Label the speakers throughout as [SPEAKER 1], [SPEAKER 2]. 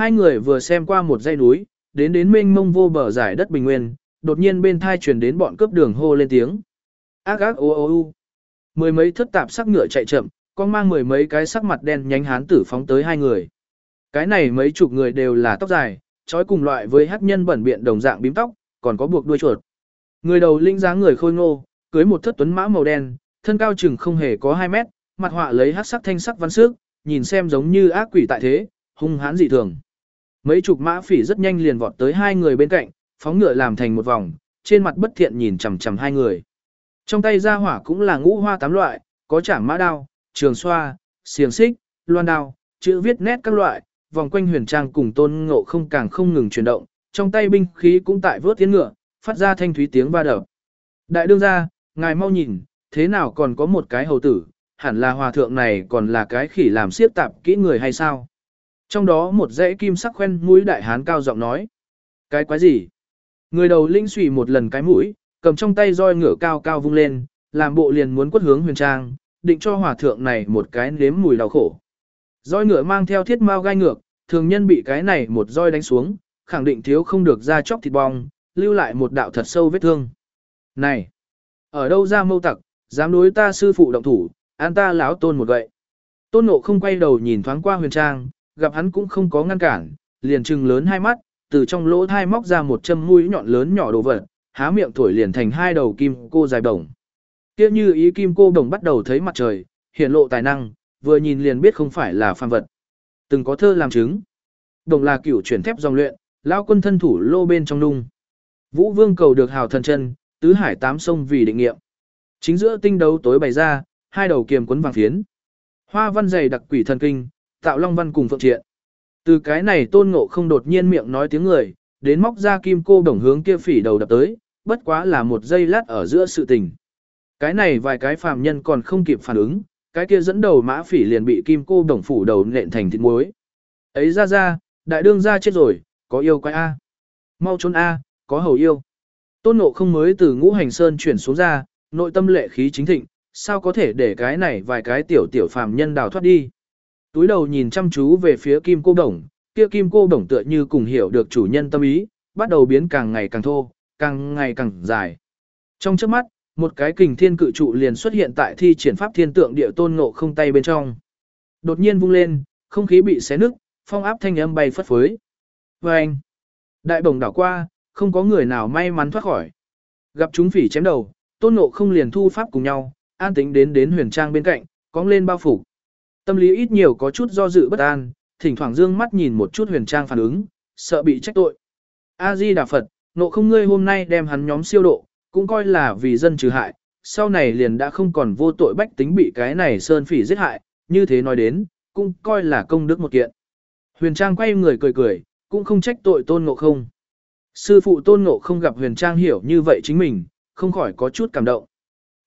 [SPEAKER 1] Hai người vừa xem qua một dãy núi, đến đến mênh mông vô bờ giải đất bình nguyên, đột nhiên bên thai truyền đến bọn cướp đường hô lên tiếng. Ác ác ô ô ô. Mười mấy thất tạp sắc ngựa chạy chậm, con mang mười mấy cái sắc mặt đen nhánh hán tử phóng tới hai người. Cái này mấy chục người đều là tóc dài, trói cùng loại với hát nhân bẩn biện đồng dạng bím tóc, còn có buộc đuôi chuột. Người đầu linh dáng người khôi ngô, cưới một thất tuấn mã màu đen, thân cao chừng không hề có 2 mét, mặt họa lấy hắc sắc thanh sắc văn sức, nhìn xem giống như ác quỷ tại thế, hung hãn dị thường. Mấy chục mã phỉ rất nhanh liền vọt tới hai người bên cạnh, phóng ngựa làm thành một vòng, trên mặt bất thiện nhìn chằm chằm hai người. Trong tay ra hỏa cũng là ngũ hoa tám loại, có chảng mã đao, trường xoa, xiềng xích, loan đao, chữ viết nét các loại, vòng quanh huyền trang cùng tôn ngộ không càng không ngừng chuyển động, trong tay binh khí cũng tại vớt tiến ngựa, phát ra thanh thúy tiếng va đập. Đại đương gia, ngài mau nhìn, thế nào còn có một cái hầu tử, hẳn là hòa thượng này còn là cái khỉ làm siết tạp kỹ người hay sao? Trong đó một dãy kim sắc khoen mũi đại hán cao giọng nói. Cái quái gì? Người đầu linh xùy một lần cái mũi, cầm trong tay roi ngựa cao cao vung lên, làm bộ liền muốn quất hướng huyền trang, định cho hòa thượng này một cái nếm mùi đau khổ. Roi ngựa mang theo thiết mao gai ngược, thường nhân bị cái này một roi đánh xuống, khẳng định thiếu không được ra chóc thịt bong, lưu lại một đạo thật sâu vết thương. Này, ở đâu ra mâu tặc, dám đối ta sư phụ động thủ, an ta lão tôn một gậy. Tôn nộ không quay đầu nhìn thoáng qua huyền trang, gặp hắn cũng không có ngăn cản, liền trừng lớn hai mắt, từ trong lỗ thai móc ra một châm mũi nhọn lớn nhỏ đồ vật, há miệng thổi liền thành hai đầu kim cô dài đồng. Kia như ý kim cô đồng bắt đầu thấy mặt trời, hiện lộ tài năng, vừa nhìn liền biết không phải là phàm vật. Từng có thơ làm chứng. Đồng là cửu chuyển thép dòng luyện, lao quân thân thủ lô bên trong nung. Vũ vương cầu được hào thần chân, tứ hải tám sông vì định nghiệm. Chính giữa tinh đấu tối bày ra, hai đầu kiềm quấn vàng phiến. Hoa văn dày đặc quỷ thần kinh, tạo long văn cùng phượng triện. Từ cái này tôn ngộ không đột nhiên miệng nói tiếng người, đến móc ra kim cô đồng hướng kia phỉ đầu đập tới, bất quá là một giây lát ở giữa sự tình. Cái này vài cái phàm nhân còn không kịp phản ứng, cái kia dẫn đầu mã phỉ liền bị kim cô đồng phủ đầu nện thành thịt muối. Ấy ra ra, đại đương ra chết rồi, có yêu quái A. Mau trốn A, có hầu yêu. Tôn ngộ không mới từ ngũ hành sơn chuyển xuống ra, nội tâm lệ khí chính thịnh, sao có thể để cái này vài cái tiểu tiểu phàm nhân đào thoát đi. Túi đầu nhìn chăm chú về phía kim cô đồng, kia kim cô đồng tựa như cùng hiểu được chủ nhân tâm ý, bắt đầu biến càng ngày càng thô, càng ngày càng dài. Trong trước mắt, một cái kình thiên cự trụ liền xuất hiện tại thi triển pháp thiên tượng địa tôn ngộ không tay bên trong. Đột nhiên vung lên, không khí bị xé nứt, phong áp thanh âm bay phất phới. Và anh, đại bổng đảo qua, không có người nào may mắn thoát khỏi. Gặp chúng phỉ chém đầu, tôn ngộ không liền thu pháp cùng nhau, an tính đến đến huyền trang bên cạnh, cong lên bao phủ. Tâm lý ít nhiều có chút do dự bất an, thỉnh thoảng dương mắt nhìn một chút huyền trang phản ứng, sợ bị trách tội. A-di Đà Phật, nộ không ngươi hôm nay đem hắn nhóm siêu độ, cũng coi là vì dân trừ hại, sau này liền đã không còn vô tội bách tính bị cái này sơn phỉ giết hại, như thế nói đến, cũng coi là công đức một kiện. Huyền Trang quay người cười cười, cũng không trách tội tôn ngộ không. Sư phụ tôn ngộ không gặp huyền Trang hiểu như vậy chính mình, không khỏi có chút cảm động.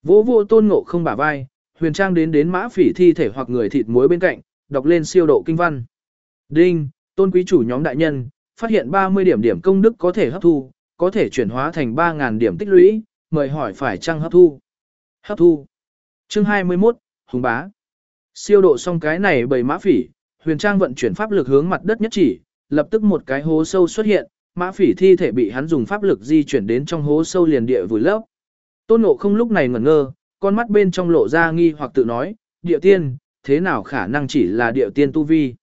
[SPEAKER 1] Vô vô tôn ngộ không bả vai, huyền Trang đến đến mã phỉ thi thể hoặc người thịt muối bên cạnh, đọc lên siêu độ kinh văn. Đinh, tôn quý chủ nhóm đại nhân, phát hiện 30 điểm điểm công đức có thể hấp thu, có thể chuyển hóa thành 3.000 điểm tích lũy, mời hỏi phải chăng hấp thu. Hấp thu. Chương 21, Hùng Bá. Siêu độ xong cái này bầy mã phỉ, huyền trang vận chuyển pháp lực hướng mặt đất nhất chỉ, lập tức một cái hố sâu xuất hiện, mã phỉ thi thể bị hắn dùng pháp lực di chuyển đến trong hố sâu liền địa vùi lấp. Tôn Ngộ không lúc này ngẩn ngơ, con mắt bên trong lộ ra nghi hoặc tự nói, địa tiên, thế nào khả năng chỉ là địa tiên tu vi.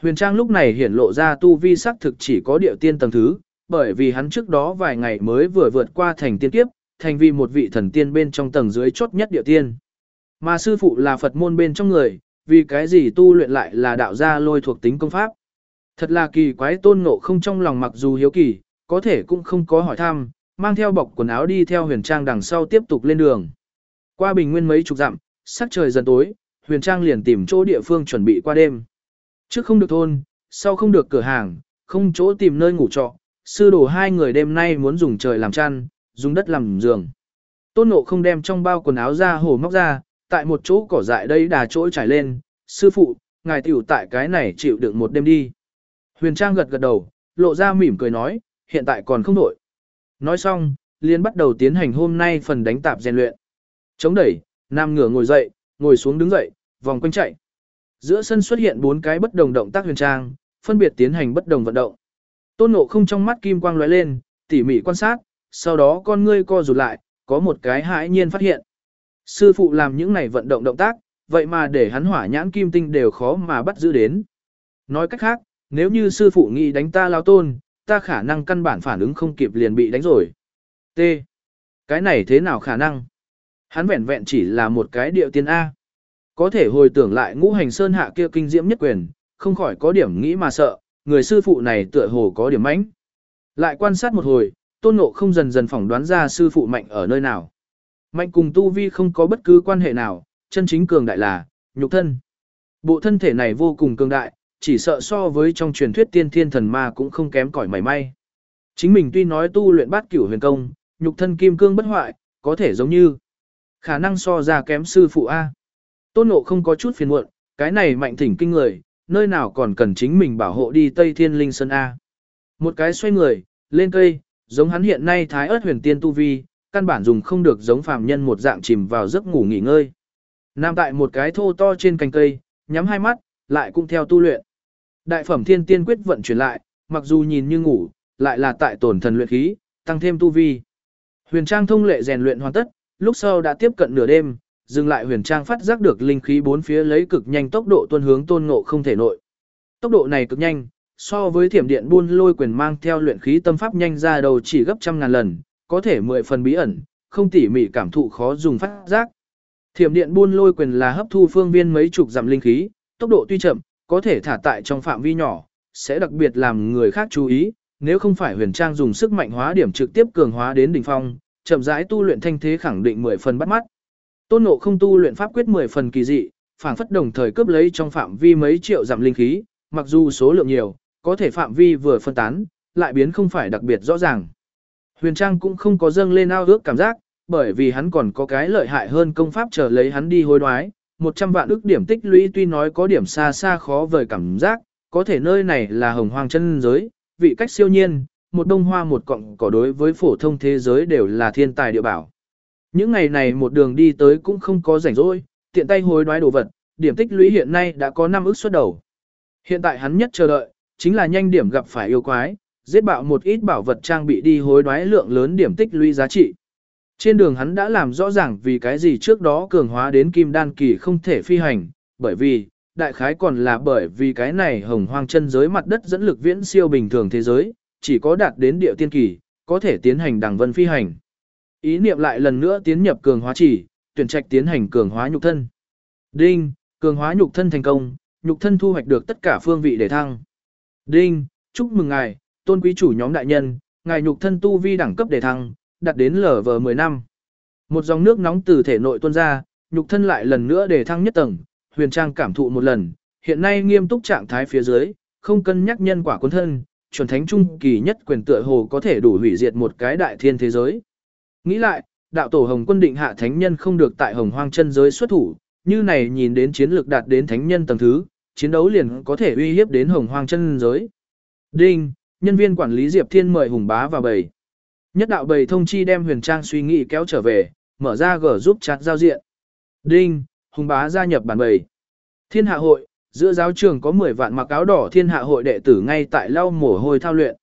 [SPEAKER 1] Huyền Trang lúc này hiển lộ ra tu vi xác thực chỉ có địa tiên tầng thứ, bởi vì hắn trước đó vài ngày mới vừa vượt qua thành tiên kiếp, thành vì một vị thần tiên bên trong tầng dưới chốt nhất địa tiên. Mà sư phụ là Phật môn bên trong người, vì cái gì tu luyện lại là đạo gia lôi thuộc tính công pháp. Thật là kỳ quái tôn ngộ không trong lòng mặc dù hiếu kỳ, có thể cũng không có hỏi thăm, mang theo bọc quần áo đi theo huyền trang đằng sau tiếp tục lên đường. Qua bình nguyên mấy chục dặm, sắc trời dần tối, huyền trang liền tìm chỗ địa phương chuẩn bị qua đêm. Trước không được thôn, sau không được cửa hàng, không chỗ tìm nơi ngủ trọ, sư đồ hai người đêm nay muốn dùng trời làm chăn, dùng đất làm giường. Tôn nộ không đem trong bao quần áo ra hồ móc ra, tại một chỗ cỏ dại đây đà chỗ trải lên, sư phụ, ngài tiểu tại cái này chịu đựng một đêm đi. Huyền Trang gật gật đầu, lộ ra mỉm cười nói, hiện tại còn không đổi. Nói xong, liền bắt đầu tiến hành hôm nay phần đánh tạp rèn luyện. Chống đẩy, nam ngửa ngồi dậy, ngồi xuống đứng dậy, vòng quanh chạy. Giữa sân xuất hiện bốn cái bất đồng động tác huyền trang, phân biệt tiến hành bất đồng vận động. Tôn Ngộ không trong mắt kim quang lóe lên, tỉ mỉ quan sát, sau đó con ngươi co rụt lại, có một cái hãi nhiên phát hiện. Sư phụ làm những này vận động động tác, vậy mà để hắn hỏa nhãn kim tinh đều khó mà bắt giữ đến. Nói cách khác, nếu như sư phụ nghĩ đánh ta lao tôn, ta khả năng căn bản phản ứng không kịp liền bị đánh rồi. T. Cái này thế nào khả năng? Hắn vẹn vẹn chỉ là một cái điệu tiên A. Có thể hồi tưởng lại ngũ hành sơn hạ kia kinh diễm nhất quyền, không khỏi có điểm nghĩ mà sợ, người sư phụ này tựa hồ có điểm mãnh. Lại quan sát một hồi, tôn ngộ không dần dần phỏng đoán ra sư phụ mạnh ở nơi nào. Mạnh cùng tu vi không có bất cứ quan hệ nào, chân chính cường đại là, nhục thân. Bộ thân thể này vô cùng cường đại, chỉ sợ so với trong truyền thuyết tiên thiên thần ma cũng không kém cỏi mảy may. Chính mình tuy nói tu luyện bát cửu huyền công, nhục thân kim cương bất hoại, có thể giống như khả năng so ra kém sư phụ A. Tôn ngộ không có chút phiền muộn, cái này mạnh thỉnh kinh người, nơi nào còn cần chính mình bảo hộ đi Tây Thiên Linh Sơn A. Một cái xoay người, lên cây, giống hắn hiện nay thái ớt huyền tiên tu vi, căn bản dùng không được giống phàm nhân một dạng chìm vào giấc ngủ nghỉ ngơi. Nam tại một cái thô to trên cành cây, nhắm hai mắt, lại cũng theo tu luyện. Đại phẩm thiên tiên quyết vận chuyển lại, mặc dù nhìn như ngủ, lại là tại tổn thần luyện khí, tăng thêm tu vi. Huyền trang thông lệ rèn luyện hoàn tất, lúc sau đã tiếp cận nửa đêm, dừng lại huyền trang phát giác được linh khí bốn phía lấy cực nhanh tốc độ tuân hướng tôn ngộ không thể nội. Tốc độ này cực nhanh, so với thiểm điện buôn lôi quyền mang theo luyện khí tâm pháp nhanh ra đầu chỉ gấp trăm ngàn lần, có thể mười phần bí ẩn, không tỉ mỉ cảm thụ khó dùng phát giác. Thiểm điện buôn lôi quyền là hấp thu phương viên mấy chục dặm linh khí, tốc độ tuy chậm, có thể thả tại trong phạm vi nhỏ, sẽ đặc biệt làm người khác chú ý, nếu không phải huyền trang dùng sức mạnh hóa điểm trực tiếp cường hóa đến đỉnh phong, chậm rãi tu luyện thanh thế khẳng định 10 phần bắt mắt. Tôn Ngộ không tu luyện pháp quyết 10 phần kỳ dị, phảng phất đồng thời cướp lấy trong phạm vi mấy triệu giảm linh khí, mặc dù số lượng nhiều, có thể phạm vi vừa phân tán, lại biến không phải đặc biệt rõ ràng. Huyền Trang cũng không có dâng lên ao ước cảm giác, bởi vì hắn còn có cái lợi hại hơn công pháp chờ lấy hắn đi hối đoái, 100 vạn ước điểm tích lũy tuy nói có điểm xa xa khó vời cảm giác, có thể nơi này là hồng hoang chân giới, vị cách siêu nhiên, một đông hoa một cọng cỏ đối với phổ thông thế giới đều là thiên tài địa bảo. Những ngày này một đường đi tới cũng không có rảnh rỗi, tiện tay hối đoái đồ vật, điểm tích lũy hiện nay đã có 5 ước xuất đầu. Hiện tại hắn nhất chờ đợi, chính là nhanh điểm gặp phải yêu quái, giết bạo một ít bảo vật trang bị đi hối đoái lượng lớn điểm tích lũy giá trị. Trên đường hắn đã làm rõ ràng vì cái gì trước đó cường hóa đến kim đan kỳ không thể phi hành, bởi vì, đại khái còn là bởi vì cái này hồng hoang chân giới mặt đất dẫn lực viễn siêu bình thường thế giới, chỉ có đạt đến địa tiên kỳ, có thể tiến hành đằng vân phi hành. Ý niệm lại lần nữa tiến nhập cường hóa chỉ, tuyển trạch tiến hành cường hóa nhục thân. Đinh, cường hóa nhục thân thành công, nhục thân thu hoạch được tất cả phương vị để thăng. Đinh, chúc mừng ngài, tôn quý chủ nhóm đại nhân, ngài nhục thân tu vi đẳng cấp để thăng, đạt đến LV10 năm. Một dòng nước nóng từ thể nội tuôn ra, nhục thân lại lần nữa để thăng nhất tầng, huyền trang cảm thụ một lần, hiện nay nghiêm túc trạng thái phía dưới, không cân nhắc nhân quả quân thân, chuẩn thánh trung kỳ nhất quyền tựa hồ có thể đủ hủy diệt một cái đại thiên thế giới. Nghĩ lại, đạo tổ hồng quân định hạ thánh nhân không được tại hồng hoang chân giới xuất thủ, như này nhìn đến chiến lược đạt đến thánh nhân tầng thứ, chiến đấu liền có thể uy hiếp đến hồng hoang chân giới. Đinh, nhân viên quản lý Diệp Thiên mời hùng bá vào bầy. Nhất đạo bầy thông chi đem huyền trang suy nghĩ kéo trở về, mở ra gở giúp chặt giao diện. Đinh, hùng bá gia nhập bản bầy. Thiên hạ hội, giữa giáo trường có 10 vạn mặc áo đỏ thiên hạ hội đệ tử ngay tại lau mồ hôi thao luyện.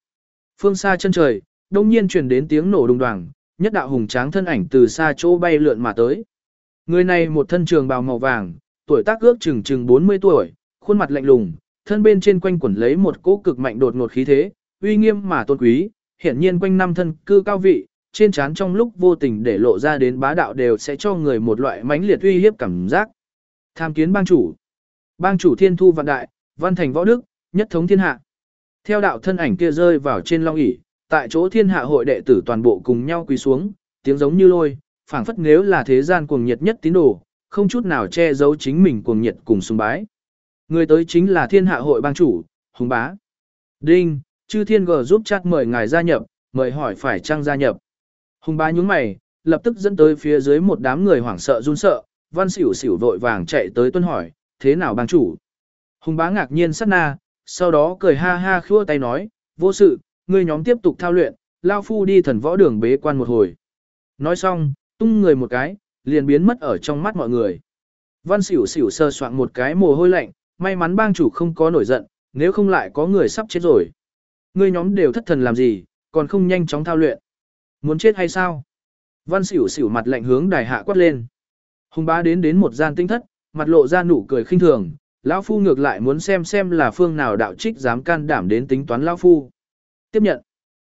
[SPEAKER 1] Phương xa chân trời, đông nhiên truyền đến tiếng nổ đùng đoàng, nhất đạo hùng tráng thân ảnh từ xa chỗ bay lượn mà tới. Người này một thân trường bào màu vàng, tuổi tác ước chừng chừng 40 tuổi, khuôn mặt lạnh lùng, thân bên trên quanh quẩn lấy một cỗ cực mạnh đột ngột khí thế, uy nghiêm mà tôn quý, hiển nhiên quanh năm thân cư cao vị, trên trán trong lúc vô tình để lộ ra đến bá đạo đều sẽ cho người một loại mãnh liệt uy hiếp cảm giác. Tham kiến bang chủ. Bang chủ thiên thu vạn đại, văn thành võ đức, nhất thống thiên hạ. Theo đạo thân ảnh kia rơi vào trên long ỷ tại chỗ thiên hạ hội đệ tử toàn bộ cùng nhau quỳ xuống, tiếng giống như lôi, phảng phất nếu là thế gian cuồng nhiệt nhất tín đồ, không chút nào che giấu chính mình cuồng nhiệt cùng sùng bái. Người tới chính là thiên hạ hội bang chủ, hùng bá. Đinh, chư thiên gờ giúp chat mời ngài gia nhập, mời hỏi phải trang gia nhập. Hùng bá nhúng mày, lập tức dẫn tới phía dưới một đám người hoảng sợ run sợ, văn xỉu xỉu vội vàng chạy tới tuân hỏi, thế nào bang chủ? Hùng bá ngạc nhiên sát na, sau đó cười ha ha khua tay nói, vô sự, ngươi nhóm tiếp tục thao luyện, lao phu đi thần võ đường bế quan một hồi. Nói xong, tung người một cái, liền biến mất ở trong mắt mọi người. Văn xỉu xỉu sơ soạn một cái mồ hôi lạnh, may mắn bang chủ không có nổi giận, nếu không lại có người sắp chết rồi. Ngươi nhóm đều thất thần làm gì, còn không nhanh chóng thao luyện. Muốn chết hay sao? Văn xỉu xỉu mặt lạnh hướng đài hạ quát lên. Hùng bá đến đến một gian tinh thất, mặt lộ ra nụ cười khinh thường, lão phu ngược lại muốn xem xem là phương nào đạo trích dám can đảm đến tính toán lão phu. Tiếp nhận.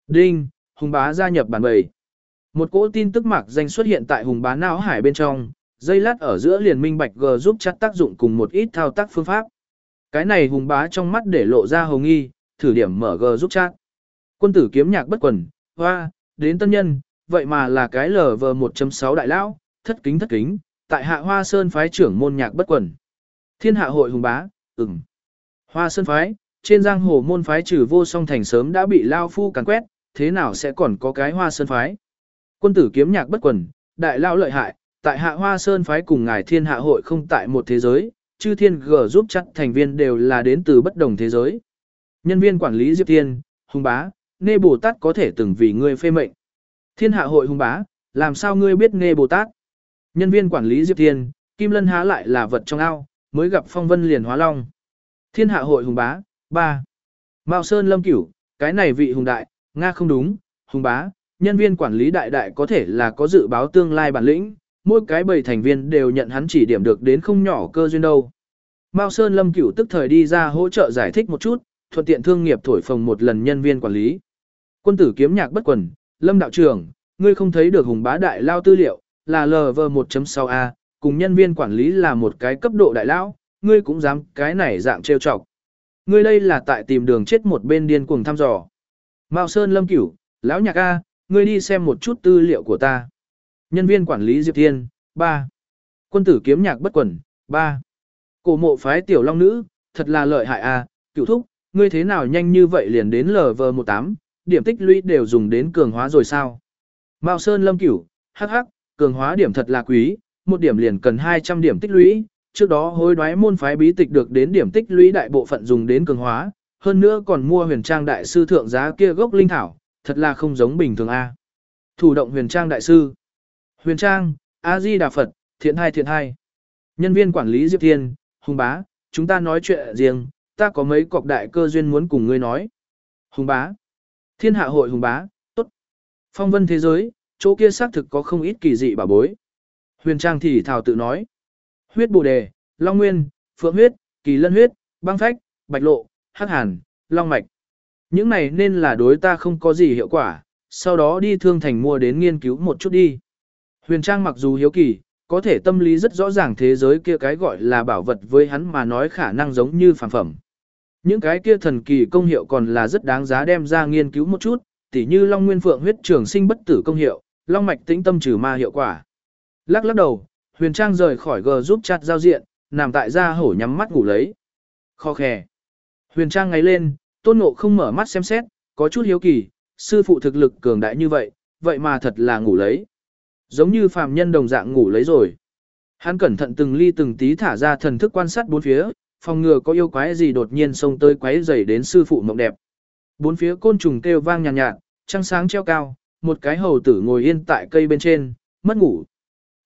[SPEAKER 1] Đinh, hùng bá gia nhập bản bầy. Một cỗ tin tức mạc danh xuất hiện tại hùng bá não hải bên trong, dây lát ở giữa liền minh bạch G giúp chắc tác dụng cùng một ít thao tác phương pháp. Cái này hùng bá trong mắt để lộ ra hồng nghi, thử điểm mở G giúp chắc. Quân tử kiếm nhạc bất quần, hoa, đến tân nhân, vậy mà là cái LV 1.6 đại lão, thất kính thất kính, tại hạ hoa sơn phái trưởng môn nhạc bất quần. Thiên hạ hội hùng bá, ừm. Hoa sơn phái, trên giang hồ môn phái trừ vô song thành sớm đã bị lao phu càn quét, thế nào sẽ còn có cái hoa sơn phái. Quân tử kiếm nhạc bất quần, đại lao lợi hại, tại hạ hoa sơn phái cùng ngài thiên hạ hội không tại một thế giới, chư thiên g giúp chặt thành viên đều là đến từ bất đồng thế giới. Nhân viên quản lý Diệp Thiên, hùng bá, Nê Bồ Tát có thể từng vì ngươi phê mệnh. Thiên hạ hội hùng bá, làm sao ngươi biết Nê Bồ Tát? Nhân viên quản lý Diệp Thiên, Kim Lân há lại là vật trong ao, mới gặp phong vân liền hóa long. Thiên hạ hội hùng bá, 3. Mao Sơn Lâm Cửu, cái này vị hùng đại, Nga không đúng, hùng bá, nhân viên quản lý đại đại có thể là có dự báo tương lai bản lĩnh, mỗi cái bầy thành viên đều nhận hắn chỉ điểm được đến không nhỏ cơ duyên đâu. Mao Sơn Lâm Cửu tức thời đi ra hỗ trợ giải thích một chút, thuận tiện thương nghiệp thổi phồng một lần nhân viên quản lý. Quân tử kiếm nhạc bất quần, Lâm đạo trưởng, ngươi không thấy được hùng bá đại lao tư liệu, là LV1.6A, cùng nhân viên quản lý là một cái cấp độ đại lão, ngươi cũng dám cái này dạng trêu chọc. Ngươi đây là tại tìm đường chết một bên điên cuồng thăm dò. Mao Sơn Lâm Cửu, lão nhạc A, ngươi đi xem một chút tư liệu của ta. Nhân viên quản lý Diệp Thiên, 3. Quân tử kiếm nhạc bất quẩn, 3. Cổ mộ phái tiểu long nữ, thật là lợi hại a, cửu thúc, ngươi thế nào nhanh như vậy liền đến LV18, điểm tích lũy đều dùng đến cường hóa rồi sao? Mao Sơn Lâm Cửu, hắc hắc, cường hóa điểm thật là quý, một điểm liền cần 200 điểm tích lũy, trước đó hối đoái môn phái bí tịch được đến điểm tích lũy đại bộ phận dùng đến cường hóa, hơn nữa còn mua huyền trang đại sư thượng giá kia gốc linh thảo, thật là không giống bình thường a. Thủ động huyền trang đại sư. Huyền trang, A-di Đà Phật, thiện hai thiện hai. Nhân viên quản lý Diệp Thiên, Hùng bá, chúng ta nói chuyện riêng, ta có mấy cọc đại cơ duyên muốn cùng ngươi nói. Hùng bá. Thiên hạ hội hùng bá, tốt. Phong vân thế giới, chỗ kia xác thực có không ít kỳ dị bảo bối. Huyền trang thì thảo tự nói. Huyết bồ đề, long nguyên, phượng huyết, kỳ lân huyết, băng phách, bạch lộ, hắc hàn, long mạch. Những này nên là đối ta không có gì hiệu quả, sau đó đi thương thành mua đến nghiên cứu một chút đi. Huyền Trang mặc dù hiếu kỳ, có thể tâm lý rất rõ ràng thế giới kia cái gọi là bảo vật với hắn mà nói khả năng giống như phản phẩm. Những cái kia thần kỳ công hiệu còn là rất đáng giá đem ra nghiên cứu một chút, tỉ như Long Nguyên Phượng huyết trường sinh bất tử công hiệu, Long mạch tĩnh tâm trừ ma hiệu quả. Lắc lắc đầu, Huyền Trang rời khỏi gờ giúp chặt giao diện, nằm tại gia hổ nhắm mắt ngủ lấy. Kho khè. Huyền Trang ngáy lên, Tôn Ngộ không mở mắt xem xét, có chút hiếu kỳ, sư phụ thực lực cường đại như vậy, vậy mà thật là ngủ lấy. Giống như phàm nhân đồng dạng ngủ lấy rồi. Hắn cẩn thận từng ly từng tí thả ra thần thức quan sát bốn phía, phòng ngừa có yêu quái gì đột nhiên xông tới quái rầy đến sư phụ mộng đẹp. Bốn phía côn trùng kêu vang nhàn nhạt, nhạt, trăng sáng treo cao, một cái hầu tử ngồi yên tại cây bên trên, mất ngủ.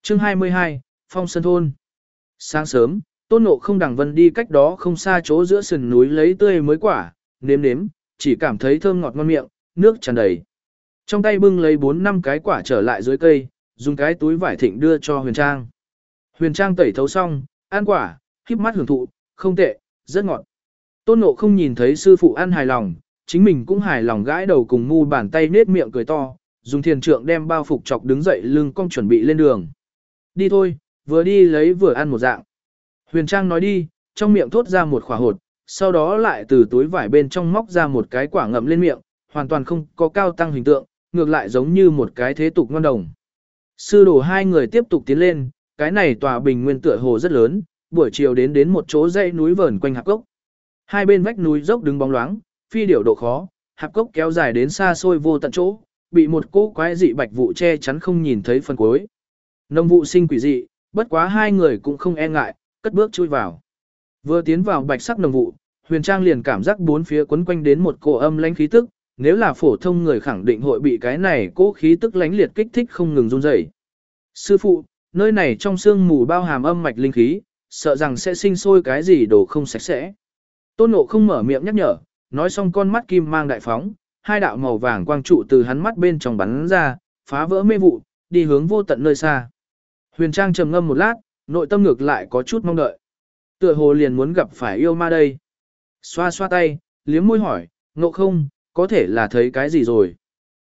[SPEAKER 1] Chương 22, Phong Sơn Thôn Sáng sớm, Tôn Ngộ không đằng vân đi cách đó không xa chỗ giữa sườn núi lấy tươi mới quả, nếm nếm, chỉ cảm thấy thơm ngọt ngon miệng, nước tràn đầy. Trong tay bưng lấy 4 năm cái quả trở lại dưới cây, dùng cái túi vải thịnh đưa cho Huyền Trang. Huyền Trang tẩy thấu xong, ăn quả, khiếp mắt hưởng thụ, không tệ, rất ngọt. Tôn Ngộ không nhìn thấy sư phụ ăn hài lòng, chính mình cũng hài lòng gãi đầu cùng mu bàn tay nết miệng cười to, dùng thiền trượng đem bao phục chọc đứng dậy lưng cong chuẩn bị lên đường. Đi thôi, vừa đi lấy vừa ăn một dạng. Huyền Trang nói đi, trong miệng thốt ra một khỏa hột, sau đó lại từ túi vải bên trong móc ra một cái quả ngậm lên miệng, hoàn toàn không có cao tăng hình tượng, ngược lại giống như một cái thế tục ngon đồng. Sư đồ hai người tiếp tục tiến lên, cái này tòa bình nguyên tựa hồ rất lớn, buổi chiều đến đến một chỗ dãy núi vờn quanh hạp cốc. Hai bên vách núi dốc đứng bóng loáng, phi điểu độ khó, hạp cốc kéo dài đến xa xôi vô tận chỗ, bị một cỗ quái dị bạch vụ che chắn không nhìn thấy phần cuối. Nông vụ sinh quỷ dị, bất quá hai người cũng không e ngại, cất bước chui vào. Vừa tiến vào bạch sắc nồng vụ, Huyền Trang liền cảm giác bốn phía quấn quanh đến một cỗ âm lãnh khí tức, nếu là phổ thông người khẳng định hội bị cái này cố khí tức lãnh liệt kích thích không ngừng run rẩy. Sư phụ, nơi này trong xương mù bao hàm âm mạch linh khí, sợ rằng sẽ sinh sôi cái gì đồ không sạch sẽ. Tôn Ngộ không mở miệng nhắc nhở, nói xong con mắt kim mang đại phóng, hai đạo màu vàng quang trụ từ hắn mắt bên trong bắn ra, phá vỡ mê vụ, đi hướng vô tận nơi xa. Huyền Trang trầm ngâm một lát, nội tâm ngược lại có chút mong đợi. Tựa hồ liền muốn gặp phải yêu ma đây. Xoa xoa tay, liếm môi hỏi, ngộ không, có thể là thấy cái gì rồi.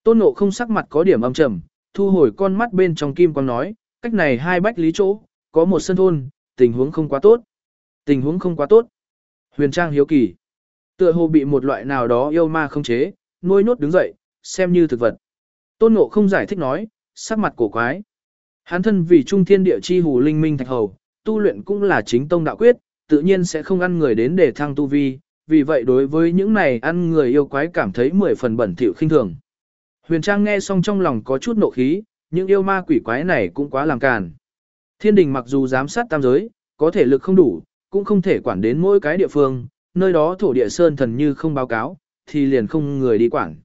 [SPEAKER 1] Tôn ngộ không sắc mặt có điểm âm trầm, thu hồi con mắt bên trong kim quang nói, cách này hai bách lý chỗ, có một sân thôn, tình huống không quá tốt. Tình huống không quá tốt. Huyền Trang hiếu kỳ. Tựa hồ bị một loại nào đó yêu ma không chế, nuôi nốt đứng dậy, xem như thực vật. Tôn Ngộ không giải thích nói, sắc mặt cổ quái. Hắn thân vì trung thiên địa chi hù linh minh thạch hầu, tu luyện cũng là chính tông đạo quyết, tự nhiên sẽ không ăn người đến để thăng tu vi, vì vậy đối với những này ăn người yêu quái cảm thấy mười phần bẩn thỉu khinh thường. Huyền Trang nghe xong trong lòng có chút nộ khí, những yêu ma quỷ quái này cũng quá làm càn. Thiên đình mặc dù giám sát tam giới, có thể lực không đủ, cũng không thể quản đến mỗi cái địa phương, nơi đó thổ địa sơn thần như không báo cáo, thì liền không người đi quản.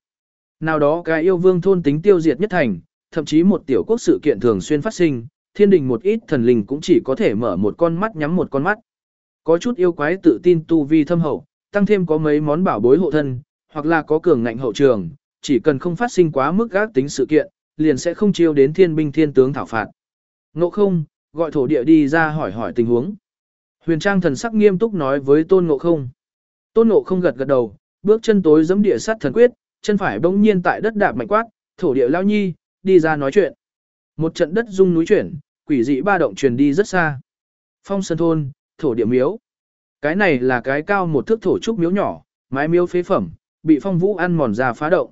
[SPEAKER 1] Nào đó cái yêu vương thôn tính tiêu diệt nhất thành, thậm chí một tiểu quốc sự kiện thường xuyên phát sinh, thiên đình một ít thần linh cũng chỉ có thể mở một con mắt nhắm một con mắt. Có chút yêu quái tự tin tu vi thâm hậu, tăng thêm có mấy món bảo bối hộ thân, hoặc là có cường ngạnh hậu trường, chỉ cần không phát sinh quá mức gác tính sự kiện, liền sẽ không chiêu đến thiên binh thiên tướng thảo phạt. Ngộ không, gọi thổ địa đi ra hỏi hỏi tình huống. Huyền Trang thần sắc nghiêm túc nói với Tôn Ngộ không. Tôn Ngộ không gật gật đầu, bước chân tối giẫm địa sát thần quyết, chân phải bỗng nhiên tại đất đạp mạnh quát, thổ địa lao nhi, đi ra nói chuyện. Một trận đất rung núi chuyển, quỷ dị ba động truyền đi rất xa. Phong sơn thôn, thổ địa miếu. Cái này là cái cao một thước thổ trúc miếu nhỏ, mái miếu phế phẩm, bị phong vũ ăn mòn ra phá động.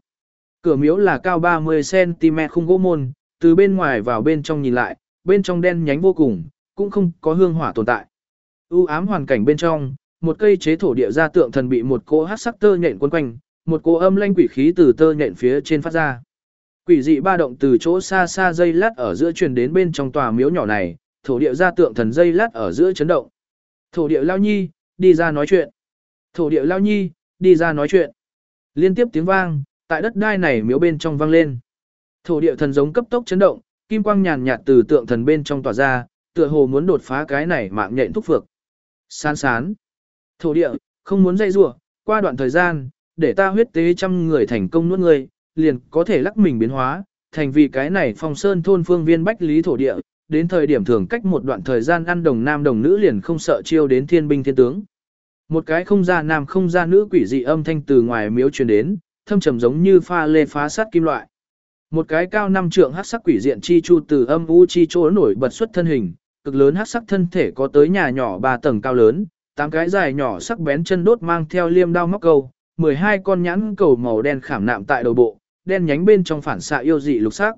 [SPEAKER 1] Cửa miếu là cao 30cm khung gỗ môn, từ bên ngoài vào bên trong nhìn lại, bên trong đen nhánh vô cùng, cũng không có hương hỏa tồn tại. U ám hoàn cảnh bên trong, một cây chế thổ địa ra tượng thần bị một cỗ hát sắc tơ nhện quấn quanh, một cỗ âm lanh quỷ khí từ tơ nhện phía trên phát ra. Quỷ dị ba động từ chỗ xa xa dây lát ở giữa truyền đến bên trong tòa miếu nhỏ này, thổ địa ra tượng thần dây lát ở giữa chấn động. Thổ địa lao nhi, đi ra nói chuyện. Thổ địa lao nhi, đi ra nói chuyện. Liên tiếp tiếng vang, tại đất đai này miếu bên trong vang lên. Thổ địa thần giống cấp tốc chấn động, kim quang nhàn nhạt từ tượng thần bên trong tỏa ra, tựa hồ muốn đột phá cái này mạng nhện thúc phược. Sán sán. Thổ địa, không muốn dây rủa qua đoạn thời gian, để ta huyết tế trăm người thành công nuốt người, liền có thể lắc mình biến hóa, thành vì cái này phong sơn thôn phương viên bách lý thổ địa, đến thời điểm thường cách một đoạn thời gian ăn đồng nam đồng nữ liền không sợ chiêu đến thiên binh thiên tướng. Một cái không ra nam không ra nữ quỷ dị âm thanh từ ngoài miếu truyền đến, thâm trầm giống như pha lê phá sắt kim loại. Một cái cao năm trượng hắc sắc quỷ diện chi chu từ âm u chi chỗ nổi bật xuất thân hình, cực lớn hắc sắc thân thể có tới nhà nhỏ ba tầng cao lớn, tám cái dài nhỏ sắc bén chân đốt mang theo liêm đao móc câu, 12 con nhãn cầu màu đen khảm nạm tại đầu bộ, đen nhánh bên trong phản xạ yêu dị lục sắc.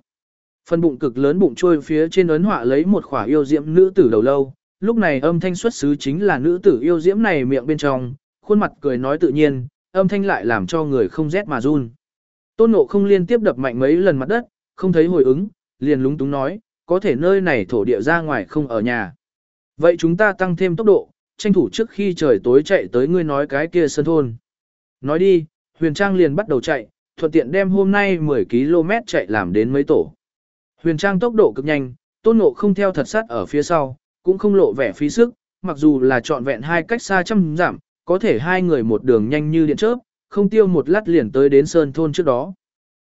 [SPEAKER 1] Phần bụng cực lớn bụng trôi phía trên ấn họa lấy một khỏa yêu diễm nữ tử đầu lâu, lúc này âm thanh xuất xứ chính là nữ tử yêu diễm này miệng bên trong, khuôn mặt cười nói tự nhiên, âm thanh lại làm cho người không rét mà run. Tôn Ngộ không liên tiếp đập mạnh mấy lần mặt đất, không thấy hồi ứng, liền lúng túng nói, có thể nơi này thổ địa ra ngoài không ở nhà. Vậy chúng ta tăng thêm tốc độ, tranh thủ trước khi trời tối chạy tới ngươi nói cái kia sân thôn. Nói đi, Huyền Trang liền bắt đầu chạy, thuận tiện đem hôm nay 10 km chạy làm đến mấy tổ. Huyền Trang tốc độ cực nhanh, Tôn Ngộ không theo thật sát ở phía sau, cũng không lộ vẻ phí sức, mặc dù là trọn vẹn hai cách xa trăm giảm, có thể hai người một đường nhanh như điện chớp, không tiêu một lát liền tới đến sơn thôn trước đó.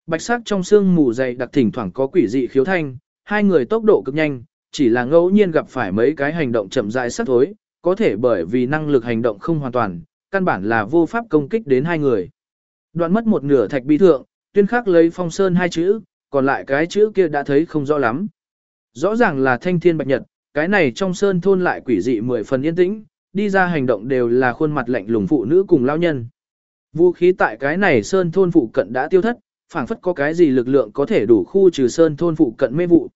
[SPEAKER 1] Bạch sắc trong sương mù dày đặc thỉnh thoảng có quỷ dị khiếu thanh, hai người tốc độ cực nhanh, chỉ là ngẫu nhiên gặp phải mấy cái hành động chậm rãi sắc thối, có thể bởi vì năng lực hành động không hoàn toàn, căn bản là vô pháp công kích đến hai người. Đoạn mất một nửa thạch bi thượng, tuyên khắc lấy phong sơn hai chữ, còn lại cái chữ kia đã thấy không rõ lắm. Rõ ràng là thanh thiên bạch nhật, cái này trong sơn thôn lại quỷ dị mười phần yên tĩnh, đi ra hành động đều là khuôn mặt lạnh lùng phụ nữ cùng lao nhân. Vũ khí tại cái này sơn thôn phụ cận đã tiêu thất, phảng phất có cái gì lực lượng có thể đủ khu trừ sơn thôn phụ cận mê vụ.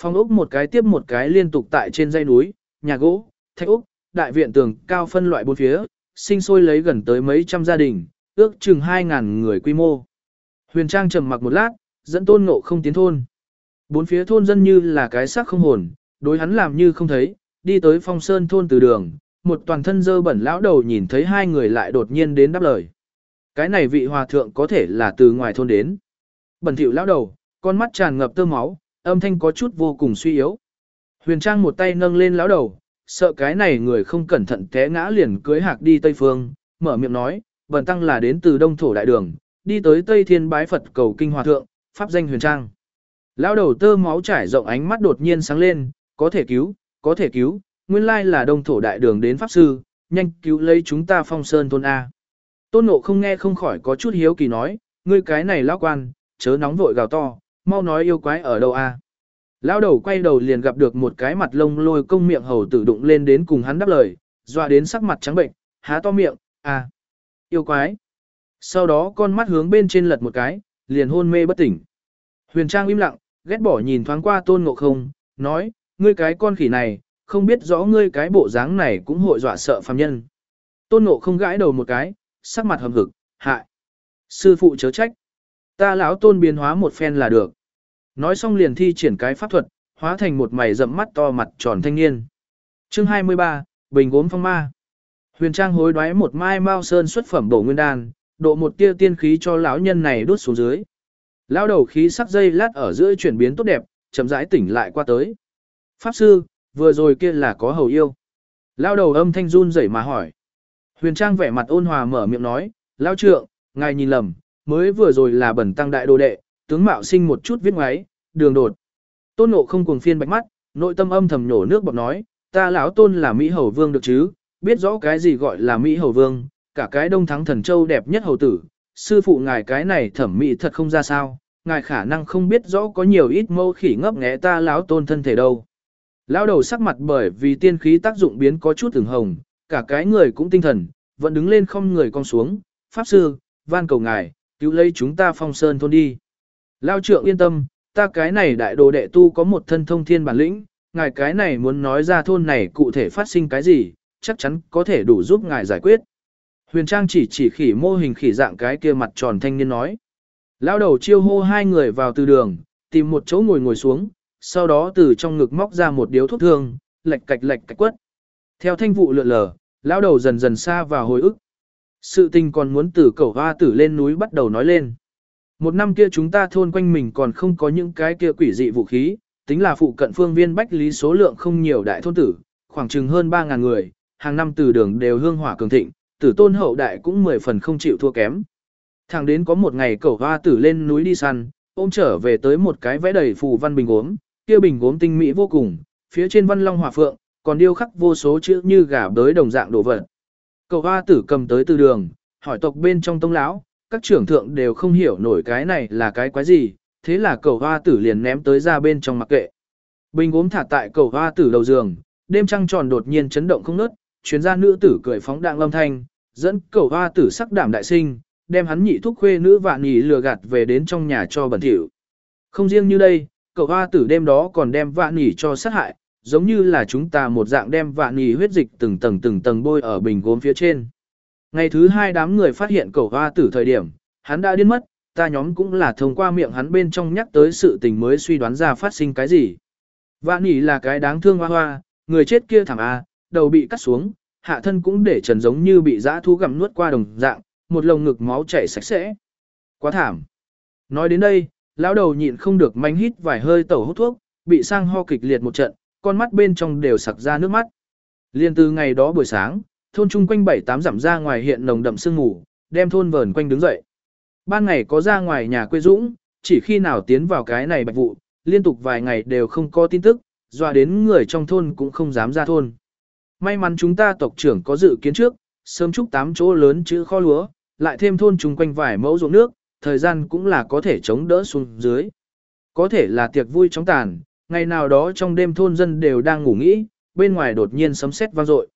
[SPEAKER 1] Phong ốc một cái tiếp một cái liên tục tại trên dây núi, nhà gỗ, thạch ốc, đại viện tường cao phân loại bốn phía, sinh sôi lấy gần tới mấy trăm gia đình, ước chừng 2.000 người quy mô. Huyền Trang trầm mặc một lát, dẫn tôn ngộ không tiến thôn. Bốn phía thôn dân như là cái xác không hồn, đối hắn làm như không thấy, đi tới phong sơn thôn từ đường, một toàn thân dơ bẩn lão đầu nhìn thấy hai người lại đột nhiên đến đáp lời. Cái này vị hòa thượng có thể là từ ngoài thôn đến. Bẩn thỉu lão đầu, con mắt tràn ngập tơ máu, âm thanh có chút vô cùng suy yếu. Huyền Trang một tay nâng lên lão đầu, sợ cái này người không cẩn thận té ngã liền cưới hạc đi Tây Phương, mở miệng nói, bần tăng là đến từ đông thổ đại đường, đi tới Tây Thiên bái Phật cầu kinh hòa thượng, pháp danh huyền trang. Lão đầu tơ máu trải rộng ánh mắt đột nhiên sáng lên, có thể cứu, có thể cứu, nguyên lai là đông thổ đại đường đến pháp sư, nhanh cứu lấy chúng ta phong sơn thôn A. Tôn nộ không nghe không khỏi có chút hiếu kỳ nói, ngươi cái này lão quan, chớ nóng vội gào to, mau nói yêu quái ở đâu A. Lão đầu quay đầu liền gặp được một cái mặt lông lôi công miệng hầu tử đụng lên đến cùng hắn đáp lời, dọa đến sắc mặt trắng bệnh, há to miệng, a, yêu quái. Sau đó con mắt hướng bên trên lật một cái, liền hôn mê bất tỉnh. Huyền Trang im lặng, ghét bỏ nhìn thoáng qua tôn ngộ không, nói, ngươi cái con khỉ này, không biết rõ ngươi cái bộ dáng này cũng hội dọa sợ phàm nhân. Tôn ngộ không gãi đầu một cái, sắc mặt hầm hực, hại. Sư phụ chớ trách. Ta lão tôn biến hóa một phen là được. Nói xong liền thi triển cái pháp thuật, hóa thành một mày rậm mắt to mặt tròn thanh niên. Chương 23, Bình gốm phong ma. Huyền Trang hối đoái một mai mao sơn xuất phẩm bổ nguyên đan, độ một tia tiên khí cho lão nhân này đốt xuống dưới. Lão đầu khí sắc dây lát ở giữa chuyển biến tốt đẹp, chậm rãi tỉnh lại qua tới. Pháp sư, vừa rồi kia là có hầu yêu. Lão đầu âm thanh run rẩy mà hỏi. Huyền Trang vẻ mặt ôn hòa mở miệng nói, lão trượng, ngài nhìn lầm, mới vừa rồi là bẩn tăng đại đồ đệ, tướng mạo sinh một chút viết ngoáy, đường đột. Tôn nộ không cuồng phiên bạch mắt, nội tâm âm thầm nhổ nước bọt nói, ta lão tôn là Mỹ hầu vương được chứ, biết rõ cái gì gọi là Mỹ hầu vương, cả cái đông thắng thần châu đẹp nhất hầu tử, sư phụ ngài cái này thẩm mỹ thật không ra sao, ngài khả năng không biết rõ có nhiều ít mâu khỉ ngấp nghé ta lão tôn thân thể đâu. Lão đầu sắc mặt bởi vì tiên khí tác dụng biến có chút từng hồng, cả cái người cũng tinh thần, vẫn đứng lên không người con xuống, pháp sư, van cầu ngài, cứu lấy chúng ta phong sơn thôn đi. Lao trượng yên tâm, ta cái này đại đồ đệ tu có một thân thông thiên bản lĩnh, ngài cái này muốn nói ra thôn này cụ thể phát sinh cái gì, chắc chắn có thể đủ giúp ngài giải quyết. Huyền Trang chỉ chỉ khỉ mô hình khỉ dạng cái kia mặt tròn thanh niên nói. Lao đầu chiêu hô hai người vào từ đường, tìm một chỗ ngồi ngồi xuống, sau đó từ trong ngực móc ra một điếu thuốc thương, lệch cạch lệch cạch quất. Theo thanh vụ lượn lờ, lão đầu dần dần xa vào hồi ức. Sự tình còn muốn từ cầu hoa tử lên núi bắt đầu nói lên. Một năm kia chúng ta thôn quanh mình còn không có những cái kia quỷ dị vũ khí, tính là phụ cận phương viên bách lý số lượng không nhiều đại thôn tử, khoảng chừng hơn 3.000 người, hàng năm từ đường đều hương hỏa cường thịnh, tử tôn hậu đại cũng 10 phần không chịu thua kém. Thẳng đến có một ngày cẩu hoa tử lên núi đi săn, ôm trở về tới một cái vẽ đầy phù văn bình gốm, kia bình gốm tinh mỹ vô cùng, phía trên văn long hỏa phượng, còn điêu khắc vô số chữ như gà bới đồng dạng đồ vật. Cậu hoa tử cầm tới từ đường, hỏi tộc bên trong tông lão, các trưởng thượng đều không hiểu nổi cái này là cái quái gì, thế là cầu hoa tử liền ném tới ra bên trong mặc kệ. Bình gốm thả tại cầu hoa tử đầu giường, đêm trăng tròn đột nhiên chấn động không nớt, chuyên gia nữ tử cười phóng đạng lâm thanh, dẫn cầu hoa tử sắc đảm đại sinh, đem hắn nhị thúc khuê nữ vạn nhị lừa gạt về đến trong nhà cho bẩn thỉu. Không riêng như đây, cầu hoa tử đêm đó còn đem vạn nhị cho sát hại, giống như là chúng ta một dạng đem vạn nhị huyết dịch từng tầng từng tầng bôi ở bình gốm phía trên. Ngày thứ hai đám người phát hiện cậu hoa tử thời điểm, hắn đã điên mất, ta nhóm cũng là thông qua miệng hắn bên trong nhắc tới sự tình mới suy đoán ra phát sinh cái gì. Vạn nhị là cái đáng thương hoa hoa, người chết kia thẳng A, à, đầu bị cắt xuống, hạ thân cũng để trần giống như bị dã thú gặm nuốt qua đồng dạng, một lồng ngực máu chảy sạch sẽ. Quá thảm. Nói đến đây, lão đầu nhịn không được manh hít vài hơi tẩu hút thuốc, bị sang ho kịch liệt một trận, con mắt bên trong đều sặc ra nước mắt. Liên từ ngày đó buổi sáng, thôn chung quanh bảy tám dặm ra ngoài hiện nồng đậm sương ngủ, đem thôn vờn quanh đứng dậy. Ban ngày có ra ngoài nhà quê dũng, chỉ khi nào tiến vào cái này bạch vụ, liên tục vài ngày đều không có tin tức, dọa đến người trong thôn cũng không dám ra thôn. May mắn chúng ta tộc trưởng có dự kiến trước, sớm chúc tám chỗ lớn chữ kho lúa, lại thêm thôn chung quanh vài mẫu ruộng nước, thời gian cũng là có thể chống đỡ xuống dưới. Có thể là tiệc vui chóng tàn, ngày nào đó trong đêm thôn dân đều đang ngủ nghĩ, bên ngoài đột nhiên sấm sét vang dội.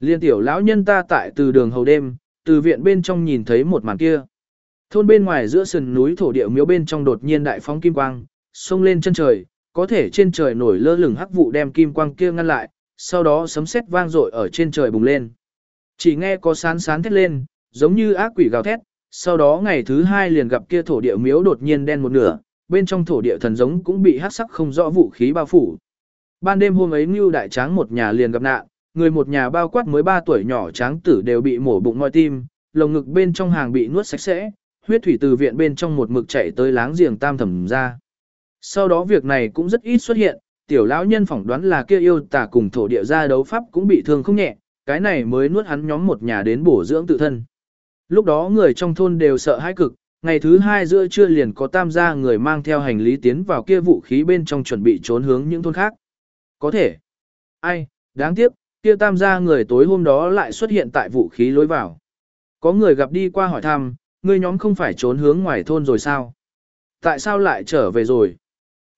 [SPEAKER 1] Liên tiểu lão nhân ta tại từ đường hầu đêm, từ viện bên trong nhìn thấy một màn kia. Thôn bên ngoài giữa sườn núi thổ địa miếu bên trong đột nhiên đại phóng kim quang, xông lên chân trời, có thể trên trời nổi lơ lửng hắc vụ đem kim quang kia ngăn lại, sau đó sấm sét vang dội ở trên trời bùng lên. Chỉ nghe có sán sán thét lên, giống như ác quỷ gào thét, sau đó ngày thứ hai liền gặp kia thổ địa miếu đột nhiên đen một nửa, bên trong thổ địa thần giống cũng bị hắc sắc không rõ vũ khí bao phủ. Ban đêm hôm ấy Ngưu Đại Tráng một nhà liền gặp nạn, người một nhà bao quát mới 3 tuổi nhỏ tráng tử đều bị mổ bụng ngoi tim, lồng ngực bên trong hàng bị nuốt sạch sẽ, huyết thủy từ viện bên trong một mực chảy tới láng giềng tam thẩm ra. Sau đó việc này cũng rất ít xuất hiện, tiểu lão nhân phỏng đoán là kia yêu tà cùng thổ địa ra đấu pháp cũng bị thương không nhẹ, cái này mới nuốt hắn nhóm một nhà đến bổ dưỡng tự thân. Lúc đó người trong thôn đều sợ hãi cực, ngày thứ hai giữa trưa liền có tam gia người mang theo hành lý tiến vào kia vũ khí bên trong chuẩn bị trốn hướng những thôn khác. Có thể. Ai, đáng tiếc, kia tam gia người tối hôm đó lại xuất hiện tại vũ khí lối vào. Có người gặp đi qua hỏi thăm, người nhóm không phải trốn hướng ngoài thôn rồi sao? Tại sao lại trở về rồi?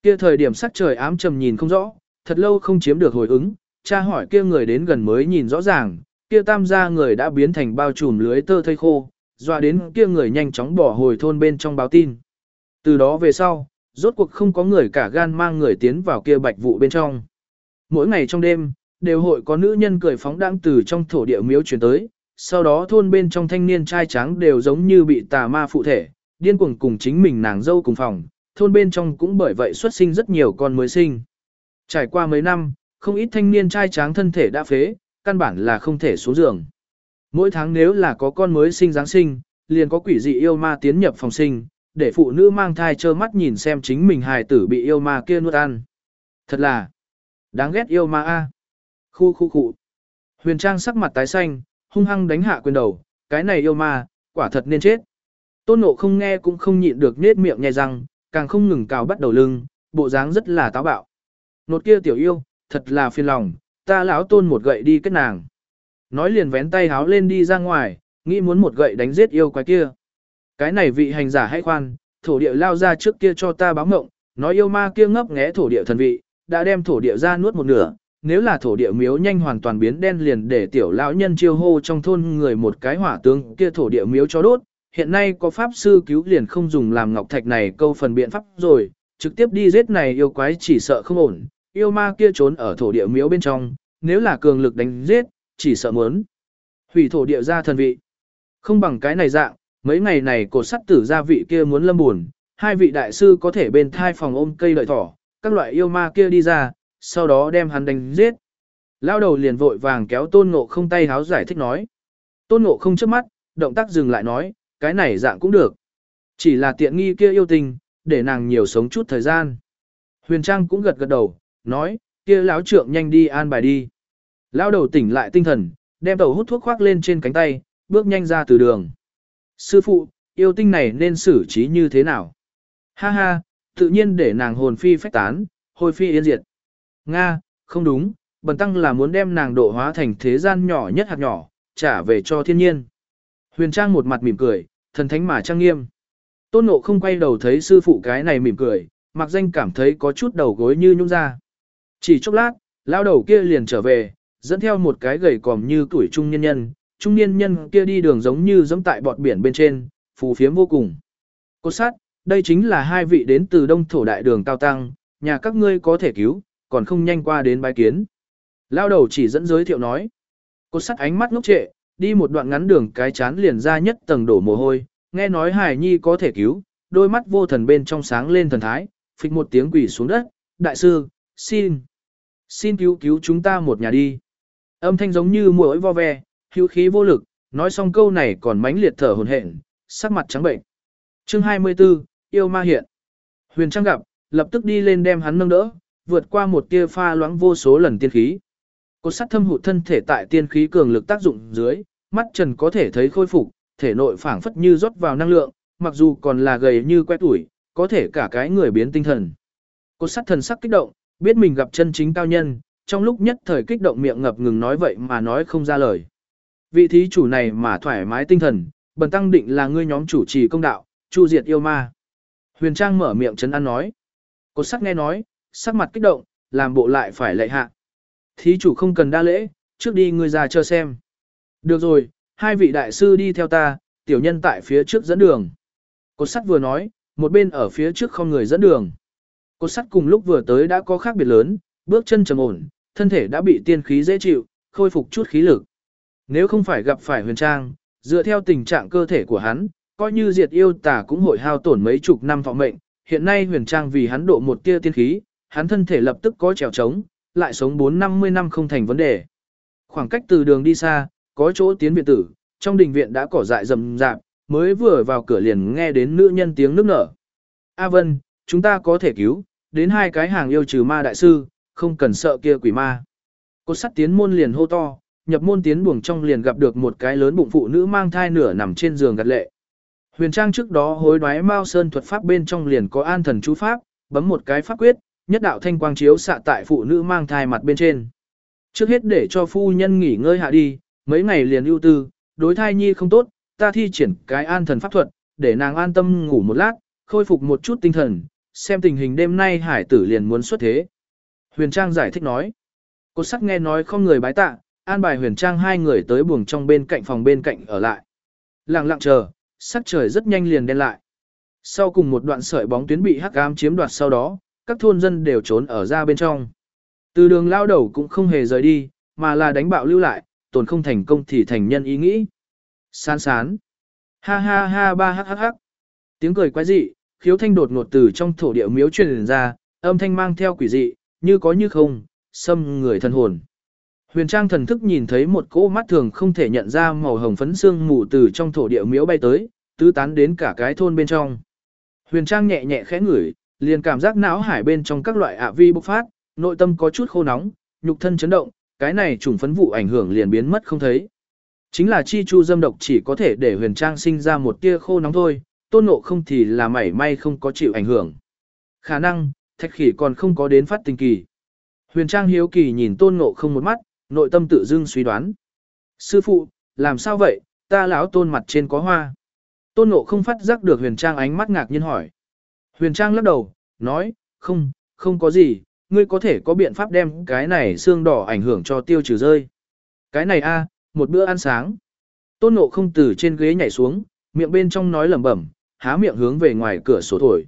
[SPEAKER 1] Kia thời điểm sắc trời ám trầm nhìn không rõ, thật lâu không chiếm được hồi ứng, cha hỏi kia người đến gần mới nhìn rõ ràng, kia tam gia người đã biến thành bao trùm lưới tơ thây khô, dọa đến kia người nhanh chóng bỏ hồi thôn bên trong báo tin. Từ đó về sau, rốt cuộc không có người cả gan mang người tiến vào kia bạch vụ bên trong. Mỗi ngày trong đêm, đều hội có nữ nhân cười phóng đãng từ trong thổ địa miếu chuyển tới, sau đó thôn bên trong thanh niên trai trắng đều giống như bị tà ma phụ thể, điên cuồng cùng chính mình nàng dâu cùng phòng, thôn bên trong cũng bởi vậy xuất sinh rất nhiều con mới sinh. Trải qua mấy năm, không ít thanh niên trai tráng thân thể đã phế, căn bản là không thể xuống giường. Mỗi tháng nếu là có con mới sinh Giáng sinh, liền có quỷ dị yêu ma tiến nhập phòng sinh, để phụ nữ mang thai trơ mắt nhìn xem chính mình hài tử bị yêu ma kia nuốt ăn. Thật là đáng ghét yêu ma a. Khu khu khu. Huyền Trang sắc mặt tái xanh, hung hăng đánh hạ quyền đầu, cái này yêu ma, quả thật nên chết. Tôn nộ không nghe cũng không nhịn được nết miệng nhè răng, càng không ngừng cào bắt đầu lưng, bộ dáng rất là táo bạo. Nột kia tiểu yêu, thật là phiền lòng, ta lão tôn một gậy đi kết nàng. Nói liền vén tay háo lên đi ra ngoài, nghĩ muốn một gậy đánh giết yêu quái kia. Cái này vị hành giả hay khoan, thổ địa lao ra trước kia cho ta báo ngộng, nói yêu ma kia ngấp nghé thổ địa thần vị, đã đem thổ địa ra nuốt một nửa, nếu là thổ địa miếu nhanh hoàn toàn biến đen liền để tiểu lão nhân chiêu hô trong thôn người một cái hỏa tướng kia thổ địa miếu cho đốt, hiện nay có pháp sư cứu liền không dùng làm ngọc thạch này câu phần biện pháp rồi, trực tiếp đi giết này yêu quái chỉ sợ không ổn, yêu ma kia trốn ở thổ địa miếu bên trong, nếu là cường lực đánh giết, chỉ sợ muốn hủy thổ địa ra thần vị. Không bằng cái này dạng, mấy ngày này cột sắt tử gia vị kia muốn lâm buồn, hai vị đại sư có thể bên thai phòng ôm cây lợi thỏ, các loại yêu ma kia đi ra, sau đó đem hắn đánh giết. Lao đầu liền vội vàng kéo tôn ngộ không tay háo giải thích nói. Tôn ngộ không trước mắt, động tác dừng lại nói, cái này dạng cũng được. Chỉ là tiện nghi kia yêu tình, để nàng nhiều sống chút thời gian. Huyền Trang cũng gật gật đầu, nói, kia lão trượng nhanh đi an bài đi. Lão đầu tỉnh lại tinh thần, đem tàu hút thuốc khoác lên trên cánh tay, bước nhanh ra từ đường. Sư phụ, yêu tinh này nên xử trí như thế nào? Ha ha, tự nhiên để nàng hồn phi phách tán, hồi phi yên diệt. Nga, không đúng, bần tăng là muốn đem nàng độ hóa thành thế gian nhỏ nhất hạt nhỏ, trả về cho thiên nhiên. Huyền Trang một mặt mỉm cười, thần thánh mà trang nghiêm. Tôn Ngộ không quay đầu thấy sư phụ cái này mỉm cười, mặc danh cảm thấy có chút đầu gối như nhung ra. Chỉ chốc lát, lao đầu kia liền trở về, dẫn theo một cái gầy còm như tuổi trung nhân nhân, trung niên nhân kia đi đường giống như giống tại bọt biển bên trên, phù phiếm vô cùng. Cốt sát, đây chính là hai vị đến từ đông thổ đại đường cao tăng, nhà các ngươi có thể cứu, còn không nhanh qua đến bái kiến. Lao đầu chỉ dẫn giới thiệu nói. Cô sắt ánh mắt ngốc trệ, đi một đoạn ngắn đường cái chán liền ra nhất tầng đổ mồ hôi, nghe nói Hải Nhi có thể cứu, đôi mắt vô thần bên trong sáng lên thần thái, phịch một tiếng quỷ xuống đất, đại sư, xin, xin cứu cứu chúng ta một nhà đi. Âm thanh giống như muỗi vo ve, hữu khí vô lực, nói xong câu này còn mãnh liệt thở hồn hển, sắc mặt trắng bệnh. Chương 24, yêu ma hiện. Huyền Trang gặp, lập tức đi lên đem hắn nâng đỡ, vượt qua một tia pha loãng vô số lần tiên khí. Cột sắt thâm hụt thân thể tại tiên khí cường lực tác dụng dưới, mắt trần có thể thấy khôi phục, thể nội phảng phất như rót vào năng lượng, mặc dù còn là gầy như que tuổi, có thể cả cái người biến tinh thần. Cột sắt thần sắc kích động, biết mình gặp chân chính cao nhân, trong lúc nhất thời kích động miệng ngập ngừng nói vậy mà nói không ra lời. Vị thí chủ này mà thoải mái tinh thần, bần tăng định là ngươi nhóm chủ trì công đạo, chu diệt yêu ma. Huyền Trang mở miệng chấn an nói. Cột sắt nghe nói, sắc mặt kích động, làm bộ lại phải lệ hạ. Thí chủ không cần đa lễ, trước đi ngươi ra chờ xem. Được rồi, hai vị đại sư đi theo ta, tiểu nhân tại phía trước dẫn đường. Cột sắt vừa nói, một bên ở phía trước không người dẫn đường. Cột sắt cùng lúc vừa tới đã có khác biệt lớn, bước chân trầm ổn, thân thể đã bị tiên khí dễ chịu, khôi phục chút khí lực. Nếu không phải gặp phải huyền trang, dựa theo tình trạng cơ thể của hắn, coi như diệt yêu tà cũng hội hao tổn mấy chục năm vọng mệnh, hiện nay huyền trang vì hắn độ một tia tiên khí, hắn thân thể lập tức có trèo trống, lại sống 4-50 năm không thành vấn đề. Khoảng cách từ đường đi xa, có chỗ tiến viện tử, trong đình viện đã cỏ dại rầm rạp, mới vừa vào cửa liền nghe đến nữ nhân tiếng nước nở. A Vân, chúng ta có thể cứu, đến hai cái hàng yêu trừ ma đại sư, không cần sợ kia quỷ ma. cô sắt tiến môn liền hô to, nhập môn tiến buồng trong liền gặp được một cái lớn bụng phụ nữ mang thai nửa nằm trên giường gật lệ. Huyền Trang trước đó hối đoái Mao Sơn thuật pháp bên trong liền có an thần chú pháp, bấm một cái pháp quyết, nhất đạo thanh quang chiếu xạ tại phụ nữ mang thai mặt bên trên. Trước hết để cho phu nhân nghỉ ngơi hạ đi, mấy ngày liền ưu tư, đối thai nhi không tốt, ta thi triển cái an thần pháp thuật, để nàng an tâm ngủ một lát, khôi phục một chút tinh thần, xem tình hình đêm nay hải tử liền muốn xuất thế. Huyền Trang giải thích nói. Cô sắc nghe nói không người bái tạ, an bài huyền trang hai người tới buồng trong bên cạnh phòng bên cạnh ở lại. Lặng lặng chờ, sắc trời rất nhanh liền đen lại. Sau cùng một đoạn sợi bóng tuyến bị hắc ám chiếm đoạt sau đó, các thôn dân đều trốn ở ra bên trong. Từ đường lao đầu cũng không hề rời đi, mà là đánh bạo lưu lại, tồn không thành công thì thành nhân ý nghĩ. Sán sán. Ha ha ha ba hắc hắc hắc. Tiếng cười quái dị, khiếu thanh đột ngột từ trong thổ địa miếu truyền ra, âm thanh mang theo quỷ dị, như có như không, xâm người thân hồn. Huyền Trang thần thức nhìn thấy một cỗ mắt thường không thể nhận ra màu hồng phấn xương mù từ trong thổ địa miếu bay tới, tứ tán đến cả cái thôn bên trong. Huyền Trang nhẹ nhẹ khẽ ngửi, liền cảm giác não hải bên trong các loại ạ vi bộc phát, nội tâm có chút khô nóng, nhục thân chấn động, cái này trùng phấn vụ ảnh hưởng liền biến mất không thấy. Chính là chi chu dâm độc chỉ có thể để Huyền Trang sinh ra một tia khô nóng thôi, tôn ngộ không thì là mảy may không có chịu ảnh hưởng. Khả năng, thạch khỉ còn không có đến phát tình kỳ. Huyền Trang hiếu kỳ nhìn tôn ngộ không một mắt, nội tâm tự dưng suy đoán. Sư phụ, làm sao vậy, ta lão tôn mặt trên có hoa. Tôn ngộ không phát giác được huyền trang ánh mắt ngạc nhiên hỏi. Huyền trang lắc đầu, nói, không, không có gì, ngươi có thể có biện pháp đem cái này xương đỏ ảnh hưởng cho tiêu trừ rơi. Cái này a, một bữa ăn sáng. Tôn ngộ không từ trên ghế nhảy xuống, miệng bên trong nói lẩm bẩm, há miệng hướng về ngoài cửa sổ thổi.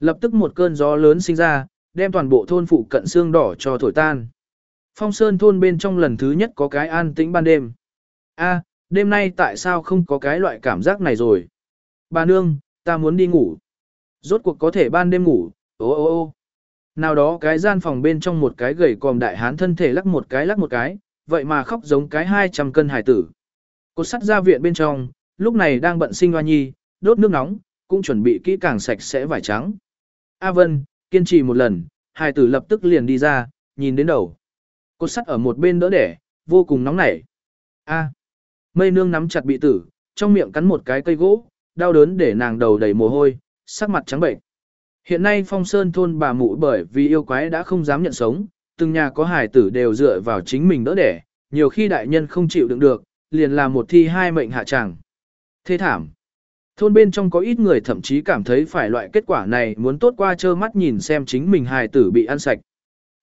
[SPEAKER 1] Lập tức một cơn gió lớn sinh ra, đem toàn bộ thôn phụ cận xương đỏ cho thổi tan. Phong Sơn thôn bên trong lần thứ nhất có cái an tĩnh ban đêm. A, đêm nay tại sao không có cái loại cảm giác này rồi? Bà nương, ta muốn đi ngủ. Rốt cuộc có thể ban đêm ngủ, ô ô ô. Nào đó cái gian phòng bên trong một cái gầy còm đại hán thân thể lắc một cái lắc một cái, vậy mà khóc giống cái 200 cân hải tử. Cột sắt ra viện bên trong, lúc này đang bận sinh hoa nhi, đốt nước nóng, cũng chuẩn bị kỹ càng sạch sẽ vải trắng. A Vân, kiên trì một lần, hải tử lập tức liền đi ra, nhìn đến đầu. Cột sắt ở một bên đỡ đẻ, vô cùng nóng nảy. A. Mây nương nắm chặt bị tử, trong miệng cắn một cái cây gỗ, đau đớn để nàng đầu đầy mồ hôi, sắc mặt trắng bệnh. Hiện nay phong sơn thôn bà mụ bởi vì yêu quái đã không dám nhận sống, từng nhà có hài tử đều dựa vào chính mình đỡ đẻ, nhiều khi đại nhân không chịu đựng được, liền làm một thi hai mệnh hạ tràng. Thế thảm. Thôn bên trong có ít người thậm chí cảm thấy phải loại kết quả này muốn tốt qua trơ mắt nhìn xem chính mình hài tử bị ăn sạch.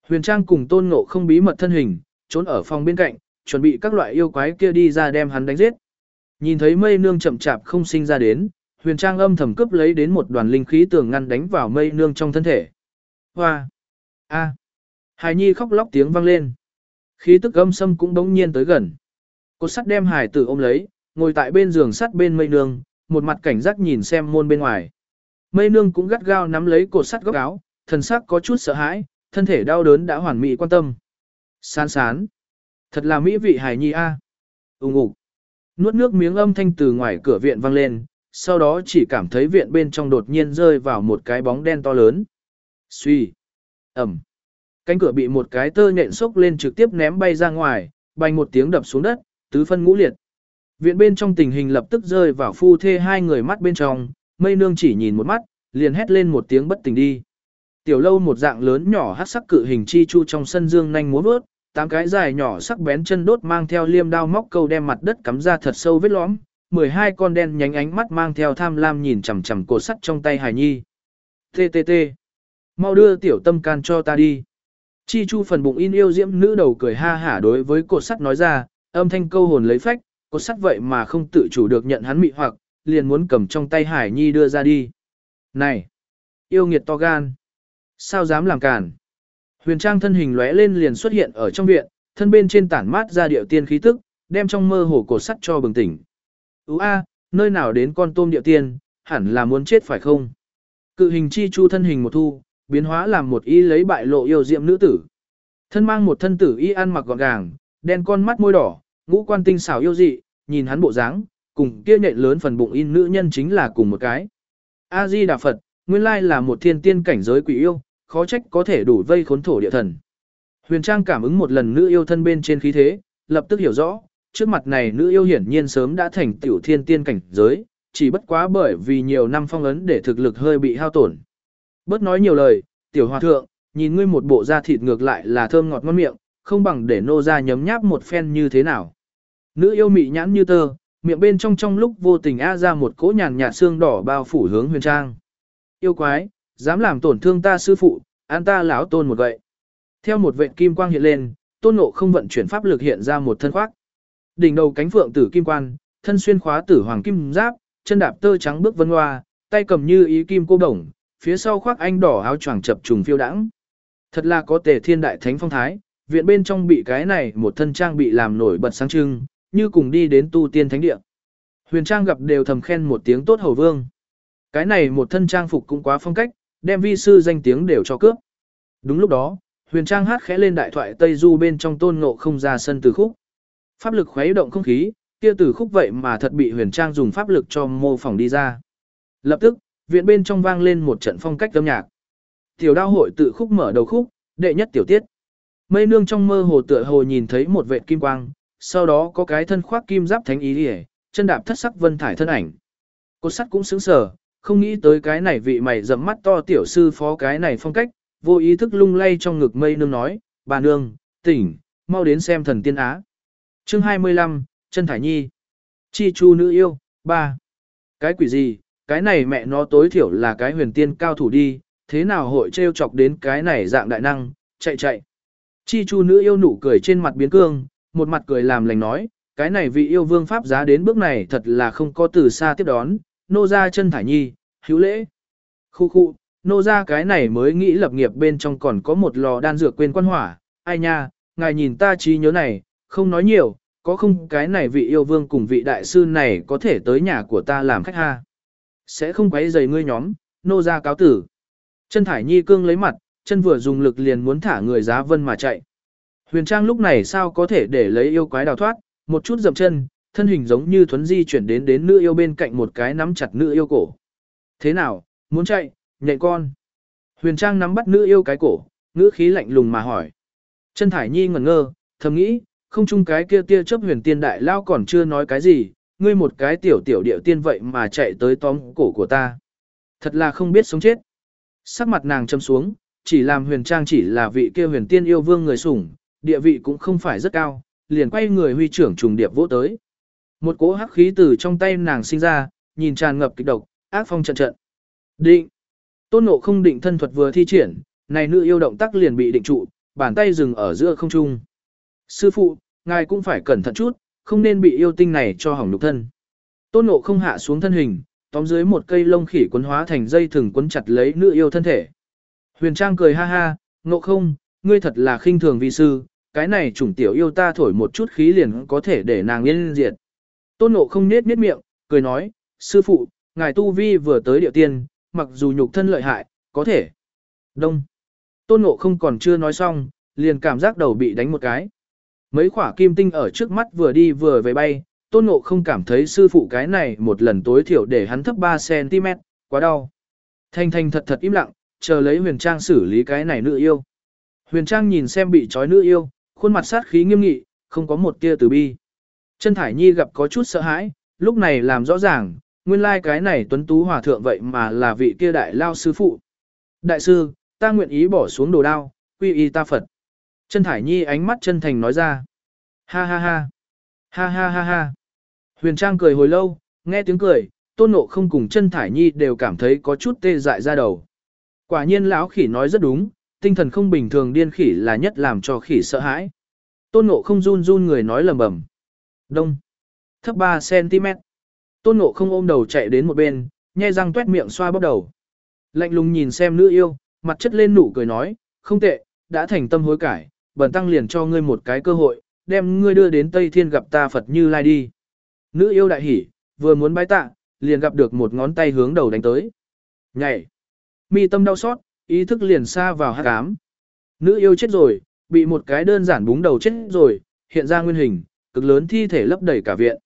[SPEAKER 1] Huyền Trang cùng Tôn Ngộ không bí mật thân hình, trốn ở phòng bên cạnh, chuẩn bị các loại yêu quái kia đi ra đem hắn đánh giết. Nhìn thấy mây nương chậm chạp không sinh ra đến, Huyền Trang âm thầm cướp lấy đến một đoàn linh khí tường ngăn đánh vào mây nương trong thân thể. Hoa! A! À. Hải Nhi khóc lóc tiếng vang lên. Khí tức âm sâm cũng đống nhiên tới gần. Cột sắt đem hải tử ôm lấy, ngồi tại bên giường sắt bên mây nương, một mặt cảnh giác nhìn xem môn bên ngoài. Mây nương cũng gắt gao nắm lấy cột sắt góc áo, thần sắc có chút sợ hãi, thân thể đau đớn đã hoàn mỹ quan tâm. Sán sán. Thật là mỹ vị Hải nhi a. À. Úng. Nuốt nước miếng âm thanh từ ngoài cửa viện vang lên, sau đó chỉ cảm thấy viện bên trong đột nhiên rơi vào một cái bóng đen to lớn. Suy. Ẩm. Cánh cửa bị một cái tơ nhện sốc lên trực tiếp ném bay ra ngoài, bành một tiếng đập xuống đất, tứ phân ngũ liệt. Viện bên trong tình hình lập tức rơi vào phu thê hai người mắt bên trong, mây nương chỉ nhìn một mắt, liền hét lên một tiếng bất tỉnh đi. Tiểu lâu một dạng lớn nhỏ hát sắc cự hình chi chu trong sân dương nhanh múa vớt, tám cái dài nhỏ sắc bén chân đốt mang theo liêm đao móc câu đem mặt đất cắm ra thật sâu vết lõm, 12 con đen nhánh ánh mắt mang theo tham lam nhìn chằm chằm cột sắt trong tay Hải Nhi. TTT. Mau đưa tiểu tâm can cho ta đi. Chi chu phần bụng in yêu diễm nữ đầu cười ha hả đối với cột sắt nói ra, âm thanh câu hồn lấy phách, cột sắt vậy mà không tự chủ được nhận hắn mị hoặc, liền muốn cầm trong tay Hải Nhi đưa ra đi. Này! Yêu nghiệt to gan! Sao dám làm cản? Huyền Trang thân hình lóe lên liền xuất hiện ở trong viện, thân bên trên tản mát ra điệu tiên khí tức, đem trong mơ hồ cột sắt cho bừng tỉnh. Ú a, nơi nào đến con tôm địa tiên, hẳn là muốn chết phải không? Cự hình chi chu thân hình một thu, biến hóa làm một y lấy bại lộ yêu diệm nữ tử. Thân mang một thân tử y ăn mặc gọn gàng, đen con mắt môi đỏ, ngũ quan tinh xảo yêu dị, nhìn hắn bộ dáng, cùng kia nhện lớn phần bụng in nữ nhân chính là cùng một cái. A Di Đà Phật, nguyên lai là một thiên tiên cảnh giới quỷ yêu, khó trách có thể đủ vây khốn thổ địa thần. Huyền Trang cảm ứng một lần nữ yêu thân bên trên khí thế, lập tức hiểu rõ, trước mặt này nữ yêu hiển nhiên sớm đã thành tiểu thiên tiên cảnh giới, chỉ bất quá bởi vì nhiều năm phong ấn để thực lực hơi bị hao tổn. Bớt nói nhiều lời, tiểu hòa thượng, nhìn ngươi một bộ da thịt ngược lại là thơm ngọt ngon miệng, không bằng để nô ra nhấm nháp một phen như thế nào. Nữ yêu mị nhãn như tơ, miệng bên trong trong lúc vô tình a ra một cỗ nhàn nhạt xương đỏ bao phủ hướng huyền trang. Yêu quái, dám làm tổn thương ta sư phụ, an ta lão tôn một vậy. Theo một vệt kim quang hiện lên, tôn ngộ không vận chuyển pháp lực hiện ra một thân khoác. Đỉnh đầu cánh phượng tử kim quan, thân xuyên khóa tử hoàng kim giáp, chân đạp tơ trắng bước vân hoa, tay cầm như ý kim cô đồng, phía sau khoác anh đỏ áo choàng chập trùng phiêu đãng. Thật là có tề thiên đại thánh phong thái, viện bên trong bị cái này một thân trang bị làm nổi bật sáng trưng, như cùng đi đến tu tiên thánh địa. Huyền trang gặp đều thầm khen một tiếng tốt hầu vương. Cái này một thân trang phục cũng quá phong cách, đem vi sư danh tiếng đều cho cướp. Đúng lúc đó, huyền trang hát khẽ lên đại thoại Tây Du bên trong tôn ngộ không ra sân từ khúc. Pháp lực khuấy động không khí, kia từ khúc vậy mà thật bị huyền trang dùng pháp lực cho mô phỏng đi ra. Lập tức, viện bên trong vang lên một trận phong cách âm nhạc. Tiểu đao hội tự khúc mở đầu khúc, đệ nhất tiểu tiết. Mây nương trong mơ hồ tựa hồ nhìn thấy một vệt kim quang, sau đó có cái thân khoác kim giáp thánh ý liễu, chân đạp thất sắc vân thải thân ảnh. Cột sắt cũng sững sờ, không nghĩ tới cái này vị mày dẫm mắt to tiểu sư phó cái này phong cách, vô ý thức lung lay trong ngực mây nương nói, bà nương, tỉnh, mau đến xem thần tiên á. Chương 25, chân thải nhi. Chi chu nữ yêu, ba. Cái quỷ gì, cái này mẹ nó tối thiểu là cái huyền tiên cao thủ đi, thế nào hội trêu chọc đến cái này dạng đại năng, chạy chạy. Chi chu nữ yêu nụ cười trên mặt biến cương, một mặt cười làm lành nói, cái này vị yêu vương pháp giá đến bước này thật là không có từ xa tiếp đón, nô ra chân thải nhi, hữu lễ. Khu khu, nô ra cái này mới nghĩ lập nghiệp bên trong còn có một lò đan dược quên quan hỏa, ai nha, ngài nhìn ta trí nhớ này, không nói nhiều, có không cái này vị yêu vương cùng vị đại sư này có thể tới nhà của ta làm khách ha. Sẽ không quấy rầy ngươi nhóm, nô ra cáo tử. Chân thải nhi cương lấy mặt, chân vừa dùng lực liền muốn thả người giá vân mà chạy. Huyền Trang lúc này sao có thể để lấy yêu quái đào thoát, một chút dậm chân, thân hình giống như thuấn di chuyển đến đến nữ yêu bên cạnh một cái nắm chặt nữ yêu cổ. Thế nào, muốn chạy, nhện con. Huyền Trang nắm bắt nữ yêu cái cổ, ngữ khí lạnh lùng mà hỏi. Chân Thải Nhi ngẩn ngơ, thầm nghĩ, không chung cái kia tia chấp huyền tiên đại lao còn chưa nói cái gì, ngươi một cái tiểu tiểu điệu tiên vậy mà chạy tới tóm cổ của ta. Thật là không biết sống chết. Sắc mặt nàng châm xuống, chỉ làm huyền trang chỉ là vị kia huyền tiên yêu vương người sủng, địa vị cũng không phải rất cao, liền quay người huy trưởng trùng điệp vỗ tới. Một cỗ hắc khí từ trong tay nàng sinh ra, nhìn tràn ngập kịch độc, ác phong trận trận. Định. Tôn Ngộ không định thân thuật vừa thi triển, này nữ yêu động tác liền bị định trụ, bàn tay dừng ở giữa không trung. Sư phụ, ngài cũng phải cẩn thận chút, không nên bị yêu tinh này cho hỏng nhục thân. Tôn Ngộ không hạ xuống thân hình, tóm dưới một cây lông khỉ quấn hóa thành dây thừng quấn chặt lấy nữ yêu thân thể. Huyền Trang cười ha ha, Ngộ không, ngươi thật là khinh thường vi sư, cái này chủng tiểu yêu ta thổi một chút khí liền có thể để nàng yên diệt. Tôn Ngộ không nết nết miệng, cười nói, sư phụ, ngài tu vi vừa tới địa tiên, mặc dù nhục thân lợi hại, có thể. Đông. Tôn Ngộ không còn chưa nói xong, liền cảm giác đầu bị đánh một cái. Mấy quả kim tinh ở trước mắt vừa đi vừa về bay, Tôn Ngộ không cảm thấy sư phụ cái này một lần tối thiểu để hắn thấp 3cm, quá đau. Thanh thanh thật thật im lặng, chờ lấy huyền trang xử lý cái này nữ yêu. Huyền trang nhìn xem bị trói nữ yêu, khuôn mặt sát khí nghiêm nghị, không có một tia từ bi. Chân Thải Nhi gặp có chút sợ hãi, lúc này làm rõ ràng, nguyên lai like cái này tuấn tú hòa thượng vậy mà là vị kia đại lao sư phụ. Đại sư, ta nguyện ý bỏ xuống đồ đao, quy y ta Phật. Chân Thải Nhi ánh mắt chân thành nói ra. Ha ha ha. Ha ha ha ha. Huyền Trang cười hồi lâu, nghe tiếng cười, tôn nộ không cùng chân Thải Nhi đều cảm thấy có chút tê dại ra đầu. Quả nhiên lão khỉ nói rất đúng, tinh thần không bình thường điên khỉ là nhất làm cho khỉ sợ hãi. Tôn nộ không run run người nói lầm bầm. Đông. Thấp 3cm. Tôn nộ không ôm đầu chạy đến một bên, nhai răng tuét miệng xoa bóp đầu. Lạnh lùng nhìn xem nữ yêu, mặt chất lên nụ cười nói, không tệ, đã thành tâm hối cải, bần tăng liền cho ngươi một cái cơ hội, đem ngươi đưa đến Tây Thiên gặp ta Phật Như Lai đi. Nữ yêu đại hỉ, vừa muốn bái tạ, liền gặp được một ngón tay hướng đầu đánh tới. Nhảy. Mi tâm đau xót, ý thức liền xa vào hát cám. Nữ yêu chết rồi, bị một cái đơn giản búng đầu chết rồi, hiện ra nguyên hình, cực lớn thi thể lấp đầy cả viện.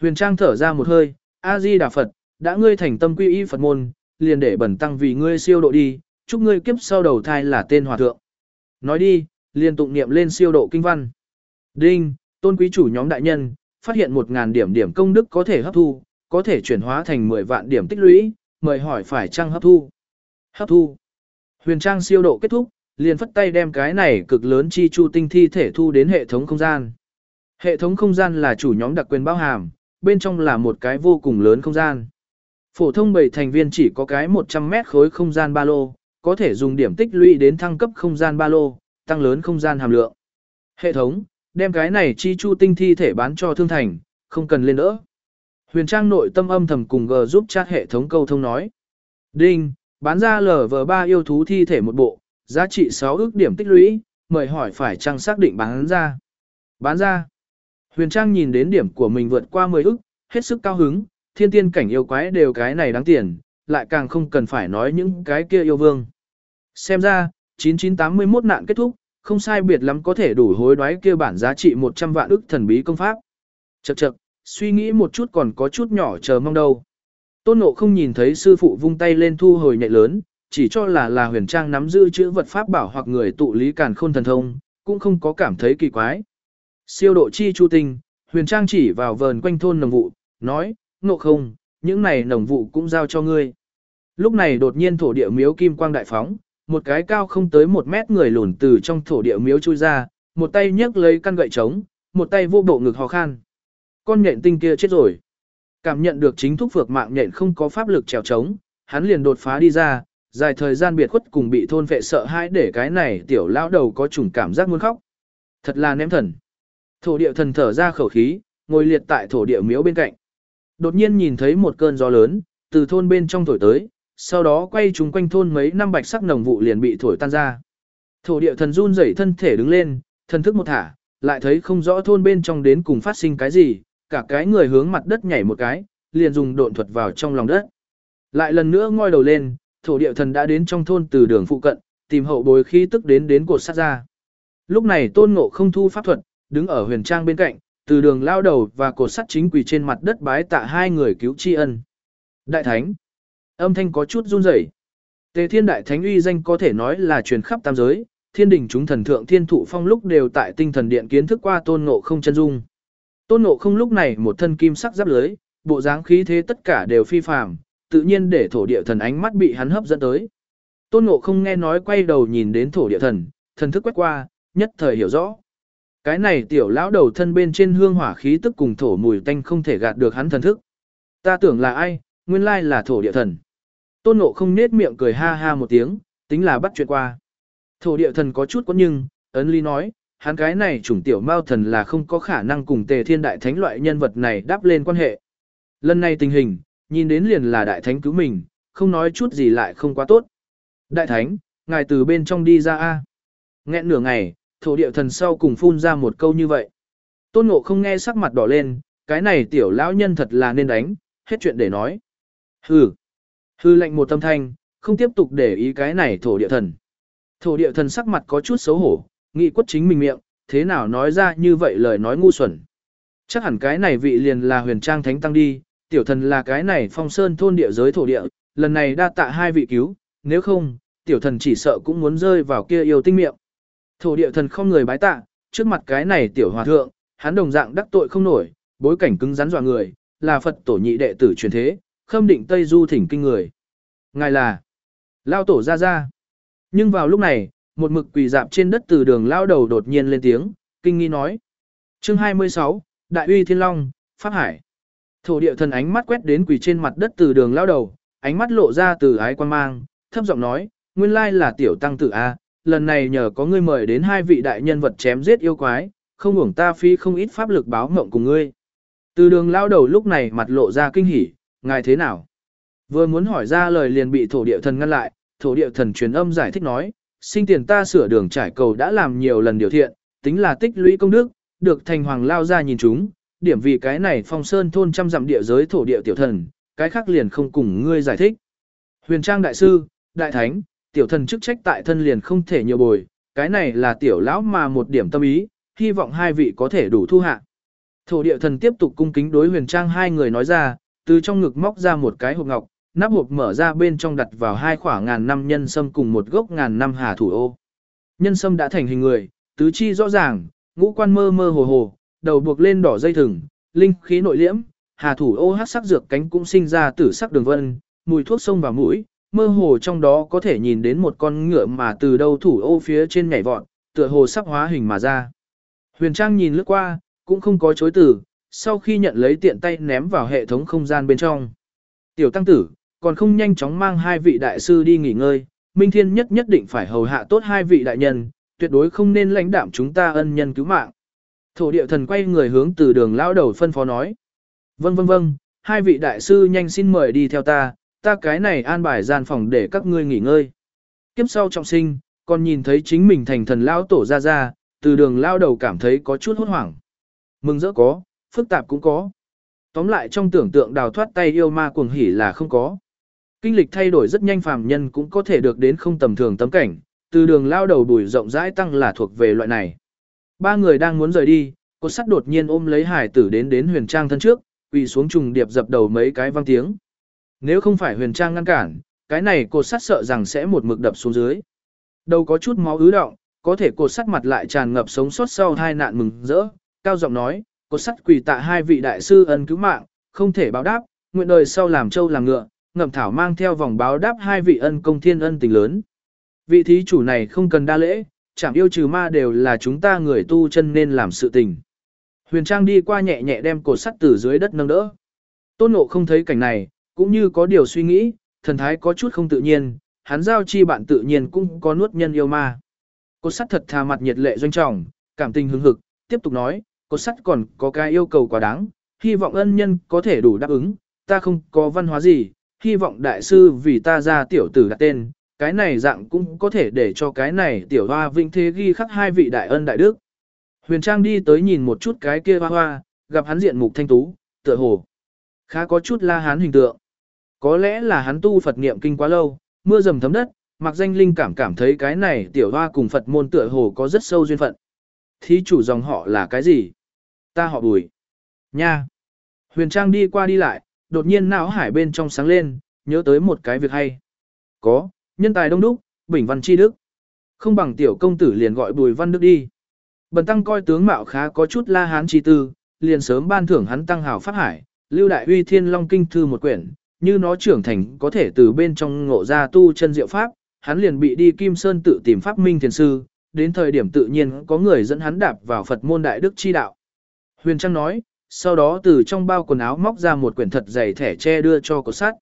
[SPEAKER 1] Huyền Trang thở ra một hơi, A-di Đà Phật, đã ngươi thành tâm quy y Phật môn, liền để bẩn tăng vì ngươi siêu độ đi, chúc ngươi kiếp sau đầu thai là tên hòa thượng. Nói đi, liên tụng niệm lên siêu độ kinh văn. Đinh, Tôn quý chủ nhóm đại nhân, phát hiện 1.000 điểm điểm công đức có thể hấp thu, có thể chuyển hóa thành 10 vạn điểm tích lũy, mời hỏi phải chăng hấp thu. Hấp thu. Huyền trang siêu độ kết thúc, liền phất tay đem cái này cực lớn chi chu tinh thi thể thu đến hệ thống không gian. Hệ thống không gian là chủ nhóm đặc quyền bao hàm, bên trong là một cái vô cùng lớn không gian. Phổ thông bảy thành viên chỉ có cái 100 mét khối không gian ba lô, có thể dùng điểm tích lũy đến thăng cấp không gian ba lô, tăng lớn không gian hàm lượng. Hệ thống, đem cái này chi chu tinh thi thể bán cho thương thành, không cần lên đỡ. Huyền Trang nội tâm âm thầm cùng G giúp chat hệ thống câu thông nói. Đinh, bán ra LV3 yêu thú thi thể một bộ, giá trị 6 ước điểm tích lũy, mời hỏi phải trang xác định bán ra. Bán ra. Huyền Trang nhìn đến điểm của mình vượt qua 10 ước, hết sức cao hứng, thiên tiên cảnh yêu quái đều cái này đáng tiền, lại càng không cần phải nói những cái kia yêu vương. Xem ra, 9981 nạn kết thúc, không sai biệt lắm có thể đủ hối đoái kia bản giá trị 100 vạn ức thần bí công pháp. Chậc chậc, suy nghĩ một chút còn có chút nhỏ chờ mong đâu. Tôn Ngộ không nhìn thấy sư phụ vung tay lên thu hồi nhạy lớn, chỉ cho là là huyền trang nắm giữ chữ vật pháp bảo hoặc người tụ lý càn khôn thần thông, cũng không có cảm thấy kỳ quái. Siêu độ chi chu tinh, huyền trang chỉ vào vờn quanh thôn nồng vụ, nói, Ngộ không, những này nồng vụ cũng giao cho ngươi. Lúc này đột nhiên thổ địa miếu kim quang đại phóng, một cái cao không tới một mét người lùn từ trong thổ địa miếu chui ra, một tay nhấc lấy căn gậy trống, một tay vô bộ ngực hò khan. Con nhện tinh kia chết rồi. Cảm nhận được chính thúc phược mạng nhện không có pháp lực trèo trống, hắn liền đột phá đi ra, dài thời gian biệt khuất cùng bị thôn vệ sợ hãi để cái này tiểu lão đầu có chủng cảm giác muốn khóc. Thật là ném thần. Thổ địa thần thở ra khẩu khí, ngồi liệt tại thổ địa miếu bên cạnh. Đột nhiên nhìn thấy một cơn gió lớn, từ thôn bên trong thổi tới, sau đó quay chúng quanh thôn mấy năm bạch sắc nồng vụ liền bị thổi tan ra. Thổ địa thần run rẩy thân thể đứng lên, thần thức một thả, lại thấy không rõ thôn bên trong đến cùng phát sinh cái gì, cả cái người hướng mặt đất nhảy một cái, liền dùng độn thuật vào trong lòng đất. Lại lần nữa ngoi đầu lên, thổ địa thần đã đến trong thôn từ đường phụ cận, tìm hậu bối khi tức đến đến cột sát ra. Lúc này tôn ngộ không thu pháp thuật, đứng ở huyền trang bên cạnh, từ đường lao đầu và cột sắt chính quỳ trên mặt đất bái tạ hai người cứu tri ân. Đại thánh, Âm thanh có chút run rẩy. Tề Thiên Đại Thánh uy danh có thể nói là truyền khắp tam giới, thiên đình chúng thần thượng thiên thụ phong lúc đều tại tinh thần điện kiến thức qua tôn ngộ không chân dung. Tôn ngộ không lúc này một thân kim sắc giáp lưới, bộ dáng khí thế tất cả đều phi phàm, tự nhiên để thổ địa thần ánh mắt bị hắn hấp dẫn tới. Tôn ngộ không nghe nói quay đầu nhìn đến thổ địa thần, thần thức quét qua, nhất thời hiểu rõ. Cái này tiểu lão đầu thân bên trên hương hỏa khí tức cùng thổ mùi tanh không thể gạt được hắn thần thức. Ta tưởng là ai, nguyên lai là thổ địa thần. Tôn Ngộ không nết miệng cười ha ha một tiếng, tính là bắt chuyện qua. Thổ địa thần có chút có nhưng, ấn ly nói, hắn cái này chủng tiểu mao thần là không có khả năng cùng tề thiên đại thánh loại nhân vật này đáp lên quan hệ. Lần này tình hình, nhìn đến liền là đại thánh cứu mình, không nói chút gì lại không quá tốt. Đại thánh, ngài từ bên trong đi ra a. Nghẹn nửa ngày, thổ địa thần sau cùng phun ra một câu như vậy. Tôn ngộ không nghe sắc mặt đỏ lên, cái này tiểu lão nhân thật là nên đánh, hết chuyện để nói. Hừ. Hư lệnh một tâm thanh, không tiếp tục để ý cái này thổ địa thần. Thổ địa thần sắc mặt có chút xấu hổ, nghị quất chính mình miệng, thế nào nói ra như vậy lời nói ngu xuẩn. Chắc hẳn cái này vị liền là huyền trang thánh tăng đi, tiểu thần là cái này phong sơn thôn địa giới thổ địa, lần này đa tạ hai vị cứu, nếu không, tiểu thần chỉ sợ cũng muốn rơi vào kia yêu tinh miệng. Thổ địa thần không người bái tạ, trước mặt cái này tiểu hòa thượng, hắn đồng dạng đắc tội không nổi, bối cảnh cứng rắn dọa người, là Phật tổ nhị đệ tử truyền thế, khâm định Tây Du thỉnh kinh người. Ngài là Lao tổ ra ra. Nhưng vào lúc này, một mực quỳ dạp trên đất từ đường lao đầu đột nhiên lên tiếng, kinh nghi nói. chương 26, Đại uy Thiên Long, Pháp Hải. Thổ địa thần ánh mắt quét đến quỳ trên mặt đất từ đường lao đầu, ánh mắt lộ ra từ ái quan mang, thấp giọng nói, nguyên lai là tiểu tăng tử A, lần này nhờ có ngươi mời đến hai vị đại nhân vật chém giết yêu quái, không uổng ta phi không ít pháp lực báo mộng cùng ngươi. Từ đường lao đầu lúc này mặt lộ ra kinh hỉ, ngài thế nào? Vừa muốn hỏi ra lời liền bị thổ địa thần ngăn lại, thổ địa thần truyền âm giải thích nói, sinh tiền ta sửa đường trải cầu đã làm nhiều lần điều thiện, tính là tích lũy công đức, được thành hoàng lao ra nhìn chúng, điểm vì cái này phong sơn thôn trăm dặm địa giới thổ địa tiểu thần, cái khác liền không cùng ngươi giải thích. Huyền trang đại sư, đại thánh, tiểu thần chức trách tại thân liền không thể nhiều bồi, cái này là tiểu lão mà một điểm tâm ý, hy vọng hai vị có thể đủ thu hạ. Thổ địa thần tiếp tục cung kính đối huyền trang hai người nói ra, từ trong ngực móc ra một cái hộp ngọc, nắp hộp mở ra bên trong đặt vào hai khoảng ngàn năm nhân sâm cùng một gốc ngàn năm hà thủ ô. Nhân sâm đã thành hình người, tứ chi rõ ràng, ngũ quan mơ mơ hồ hồ, đầu buộc lên đỏ dây thừng, linh khí nội liễm, hà thủ ô hát sắc dược cánh cũng sinh ra tử sắc đường vân, mùi thuốc sông vào mũi, mơ hồ trong đó có thể nhìn đến một con ngựa mà từ đâu thủ ô phía trên nhảy vọt, tựa hồ sắp hóa hình mà ra. Huyền Trang nhìn lướt qua, cũng không có chối từ, sau khi nhận lấy tiện tay ném vào hệ thống không gian bên trong. Tiểu tăng tử, còn không nhanh chóng mang hai vị đại sư đi nghỉ ngơi, Minh Thiên nhất nhất định phải hầu hạ tốt hai vị đại nhân, tuyệt đối không nên lãnh đạm chúng ta ân nhân cứu mạng. Thổ địa thần quay người hướng từ đường lão đầu phân phó nói. Vâng vâng vâng, hai vị đại sư nhanh xin mời đi theo ta, ta cái này an bài gian phòng để các ngươi nghỉ ngơi. Kiếp sau trọng sinh, còn nhìn thấy chính mình thành thần lão tổ ra ra, từ đường lao đầu cảm thấy có chút hốt hoảng. Mừng rỡ có, phức tạp cũng có. Tóm lại trong tưởng tượng đào thoát tay yêu ma cuồng hỉ là không có. Kinh lịch thay đổi rất nhanh phàm nhân cũng có thể được đến không tầm thường tấm cảnh, từ đường lao đầu đuổi rộng rãi tăng là thuộc về loại này. Ba người đang muốn rời đi, cột sắt đột nhiên ôm lấy hải tử đến đến huyền trang thân trước, quỳ xuống trùng điệp dập đầu mấy cái vang tiếng. Nếu không phải huyền trang ngăn cản, cái này cột sắt sợ rằng sẽ một mực đập xuống dưới. Đầu có chút máu ứ động, có thể cột sắt mặt lại tràn ngập sống sót sau hai nạn mừng rỡ, cao giọng nói, cột sắt quỳ tạ hai vị đại sư ân cứu mạng, không thể báo đáp, nguyện đời sau làm châu làm ngựa, ngậm thảo mang theo vòng báo đáp hai vị ân công thiên ân tình lớn. Vị thí chủ này không cần đa lễ, chẳng yêu trừ ma đều là chúng ta người tu chân nên làm sự tình. Huyền Trang đi qua nhẹ nhẹ đem cột sắt từ dưới đất nâng đỡ. Tôn Ngộ không thấy cảnh này, cũng như có điều suy nghĩ, thần thái có chút không tự nhiên, hắn giao chi bạn tự nhiên cũng có nuốt nhân yêu ma. Cột sắt thật thà mặt nhiệt lệ doanh trọng, cảm tình hứng hực, tiếp tục nói, cột sắt còn có cái yêu cầu quá đáng, hy vọng ân nhân có thể đủ đáp ứng, ta không có văn hóa gì, hy vọng đại sư vì ta ra tiểu tử đặt tên, cái này dạng cũng có thể để cho cái này tiểu hoa vinh thế ghi khắc hai vị đại ân đại đức. Huyền Trang đi tới nhìn một chút cái kia hoa hoa, gặp hắn diện mục thanh tú, tựa hồ. Khá có chút la hán hình tượng. Có lẽ là hắn tu Phật niệm kinh quá lâu, mưa dầm thấm đất, mặc danh linh cảm cảm thấy cái này tiểu hoa cùng Phật môn tựa hồ có rất sâu duyên phận. Thí chủ dòng họ là cái gì? Ta họ bùi. Nha. Huyền Trang đi qua đi lại, đột nhiên não hải bên trong sáng lên, nhớ tới một cái việc hay. Có, nhân tài đông đúc, bình văn chi đức. Không bằng tiểu công tử liền gọi bùi văn đức đi. Bần tăng coi tướng mạo khá có chút la hán chi tư, liền sớm ban thưởng hắn tăng hào pháp hải, lưu đại uy thiên long kinh thư một quyển, như nó trưởng thành có thể từ bên trong ngộ ra tu chân diệu pháp, hắn liền bị đi Kim Sơn tự tìm pháp minh thiền sư, đến thời điểm tự nhiên có người dẫn hắn đạp vào Phật môn đại đức chi đạo. Huyền Trang nói, sau đó từ trong bao quần áo móc ra một quyển thật dày thẻ tre đưa cho cột sắt.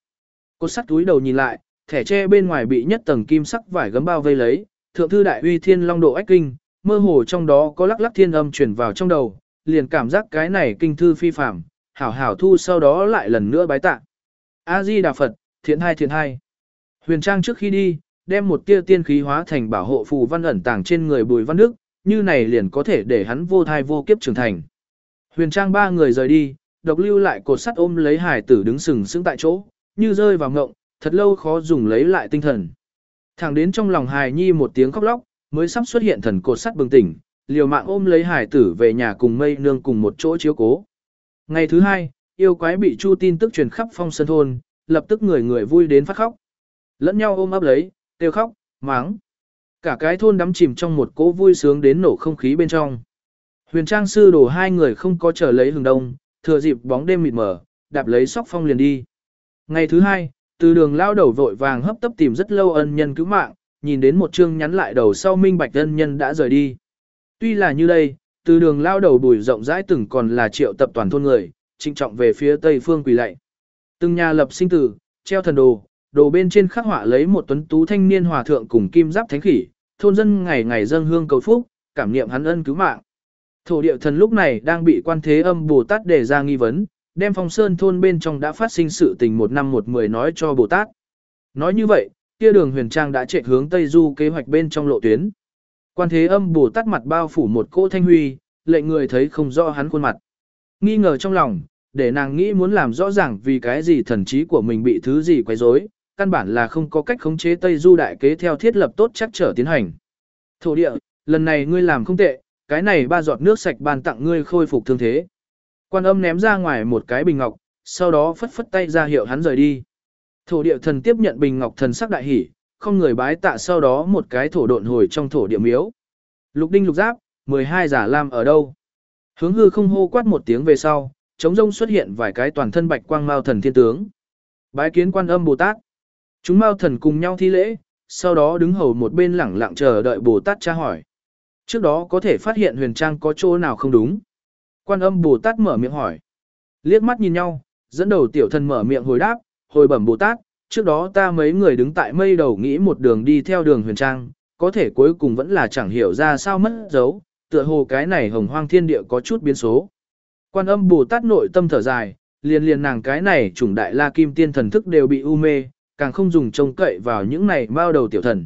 [SPEAKER 1] Cột sắt túi đầu nhìn lại, thẻ tre bên ngoài bị nhất tầng kim sắc vải gấm bao vây lấy, thượng thư đại uy thiên long độ ách kinh, mơ hồ trong đó có lắc lắc thiên âm truyền vào trong đầu, liền cảm giác cái này kinh thư phi phạm, hảo hảo thu sau đó lại lần nữa bái tạ. A Di Đà Phật, thiện hai thiện hai. Huyền Trang trước khi đi, đem một tia tiên khí hóa thành bảo hộ phù văn ẩn tàng trên người Bùi Văn Đức, như này liền có thể để hắn vô thai vô kiếp trưởng thành. Huyền Trang ba người rời đi, độc lưu lại cột sắt ôm lấy hải tử đứng sừng sững tại chỗ, như rơi vào ngộng, thật lâu khó dùng lấy lại tinh thần. Thẳng đến trong lòng hài nhi một tiếng khóc lóc, mới sắp xuất hiện thần cột sắt bừng tỉnh, liều mạng ôm lấy hải tử về nhà cùng mây nương cùng một chỗ chiếu cố. Ngày thứ hai, yêu quái bị chu tin tức truyền khắp phong sơn thôn, lập tức người người vui đến phát khóc. Lẫn nhau ôm ấp lấy, kêu khóc, máng. Cả cái thôn đắm chìm trong một cỗ vui sướng đến nổ không khí bên trong. Huyền Trang sư đồ hai người không có chờ lấy hừng đông, thừa dịp bóng đêm mịt mờ, đạp lấy sóc phong liền đi. Ngày thứ hai, từ đường lao đầu vội vàng hấp tấp tìm rất lâu ân nhân cứu mạng, nhìn đến một chương nhắn lại đầu sau minh bạch ân nhân đã rời đi. Tuy là như đây, từ đường lao đầu bùi rộng rãi từng còn là triệu tập toàn thôn người, trinh trọng về phía tây phương quỳ lạy. Từng nhà lập sinh tử, treo thần đồ, đồ bên trên khắc họa lấy một tuấn tú thanh niên hòa thượng cùng kim giáp thánh khỉ, thôn dân ngày ngày dâng hương cầu phúc, cảm niệm hắn ân cứu mạng. Thổ địa thần lúc này đang bị quan thế âm Bồ Tát đề ra nghi vấn, đem phong sơn thôn bên trong đã phát sinh sự tình một năm một mười nói cho Bồ Tát. Nói như vậy, kia đường huyền trang đã chạy hướng Tây Du kế hoạch bên trong lộ tuyến. Quan thế âm Bồ Tát mặt bao phủ một cỗ thanh huy, lệnh người thấy không rõ hắn khuôn mặt. Nghi ngờ trong lòng, để nàng nghĩ muốn làm rõ ràng vì cái gì thần trí của mình bị thứ gì quấy rối, căn bản là không có cách khống chế Tây Du đại kế theo thiết lập tốt chắc trở tiến hành. Thổ địa, lần này ngươi làm không tệ, cái này ba giọt nước sạch ban tặng ngươi khôi phục thương thế. Quan âm ném ra ngoài một cái bình ngọc, sau đó phất phất tay ra hiệu hắn rời đi. Thổ địa thần tiếp nhận bình ngọc thần sắc đại hỉ, không người bái tạ sau đó một cái thổ độn hồi trong thổ địa miếu. Lục đinh lục giáp, 12 giả lam ở đâu? Hướng hư không hô quát một tiếng về sau, trống rông xuất hiện vài cái toàn thân bạch quang mao thần thiên tướng. Bái kiến quan âm Bồ Tát. Chúng mao thần cùng nhau thi lễ, sau đó đứng hầu một bên lẳng lặng chờ đợi Bồ Tát tra hỏi. Trước đó có thể phát hiện huyền trang có chỗ nào không đúng. Quan âm Bồ Tát mở miệng hỏi. Liếc mắt nhìn nhau, dẫn đầu tiểu thần mở miệng hồi đáp, hồi bẩm Bồ Tát, trước đó ta mấy người đứng tại mây đầu nghĩ một đường đi theo đường huyền trang, có thể cuối cùng vẫn là chẳng hiểu ra sao mất dấu, tựa hồ cái này hồng hoang thiên địa có chút biến số. Quan âm Bồ Tát nội tâm thở dài, liền liền nàng cái này chủng đại la kim tiên thần thức đều bị u mê, càng không dùng trông cậy vào những này bao đầu tiểu thần.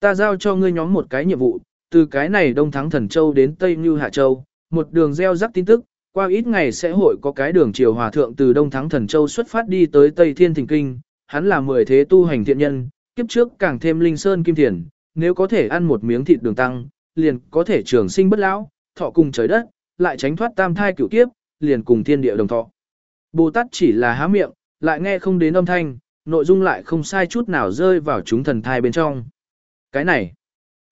[SPEAKER 1] Ta giao cho ngươi nhóm một cái nhiệm vụ, từ cái này Đông Thắng Thần Châu đến Tây Như Hạ Châu, một đường gieo rắc tin tức, qua ít ngày sẽ hội có cái đường triều hòa thượng từ Đông Thắng Thần Châu xuất phát đi tới Tây Thiên Thỉnh Kinh, hắn là mười thế tu hành thiện nhân, kiếp trước càng thêm linh sơn kim thiền, nếu có thể ăn một miếng thịt đường tăng, liền có thể trường sinh bất lão, thọ cùng trời đất, lại tránh thoát tam thai cửu kiếp, liền cùng thiên địa đồng thọ. Bồ Tát chỉ là há miệng, lại nghe không đến âm thanh, nội dung lại không sai chút nào rơi vào chúng thần thai bên trong. Cái này,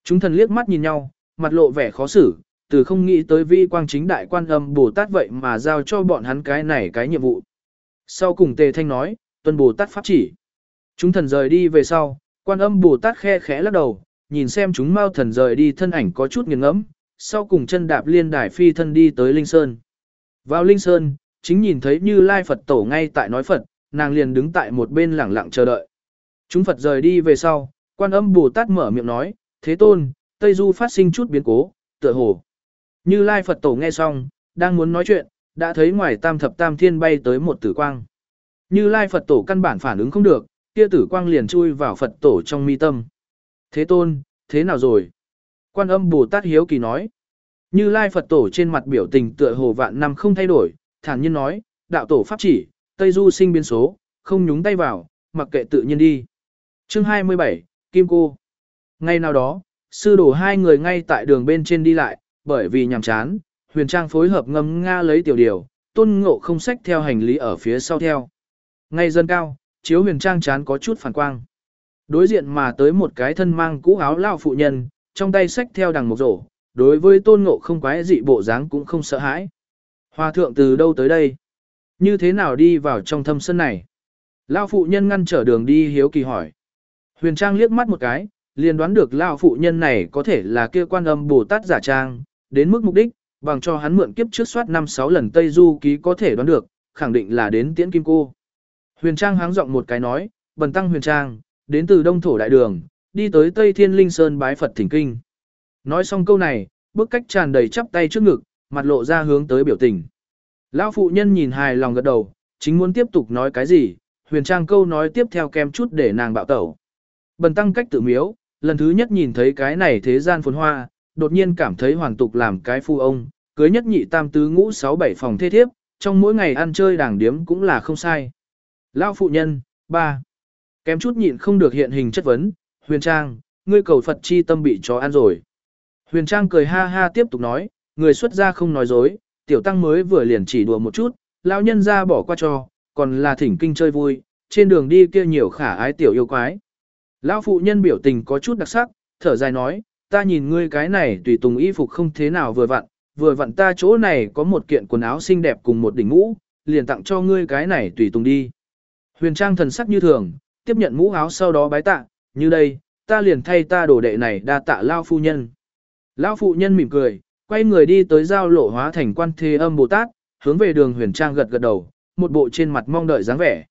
[SPEAKER 1] chúng thần liếc mắt nhìn nhau, mặt lộ vẻ khó xử, từ không nghĩ tới vi quang chính đại quan âm Bồ Tát vậy mà giao cho bọn hắn cái này cái nhiệm vụ. Sau cùng Tề Thanh nói, tuân Bồ Tát pháp chỉ. Chúng thần rời đi về sau, quan âm Bồ Tát khe khẽ lắc đầu, nhìn xem chúng mau thần rời đi thân ảnh có chút nghiêng ngẫm, sau cùng chân đạp liên đài phi thân đi tới Linh Sơn. Vào Linh Sơn, chính nhìn thấy như Lai Phật Tổ ngay tại nói Phật, nàng liền đứng tại một bên lẳng lặng chờ đợi. Chúng Phật rời đi về sau, quan âm Bồ Tát mở miệng nói, Thế Tôn, Tây Du phát sinh chút biến cố, tựa hồ. Như Lai Phật Tổ nghe xong, đang muốn nói chuyện, đã thấy ngoài tam thập tam thiên bay tới một tử quang. Như Lai Phật Tổ căn bản phản ứng không được, kia tử quang liền chui vào Phật Tổ trong mi tâm. Thế Tôn, thế nào rồi? Quan âm Bồ Tát Hiếu Kỳ nói. Như Lai Phật Tổ trên mặt biểu tình tựa hồ vạn năm không thay đổi, thản nhiên nói, đạo tổ pháp chỉ, Tây Du sinh biến số, không nhúng tay vào, mặc kệ tự nhiên đi. Chương 27, Kim Cô. Ngay nào đó, sư đổ hai người ngay tại đường bên trên đi lại, bởi vì nhàm chán, huyền trang phối hợp ngâm nga lấy tiểu điều, tôn ngộ không sách theo hành lý ở phía sau theo. Ngay dân cao, chiếu huyền trang chán có chút phản quang. Đối diện mà tới một cái thân mang cũ áo lao phụ nhân, trong tay sách theo đằng một rổ, đối với tôn ngộ không quái dị bộ dáng cũng không sợ hãi. Hòa thượng từ đâu tới đây? Như thế nào đi vào trong thâm sân này? Lao phụ nhân ngăn trở đường đi hiếu kỳ hỏi. Huyền Trang liếc mắt một cái, liền đoán được lão phụ nhân này có thể là kia quan âm Bồ Tát giả trang, đến mức mục đích, bằng cho hắn mượn kiếp trước soát 5-6 lần Tây Du ký có thể đoán được, khẳng định là đến tiễn kim cô. Huyền Trang háng giọng một cái nói, bần tăng Huyền Trang, đến từ Đông Thổ Đại Đường, đi tới Tây Thiên Linh Sơn bái Phật thỉnh kinh. Nói xong câu này, bước cách tràn đầy chắp tay trước ngực, mặt lộ ra hướng tới biểu tình. Lão phụ nhân nhìn hài lòng gật đầu, chính muốn tiếp tục nói cái gì, huyền trang câu nói tiếp theo kem chút để nàng bạo tẩu. Bần tăng cách tự miếu, lần thứ nhất nhìn thấy cái này thế gian phồn hoa, đột nhiên cảm thấy hoàn tục làm cái phu ông, cưới nhất nhị tam tứ ngũ sáu bảy phòng thê thiếp, trong mỗi ngày ăn chơi đảng điếm cũng là không sai. Lão phụ nhân, ba Kém chút nhịn không được hiện hình chất vấn, huyền trang, ngươi cầu Phật chi tâm bị chó ăn rồi. Huyền trang cười ha ha tiếp tục nói, người xuất gia không nói dối, tiểu tăng mới vừa liền chỉ đùa một chút, lão nhân ra bỏ qua cho, còn là thỉnh kinh chơi vui, trên đường đi kia nhiều khả ái tiểu yêu quái. Lão phụ nhân biểu tình có chút đặc sắc, thở dài nói, ta nhìn ngươi cái này tùy tùng y phục không thế nào vừa vặn, vừa vặn ta chỗ này có một kiện quần áo xinh đẹp cùng một đỉnh mũ, liền tặng cho ngươi cái này tùy tùng đi. Huyền Trang thần sắc như thường, tiếp nhận mũ áo sau đó bái tạ, như đây, ta liền thay ta đồ đệ này đa tạ lao phu nhân. Lão phụ nhân mỉm cười, quay người đi tới giao lộ hóa thành quan thế âm Bồ Tát, hướng về đường huyền trang gật gật đầu, một bộ trên mặt mong đợi dáng vẻ.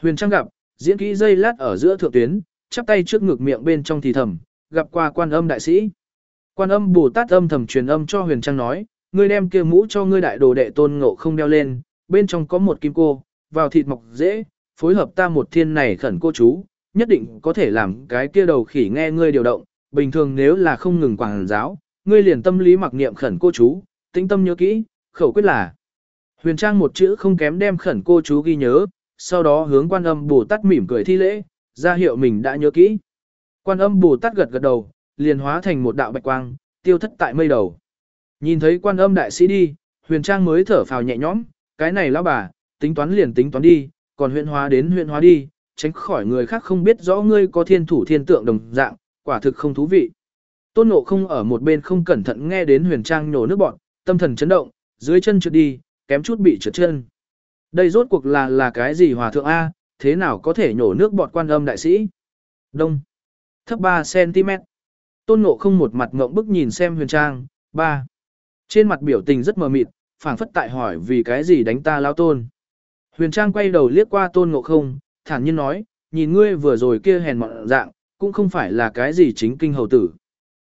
[SPEAKER 1] Huyền trang gặp, diễn kỹ dây lát ở giữa thượng tuyến, chắp tay trước ngực miệng bên trong thì thầm, gặp qua quan âm đại sĩ. Quan âm Bồ Tát âm thầm truyền âm cho huyền trang nói, ngươi đem kia mũ cho ngươi đại đồ đệ tôn ngộ không đeo lên, bên trong có một kim cô, vào thịt mọc dễ, phối hợp ta một thiên này khẩn cô chú, nhất định có thể làm cái kia đầu khỉ nghe ngươi điều động, bình thường nếu là không ngừng quảng giáo, ngươi liền tâm lý mặc niệm khẩn cô chú, tĩnh tâm nhớ kỹ, khẩu quyết là. Huyền Trang một chữ không kém đem khẩn cô chú ghi nhớ, sau đó hướng quan âm Bồ Tát mỉm cười thi lễ, ra hiệu mình đã nhớ kỹ. Quan âm Bồ Tát gật gật đầu, liền hóa thành một đạo bạch quang, tiêu thất tại mây đầu. Nhìn thấy quan âm đại sĩ đi, Huyền Trang mới thở phào nhẹ nhõm, cái này lão bà, tính toán liền tính toán đi, còn huyện hóa đến huyện hóa đi, tránh khỏi người khác không biết rõ ngươi có thiên thủ thiên tượng đồng dạng, quả thực không thú vị. Tôn Ngộ không ở một bên không cẩn thận nghe đến huyền trang nhổ nước bọn, tâm thần chấn động, dưới chân trượt đi, kém chút bị trượt chân. Đây rốt cuộc là là cái gì hòa thượng A, thế nào có thể nhổ nước bọt quan âm đại sĩ? Đông. Thấp 3cm. Tôn ngộ không một mặt ngộng bức nhìn xem huyền trang, ba. Trên mặt biểu tình rất mờ mịt, phảng phất tại hỏi vì cái gì đánh ta lao tôn. Huyền trang quay đầu liếc qua tôn ngộ không, thản nhiên nói, nhìn ngươi vừa rồi kia hèn mọn dạng, cũng không phải là cái gì chính kinh hầu tử.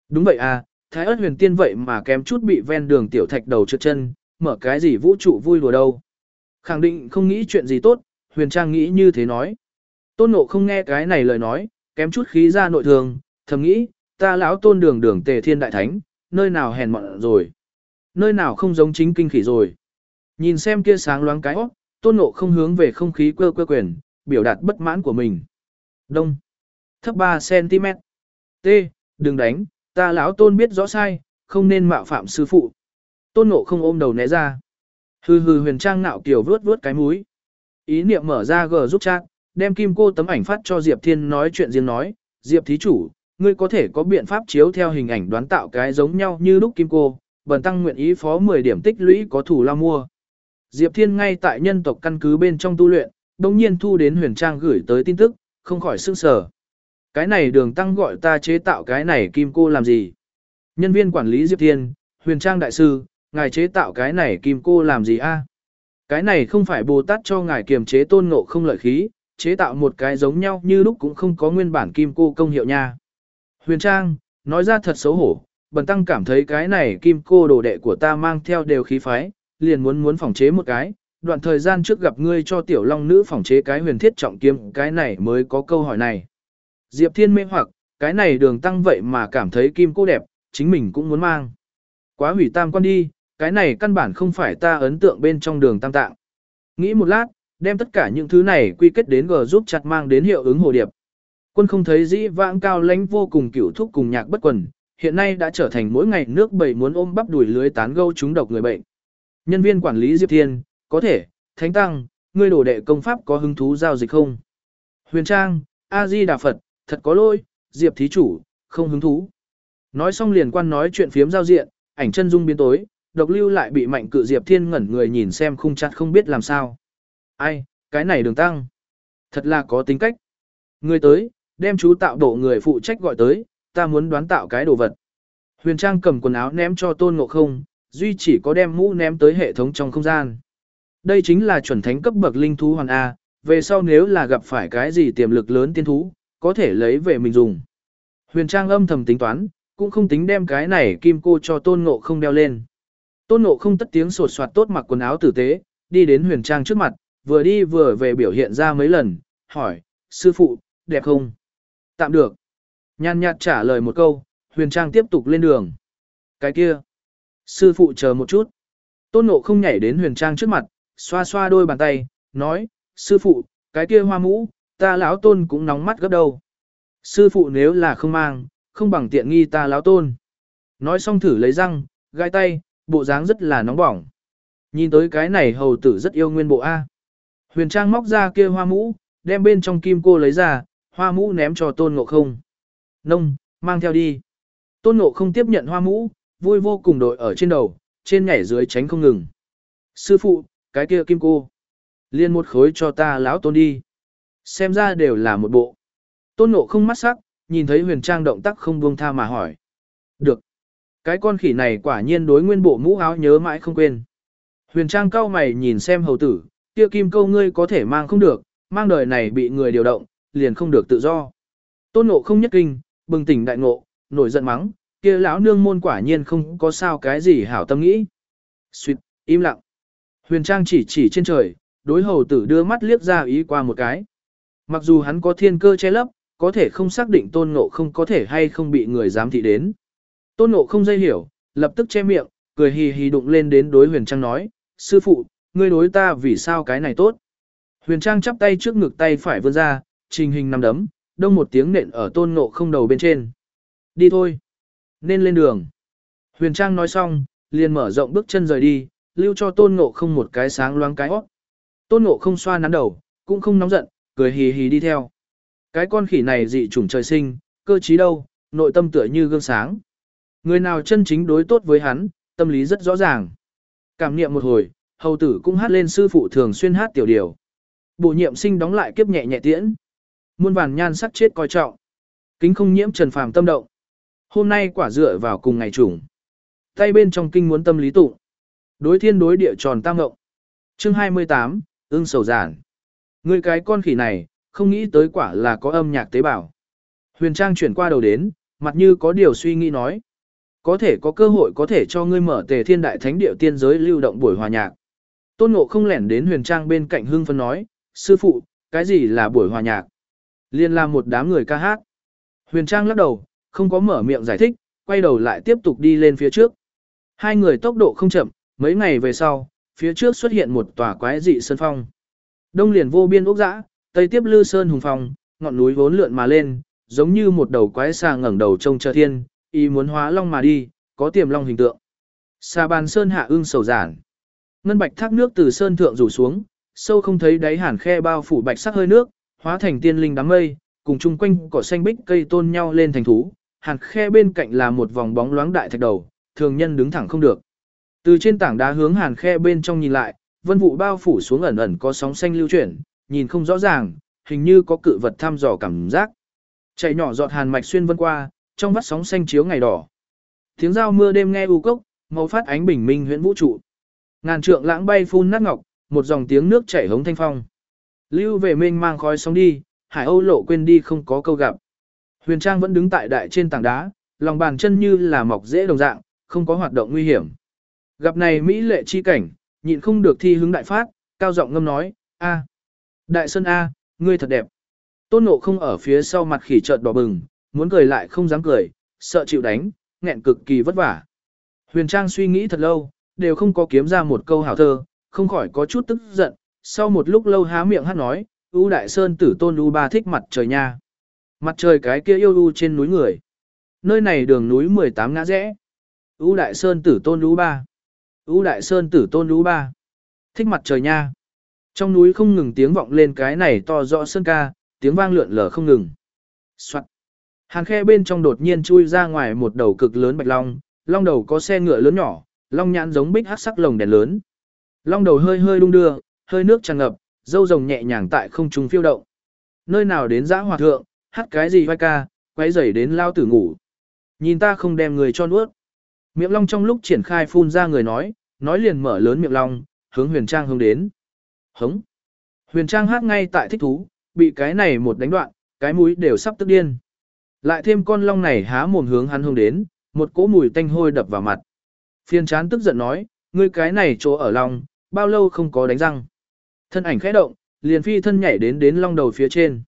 [SPEAKER 1] Đúng vậy à, thái ớt huyền tiên vậy mà kém chút bị ven đường tiểu thạch đầu trượt chân, mở cái gì vũ trụ vui đùa đâu. Khẳng định không nghĩ chuyện gì tốt, huyền trang nghĩ như thế nói. Tôn ngộ không nghe cái này lời nói, kém chút khí ra nội thường, thầm nghĩ, ta lão tôn đường đường tề thiên đại thánh, nơi nào hèn mọn rồi. Nơi nào không giống chính kinh khỉ rồi. Nhìn xem kia sáng loáng cái óc, tôn ngộ không hướng về không khí quơ quơ quyền, biểu đạt bất mãn của mình. Đông. Thấp 3cm. T. Đừng đánh, ta lão tôn biết rõ sai, không nên mạo phạm sư phụ. Tôn ngộ không ôm đầu né ra. Hừ hừ huyền trang nạo kiểu vướt vướt cái mũi. Ý niệm mở ra gờ giúp chat, đem kim cô tấm ảnh phát cho Diệp Thiên nói chuyện riêng nói, Diệp thí chủ, ngươi có thể có biện pháp chiếu theo hình ảnh đoán tạo cái giống nhau như lúc kim cô, bần tăng nguyện ý phó 10 điểm tích lũy có thủ lao mua. Diệp Thiên ngay tại nhân tộc căn cứ bên trong tu luyện, đồng nhiên thu đến huyền trang gửi tới tin tức, không khỏi sương sở. Cái này đường tăng gọi ta chế tạo cái này kim cô làm gì? Nhân viên quản lý Diệp Thiên, huyền trang đại sư, ngài chế tạo cái này kim cô làm gì a? Cái này không phải Bồ Tát cho ngài kiềm chế tôn ngộ không lợi khí, chế tạo một cái giống nhau như lúc cũng không có nguyên bản kim cô công hiệu nha. Huyền Trang, nói ra thật xấu hổ, bần tăng cảm thấy cái này kim cô đồ đệ của ta mang theo đều khí phái, liền muốn muốn phòng chế một cái, đoạn thời gian trước gặp ngươi cho tiểu long nữ phòng chế cái huyền thiết trọng kiếm, cái này mới có câu hỏi này. Diệp Thiên mê hoặc, cái này đường tăng vậy mà cảm thấy kim cô đẹp, chính mình cũng muốn mang. Quá hủy tam quan đi, cái này căn bản không phải ta ấn tượng bên trong đường tam tạng. Nghĩ một lát, đem tất cả những thứ này quy kết đến G giúp chặt mang đến hiệu ứng hồ điệp. Quân không thấy dĩ vãng cao lãnh vô cùng cửu thúc cùng nhạc bất quần, hiện nay đã trở thành mỗi ngày nước bầy muốn ôm bắp đuổi lưới tán gâu chúng độc người bệnh. Nhân viên quản lý Diệp Thiên, có thể, Thánh Tăng, ngươi đổ đệ công pháp có hứng thú giao dịch không? Huyền Trang, A-di Đà Phật, thật có lỗi, Diệp Thí Chủ, không hứng thú. Nói xong liền quan nói chuyện phiếm giao diện, ảnh chân dung biến tối, độc lưu lại bị mạnh cự Diệp Thiên ngẩn người nhìn xem khung chặt không biết làm sao. Ai, cái này đường tăng. Thật là có tính cách. Người tới, đem chú tạo độ người phụ trách gọi tới, ta muốn đoán tạo cái đồ vật. Huyền Trang cầm quần áo ném cho Tôn Ngộ Không, duy chỉ có đem mũ ném tới hệ thống trong không gian. Đây chính là chuẩn thánh cấp bậc linh thú hoàn A, về sau nếu là gặp phải cái gì tiềm lực lớn tiên thú, có thể lấy về mình dùng. Huyền Trang âm thầm tính toán, cũng không tính đem cái này kim cô cho Tôn Ngộ Không đeo lên. Tôn Ngộ Không tất tiếng sột soạt tốt mặc quần áo tử tế, đi đến Huyền Trang trước mặt, vừa đi vừa về biểu hiện ra mấy lần, hỏi, sư phụ, đẹp không? Tạm được. Nhàn nhạt trả lời một câu, huyền trang tiếp tục lên đường. Cái kia. Sư phụ chờ một chút. Tôn ngộ không nhảy đến huyền trang trước mặt, xoa xoa đôi bàn tay, nói, sư phụ, cái kia hoa mũ, ta lão tôn cũng nóng mắt gấp đâu. Sư phụ nếu là không mang, không bằng tiện nghi ta lão tôn. Nói xong thử lấy răng, gai tay, bộ dáng rất là nóng bỏng. Nhìn tới cái này hầu tử rất yêu nguyên bộ A. Huyền Trang móc ra kia hoa mũ, đem bên trong kim cô lấy ra, hoa mũ ném cho tôn ngộ không. Nông, mang theo đi. Tôn ngộ không tiếp nhận hoa mũ, vui vô cùng đội ở trên đầu, trên nhảy dưới tránh không ngừng. Sư phụ, cái kia kim cô. Liên một khối cho ta lão tôn đi. Xem ra đều là một bộ. Tôn ngộ không mắt sắc, nhìn thấy huyền trang động tác không buông tha mà hỏi. Được. Cái con khỉ này quả nhiên đối nguyên bộ mũ áo nhớ mãi không quên. Huyền trang cao mày nhìn xem hầu tử, kia kim câu ngươi có thể mang không được, mang đời này bị người điều động, liền không được tự do. Tôn ngộ không nhất kinh, bừng tỉnh đại ngộ, nổi giận mắng, kia lão nương môn quả nhiên không có sao cái gì hảo tâm nghĩ. Xuyệt, im lặng. Huyền Trang chỉ chỉ trên trời, đối hầu tử đưa mắt liếc ra ý qua một cái. Mặc dù hắn có thiên cơ che lấp, có thể không xác định tôn ngộ không có thể hay không bị người dám thị đến. Tôn ngộ không dây hiểu, lập tức che miệng, cười hì hì đụng lên đến đối huyền trang nói, sư phụ, ngươi đối ta vì sao cái này tốt. Huyền trang chắp tay trước ngực tay phải vươn ra, trình hình nằm đấm, đông một tiếng nện ở tôn ngộ không đầu bên trên. Đi thôi. Nên lên đường. Huyền trang nói xong, liền mở rộng bước chân rời đi, lưu cho tôn ngộ không một cái sáng loáng cái óc. Tôn ngộ không xoa nắn đầu, cũng không nóng giận, cười hì hì đi theo. Cái con khỉ này dị chủng trời sinh, cơ trí đâu, nội tâm tựa như gương sáng. Người nào chân chính đối tốt với hắn, tâm lý rất rõ ràng. Cảm niệm một hồi, hầu tử cũng hát lên sư phụ thường xuyên hát tiểu điều. Bổ nhiệm sinh đóng lại kiếp nhẹ nhẹ tiễn. Muôn vàn nhan sắc chết coi trọng. Kính không nhiễm trần phàm tâm động. Hôm nay quả dựa vào cùng ngày trùng. Tay bên trong kinh muốn tâm lý tụ. Đối thiên đối địa tròn tam ngộng. Chương 28, ưng sầu giản. Người cái con khỉ này, không nghĩ tới quả là có âm nhạc tế bào. Huyền Trang chuyển qua đầu đến, mặt như có điều suy nghĩ nói. Có thể có cơ hội có thể cho ngươi mở tề thiên đại thánh điệu tiên giới lưu động buổi hòa nhạc. Tôn Ngộ không lẻn đến Huyền Trang bên cạnh hưng phân nói, sư phụ, cái gì là buổi hòa nhạc? Liên là một đám người ca hát. Huyền Trang lắc đầu, không có mở miệng giải thích, quay đầu lại tiếp tục đi lên phía trước. Hai người tốc độ không chậm, mấy ngày về sau, phía trước xuất hiện một tòa quái dị sơn phong. Đông liền vô biên ốc dã, tây tiếp lư sơn hùng phong, ngọn núi vốn lượn mà lên, giống như một đầu quái xà ngẩng đầu trông chờ thiên, ý muốn hóa long mà đi, có tiềm long hình tượng. Sa bàn sơn hạ ưng sầu giản. Ngân bạch thác nước từ sơn thượng rủ xuống, sâu không thấy đáy hàn khe bao phủ bạch sắc hơi nước, hóa thành tiên linh đám mây, cùng chung quanh cỏ xanh bích cây tôn nhau lên thành thú. Hàn khe bên cạnh là một vòng bóng loáng đại thạch đầu, thường nhân đứng thẳng không được. Từ trên tảng đá hướng hàn khe bên trong nhìn lại, vân vụ bao phủ xuống ẩn ẩn có sóng xanh lưu chuyển, nhìn không rõ ràng, hình như có cự vật thăm dò cảm giác. Chạy nhỏ giọt hàn mạch xuyên vân qua, trong vắt sóng xanh chiếu ngày đỏ. Tiếng giao mưa đêm nghe u cốc, màu phát ánh bình minh huyễn vũ trụ. Ngàn trượng lãng bay phun nát ngọc, một dòng tiếng nước chảy hống thanh phong. Lưu về mênh mang khói sóng đi, hải âu lộ quên đi không có câu gặp. Huyền Trang vẫn đứng tại đại trên tảng đá, lòng bàn chân như là mọc dễ đồng dạng, không có hoạt động nguy hiểm. Gặp này Mỹ lệ chi cảnh, nhịn không được thi hứng đại phát, cao giọng ngâm nói, a, Đại Sơn A, ngươi thật đẹp. Tôn Ngộ không ở phía sau mặt khỉ chợt đỏ bừng, muốn cười lại không dám cười, sợ chịu đánh, nghẹn cực kỳ vất vả. Huyền Trang suy nghĩ thật lâu, đều không có kiếm ra một câu hảo thơ, không khỏi có chút tức giận, sau một lúc lâu há miệng hát nói, U Đại Sơn tử tôn U ba thích mặt trời nha. Mặt trời cái kia yêu U trên núi người. Nơi này đường núi 18 ngã rẽ. U Đại Sơn tử tôn U ba. U Đại Sơn tử tôn U ba. Thích mặt trời nha. Trong núi không ngừng tiếng vọng lên cái này to rõ sơn ca, tiếng vang lượn lờ không ngừng. Soạn. Hàn khe bên trong đột nhiên chui ra ngoài một đầu cực lớn bạch long, long đầu có xe ngựa lớn nhỏ, long nhãn giống bích hắc sắc lồng đèn lớn. Long đầu hơi hơi đung đưa, hơi nước tràn ngập, dâu rồng nhẹ nhàng tại không trung phiêu động. Nơi nào đến dã hòa thượng, hát cái gì vai ca, quấy rầy đến lao tử ngủ. Nhìn ta không đem người cho nuốt. Miệng long trong lúc triển khai phun ra người nói, nói liền mở lớn miệng long, hướng huyền trang hướng đến. Hống. Huyền trang hát ngay tại thích thú, bị cái này một đánh đoạn, cái mũi đều sắp tức điên. Lại thêm con long này há mồm hướng hắn hướng đến, một cỗ mùi tanh hôi đập vào mặt. Phiên chán tức giận nói, ngươi cái này chỗ ở long, bao lâu không có đánh răng. Thân ảnh khẽ động, liền phi thân nhảy đến đến long đầu phía trên.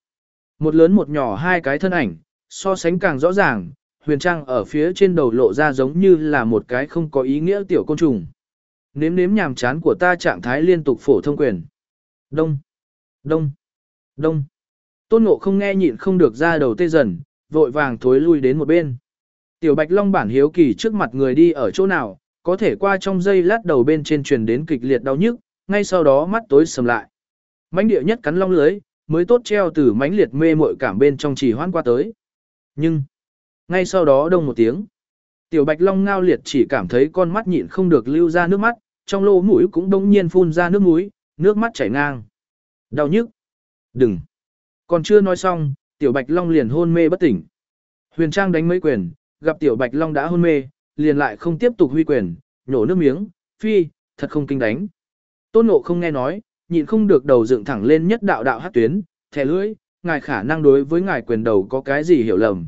[SPEAKER 1] Một lớn một nhỏ hai cái thân ảnh, so sánh càng rõ ràng, huyền trang ở phía trên đầu lộ ra giống như là một cái không có ý nghĩa tiểu côn trùng. Nếm nếm nhàm chán của ta trạng thái liên tục phổ thông quyền. Đông, đông, đông. Tôn ngộ không nghe nhịn không được ra đầu tê dần, vội vàng thối lui đến một bên. Tiểu Bạch Long bản hiếu kỳ trước mặt người đi ở chỗ nào, có thể qua trong giây lát đầu bên trên truyền đến kịch liệt đau nhức, ngay sau đó mắt tối sầm lại. Mánh địa nhất cắn long lưới, mới tốt treo từ mánh liệt mê muội cảm bên trong chỉ hoan qua tới. Nhưng, ngay sau đó đông một tiếng, tiểu bạch long ngao liệt chỉ cảm thấy con mắt nhịn không được lưu ra nước mắt, trong lỗ mũi cũng đông nhiên phun ra nước mũi, nước mắt chảy ngang. Đau nhức. Đừng. Còn chưa nói xong, tiểu bạch long liền hôn mê bất tỉnh. Huyền Trang đánh mấy quyền, gặp tiểu bạch long đã hôn mê, liền lại không tiếp tục huy quyền, nhổ nước miếng, phi, thật không kinh đánh. Tôn Ngộ không nghe nói, nhịn không được đầu dựng thẳng lên nhất đạo đạo hát tuyến, thẻ lưỡi, ngài khả năng đối với ngài quyền đầu có cái gì hiểu lầm.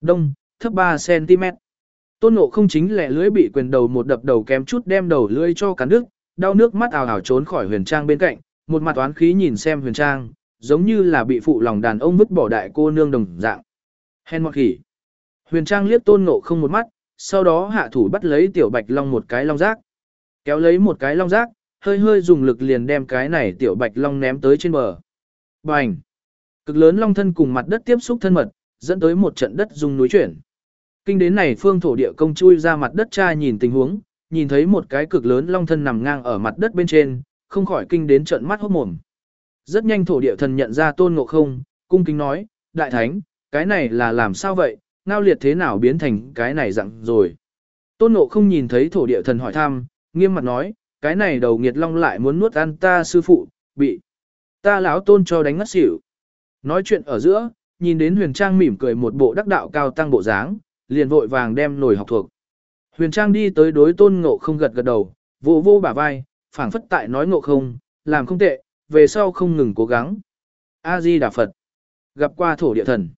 [SPEAKER 1] Đông, thấp 3cm. Tôn Ngộ không chính lẻ lưỡi bị quyền đầu một đập đầu kém chút đem đầu lưỡi cho cắn đứt, đau nước mắt ào ào trốn khỏi huyền trang bên cạnh, một mặt oán khí nhìn xem huyền trang, giống như là bị phụ lòng đàn ông vứt bỏ đại cô nương đồng dạng. Hèn mọt khỉ. Huyền trang liếc tôn ngộ không một mắt, sau đó hạ thủ bắt lấy tiểu bạch long một cái long rác. Kéo lấy một cái long rác, hơi hơi dùng lực liền đem cái này tiểu bạch long ném tới trên bờ. Bành! Cực lớn long thân cùng mặt đất tiếp xúc thân mật, dẫn tới một trận đất rung núi chuyển. Kinh đến này phương thổ địa công chui ra mặt đất cha nhìn tình huống, nhìn thấy một cái cực lớn long thân nằm ngang ở mặt đất bên trên, không khỏi kinh đến trận mắt hốt mồm. Rất nhanh thổ địa thần nhận ra tôn ngộ không, cung kính nói, đại thánh, cái này là làm sao vậy, ngao liệt thế nào biến thành cái này dạng rồi. Tôn ngộ không nhìn thấy thổ địa thần hỏi thăm, nghiêm mặt nói, cái này đầu nghiệt long lại muốn nuốt ăn ta sư phụ, bị ta lão tôn cho đánh ngất xỉu. Nói chuyện ở giữa, nhìn đến huyền trang mỉm cười một bộ đắc đạo cao tăng bộ dáng, liền vội vàng đem nổi học thuộc. Huyền trang đi tới đối tôn ngộ không gật gật đầu, vô vô bả vai, phảng phất tại nói ngộ không, làm không tệ, về sau không ngừng cố gắng. A-di Đà Phật. Gặp qua thổ địa thần.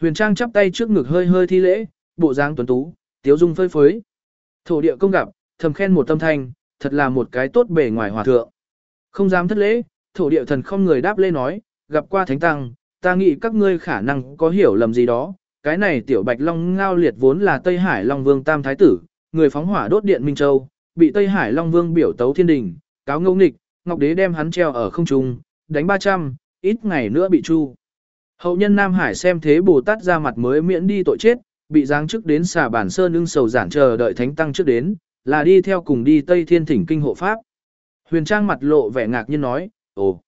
[SPEAKER 1] Huyền trang chắp tay trước ngực hơi hơi thi lễ, bộ dáng tuấn tú, tiếu dung phơi phới. Thổ địa công gặp, thầm khen một tâm thanh, thật là một cái tốt bề ngoài hòa thượng. Không dám thất lễ, thổ địa thần không người đáp lễ nói, gặp qua thánh tăng, ta nghĩ các ngươi khả năng có hiểu lầm gì đó, cái này tiểu bạch long ngao liệt vốn là Tây Hải Long Vương Tam Thái Tử, người phóng hỏa đốt điện Minh Châu, bị Tây Hải Long Vương biểu tấu thiên đình, cáo ngẫu nghịch, Ngọc Đế đem hắn treo ở không trung, đánh 300, ít ngày nữa bị chu. Hậu nhân Nam Hải xem thế Bồ Tát ra mặt mới miễn đi tội chết, bị giáng chức đến xà bản sơn ưng sầu giản chờ đợi thánh tăng trước đến, là đi theo cùng đi Tây Thiên Thỉnh Kinh hộ Pháp. Huyền Trang mặt lộ vẻ ngạc nhiên nói, ồ,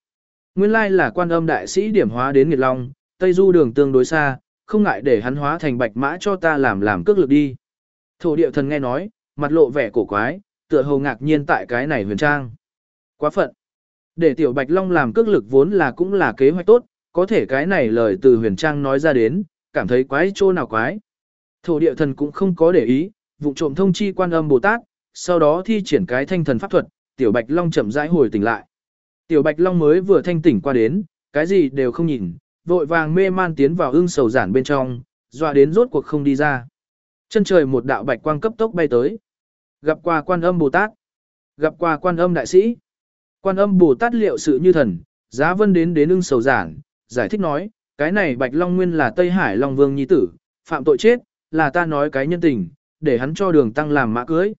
[SPEAKER 1] nguyên lai là quan âm đại sĩ điểm hóa đến Nghiệt Long, Tây Du đường tương đối xa, không ngại để hắn hóa thành bạch mã cho ta làm làm cước lực đi. Thổ địa thần nghe nói, mặt lộ vẻ cổ quái, tựa hồ ngạc nhiên tại cái này huyền trang. Quá phận. Để tiểu bạch long làm cước lực vốn là cũng là kế hoạch tốt, có thể cái này lời từ huyền trang nói ra đến, cảm thấy quái chỗ nào quái. Thổ địa thần cũng không có để ý, vụ trộm thông chi quan âm Bồ Tát, sau đó thi triển cái thanh thần pháp thuật, tiểu bạch long chậm rãi hồi tỉnh lại. Tiểu bạch long mới vừa thanh tỉnh qua đến, cái gì đều không nhìn, vội vàng mê man tiến vào ưng sầu giản bên trong, dọa đến rốt cuộc không đi ra. Chân trời một đạo bạch quang cấp tốc bay tới. Gặp qua quan âm Bồ Tát. Gặp qua quan âm đại sĩ. Quan âm Bồ Tát liệu sự như thần, giá vân đến đến ưng sầu giảng, giải thích nói, cái này bạch long nguyên là Tây Hải Long Vương Nhi Tử, phạm tội chết, là ta nói cái nhân tình, để hắn cho đường tăng làm mã cưới.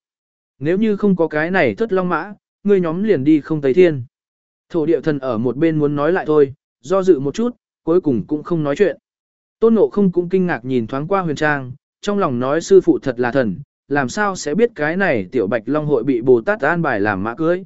[SPEAKER 1] Nếu như không có cái này thất long mã, ngươi nhóm liền đi không Tây Thiên. Thổ địa thần ở một bên muốn nói lại thôi, do dự một chút, cuối cùng cũng không nói chuyện. Tôn Ngộ không cũng kinh ngạc nhìn thoáng qua huyền trang, trong lòng nói sư phụ thật là thần, làm sao sẽ biết cái này tiểu bạch long hội bị Bồ Tát an bài làm mã cưới.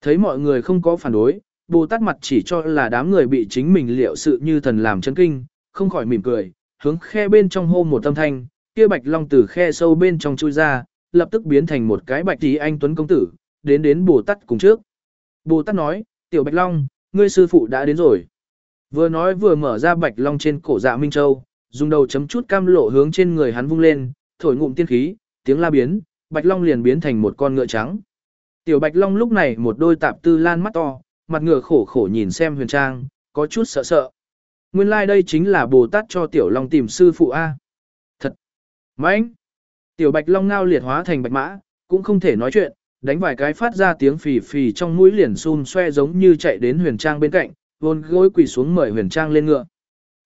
[SPEAKER 1] Thấy mọi người không có phản đối, Bồ Tát mặt chỉ cho là đám người bị chính mình liệu sự như thần làm chấn kinh, không khỏi mỉm cười, hướng khe bên trong hô một âm thanh, kia bạch long từ khe sâu bên trong chui ra, lập tức biến thành một cái bạch tí anh tuấn công tử, đến đến Bồ Tát cùng trước. Bồ Tát nói, tiểu bạch long, ngươi sư phụ đã đến rồi. Vừa nói vừa mở ra bạch long trên cổ dạ Minh Châu, dùng đầu chấm chút cam lộ hướng trên người hắn vung lên, thổi ngụm tiên khí, tiếng la biến, bạch long liền biến thành một con ngựa trắng. Tiểu bạch long lúc này một đôi tạp tư lan mắt to, mặt ngựa khổ khổ nhìn xem huyền trang, có chút sợ sợ. Nguyên lai like đây chính là Bồ Tát cho tiểu long tìm sư phụ A. Thật! Mãnh! Tiểu bạch long ngao liệt hóa thành bạch mã, cũng không thể nói chuyện, đánh vài cái phát ra tiếng phì phì trong mũi liền xun xoe giống như chạy đến huyền trang bên cạnh, vôn gối quỳ xuống mời huyền trang lên ngựa.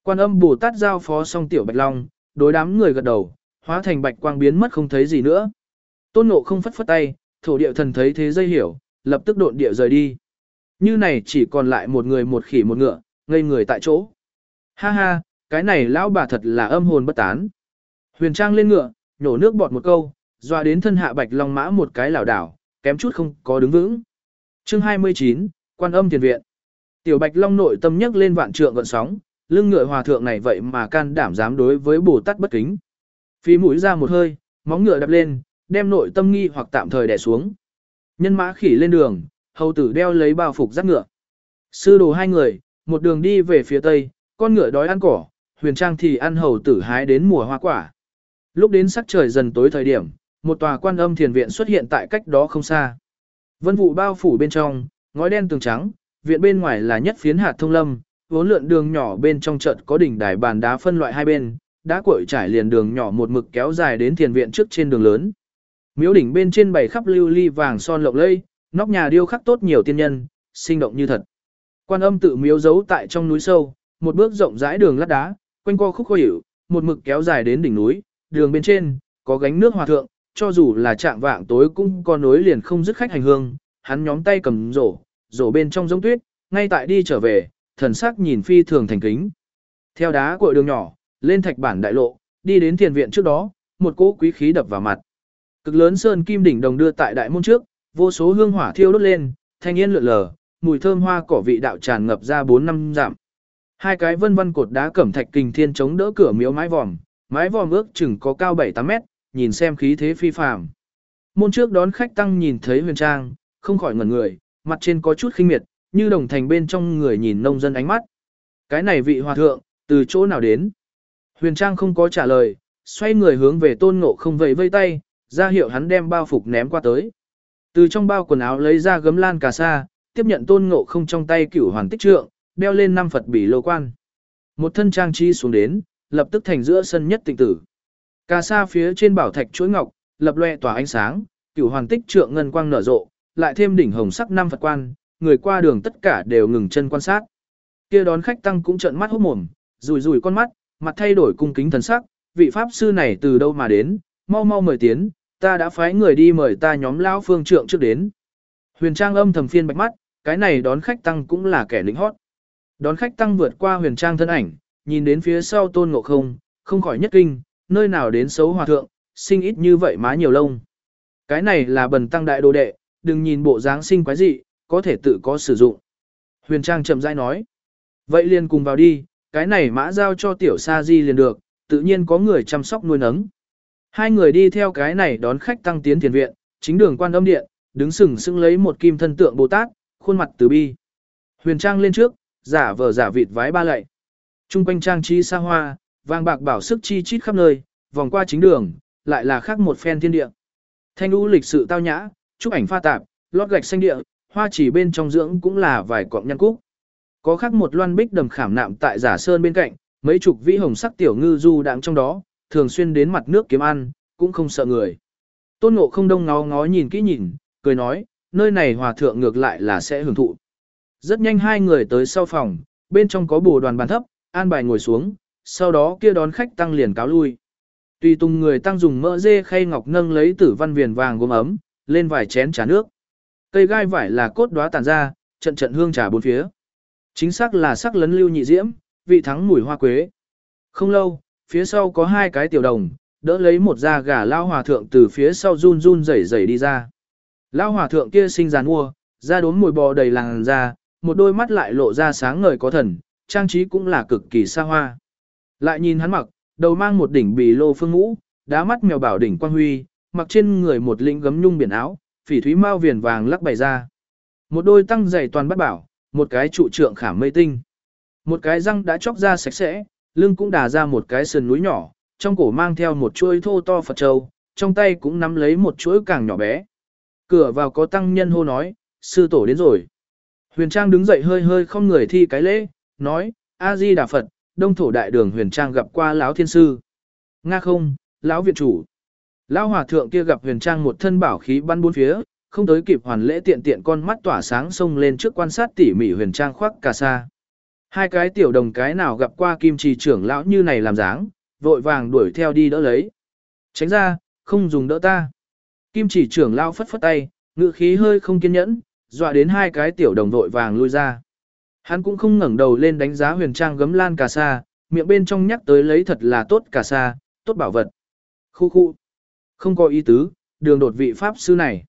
[SPEAKER 1] Quan âm Bồ Tát giao phó xong tiểu bạch long, đối đám người gật đầu, hóa thành bạch quang biến mất không thấy gì nữa. Tôn nộ không phất phất tay, thổ địa thần thấy thế dây hiểu, lập tức độn địa rời đi. Như này chỉ còn lại một người một khỉ một ngựa, ngây người tại chỗ. Ha ha, cái này lão bà thật là âm hồn bất tán. Huyền trang lên ngựa, nhổ nước bọt một câu, doa đến thân hạ bạch long mã một cái lảo đảo, kém chút không có đứng vững. Chương 29, Quan âm tiền viện. Tiểu Bạch Long nội tâm nhấc lên vạn trượng gợn sóng, lưng ngựa hòa thượng này vậy mà can đảm dám đối với Bồ Tát bất kính. Phi mũi ra một hơi, móng ngựa đập lên, đem nội tâm nghi hoặc tạm thời đè xuống. Nhân mã khỉ lên đường, hầu tử đeo lấy bao phục dắt ngựa. Sư đồ hai người, một đường đi về phía tây, con ngựa đói ăn cỏ, huyền trang thì ăn hầu tử hái đến mùa hoa quả. Lúc đến sắc trời dần tối thời điểm, một tòa quan âm thiền viện xuất hiện tại cách đó không xa. Vân vụ bao phủ bên trong, ngói đen tường trắng, viện bên ngoài là nhất phiến hạt thông lâm, vốn lượn đường nhỏ bên trong trận có đỉnh đài bàn đá phân loại hai bên, đá cuội trải liền đường nhỏ một mực kéo dài đến thiền viện trước trên đường lớn. Miếu đỉnh bên trên bảy khắp lưu ly vàng son lộng lây, nóc nhà điêu khắc tốt nhiều tiên nhân, sinh động như thật. Quan âm tự miếu giấu tại trong núi sâu, một bước rộng rãi đường lát đá, quanh co khúc khó hiểu, một mực kéo dài đến đỉnh núi, đường bên trên có gánh nước hòa thượng, cho dù là trạng vạng tối cũng có nối liền không dứt khách hành hương, hắn nhóm tay cầm rổ, rổ bên trong giống tuyết, ngay tại đi trở về, thần sắc nhìn phi thường thành kính. Theo đá cội đường nhỏ, lên thạch bản đại lộ, đi đến tiền viện trước đó, một cỗ quý khí đập vào mặt. Cực lớn sơn kim đỉnh đồng đưa tại đại môn trước, vô số hương hỏa thiêu đốt lên, thanh yên lượn lờ, mùi thơm hoa cỏ vị đạo tràn ngập ra bốn năm dặm. Hai cái vân vân cột đá cẩm thạch kình thiên chống đỡ cửa miếu mái vòm, mái vòm ước chừng có cao 7-8 mét, nhìn xem khí thế phi phàm. Môn trước đón khách tăng nhìn thấy huyền trang, không khỏi ngẩn người, mặt trên có chút khinh miệt, như đồng thành bên trong người nhìn nông dân ánh mắt. Cái này vị hòa thượng, từ chỗ nào đến? Huyền Trang không có trả lời, xoay người hướng về tôn ngộ không vẫy vây tay, ra hiệu hắn đem bao phục ném qua tới. Từ trong bao quần áo lấy ra gấm lan cà sa, tiếp nhận tôn ngộ không trong tay cửu hoàn tích trượng, đeo lên năm Phật bỉ lô quan. Một thân trang trí xuống đến, lập tức thành giữa sân nhất tịnh tử. Cà sa phía trên bảo thạch chuỗi ngọc, lập loe tỏa ánh sáng, cửu hoàn tích trượng ngân quang nở rộ, lại thêm đỉnh hồng sắc năm Phật quan, người qua đường tất cả đều ngừng chân quan sát. Kia đón khách tăng cũng trợn mắt hốt mồm, rùi rùi con mắt, mặt thay đổi cung kính thần sắc, vị pháp sư này từ đâu mà đến, mau mau mời tiến, ta đã phái người đi mời ta nhóm lão phương trượng trước đến. Huyền Trang âm thầm phiên bạch mắt, cái này đón khách tăng cũng là kẻ lính hót. Đón khách tăng vượt qua huyền trang thân ảnh, nhìn đến phía sau tôn ngộ không, không khỏi nhất kinh, nơi nào đến xấu hòa thượng, sinh ít như vậy má nhiều lông. Cái này là bần tăng đại đồ đệ, đừng nhìn bộ dáng sinh quái dị, có thể tự có sử dụng. Huyền trang chậm rãi nói. Vậy liền cùng vào đi, cái này mã giao cho tiểu sa di liền được, tự nhiên có người chăm sóc nuôi nấng. Hai người đi theo cái này đón khách tăng tiến thiền viện, chính đường quan âm điện, đứng sừng sững lấy một kim thân tượng Bồ Tát, khuôn mặt từ bi. Huyền Trang lên trước, giả vờ giả vịt vái ba lạy. Trung quanh trang trí xa hoa, vàng bạc bảo sức chi chít khắp nơi, vòng qua chính đường, lại là khác một phen thiên địa. Thanh u lịch sự tao nhã, chụp ảnh pha tạp, lót gạch xanh địa, hoa chỉ bên trong dưỡng cũng là vài cọng nhăn cúc. Có khác một loan bích đầm khảm nạm tại giả sơn bên cạnh, mấy chục vĩ hồng sắc tiểu ngư du đang trong đó, thường xuyên đến mặt nước kiếm ăn, cũng không sợ người. Tôn ngộ không đông ngó ngó nhìn kỹ nhìn, cười nói, nơi này hòa thượng ngược lại là sẽ hưởng thụ. Rất nhanh hai người tới sau phòng, bên trong có bồ đoàn bàn thấp, an bài ngồi xuống, sau đó kia đón khách tăng liền cáo lui. Tùy tung người tăng dùng mỡ dê khay ngọc nâng lấy tử văn viền vàng gốm ấm, lên vài chén trà nước. Cây gai vải là cốt đóa tàn ra, trận trận hương trà bốn phía. Chính xác là sắc lấn lưu nhị diễm, vị thắng mùi hoa quế. Không lâu, phía sau có hai cái tiểu đồng, đỡ lấy một da gà lao hòa thượng từ phía sau run run rẩy rẩy đi ra. Lao hòa thượng kia sinh giàn mua, da đốm mùi bò đầy làng da, một đôi mắt lại lộ ra sáng ngời có thần, trang trí cũng là cực kỳ xa hoa. Lại nhìn hắn mặc, đầu mang một đỉnh bì lô phương ngũ, đá mắt mèo bảo đỉnh quang huy, mặc trên người một lĩnh gấm nhung biển áo, phỉ thúy mao viền vàng lắc bày ra. Một đôi tăng giày toàn bắt bảo, một cái trụ trượng khảm mây tinh. Một cái răng đã chóc ra sạch sẽ, lưng cũng đà ra một cái sườn núi nhỏ, trong cổ mang theo một chuôi thô to Phật châu, trong tay cũng nắm lấy một chuỗi càng nhỏ bé. Cửa vào có tăng nhân hô nói, sư tổ đến rồi. Huyền Trang đứng dậy hơi hơi không người thi cái lễ, nói, A-di Đà Phật, đông thổ đại đường Huyền Trang gặp qua lão thiên sư. Nga không, lão viện chủ. Lão hòa thượng kia gặp Huyền Trang một thân bảo khí bắn bốn phía, không tới kịp hoàn lễ tiện tiện con mắt tỏa sáng xông lên trước quan sát tỉ mỉ Huyền Trang khoác cà sa. Hai cái tiểu đồng cái nào gặp qua kim trì trưởng lão như này làm dáng, vội vàng đuổi theo đi đỡ lấy. Tránh ra, không dùng đỡ ta. Kim chỉ trưởng lão phất phất tay, ngự khí hơi không kiên nhẫn, dọa đến hai cái tiểu đồng vội vàng lui ra. Hắn cũng không ngẩng đầu lên đánh giá huyền trang gấm lan cà sa, miệng bên trong nhắc tới lấy thật là tốt cà sa, tốt bảo vật. Khu khu. Không có ý tứ, đường đột vị pháp sư này.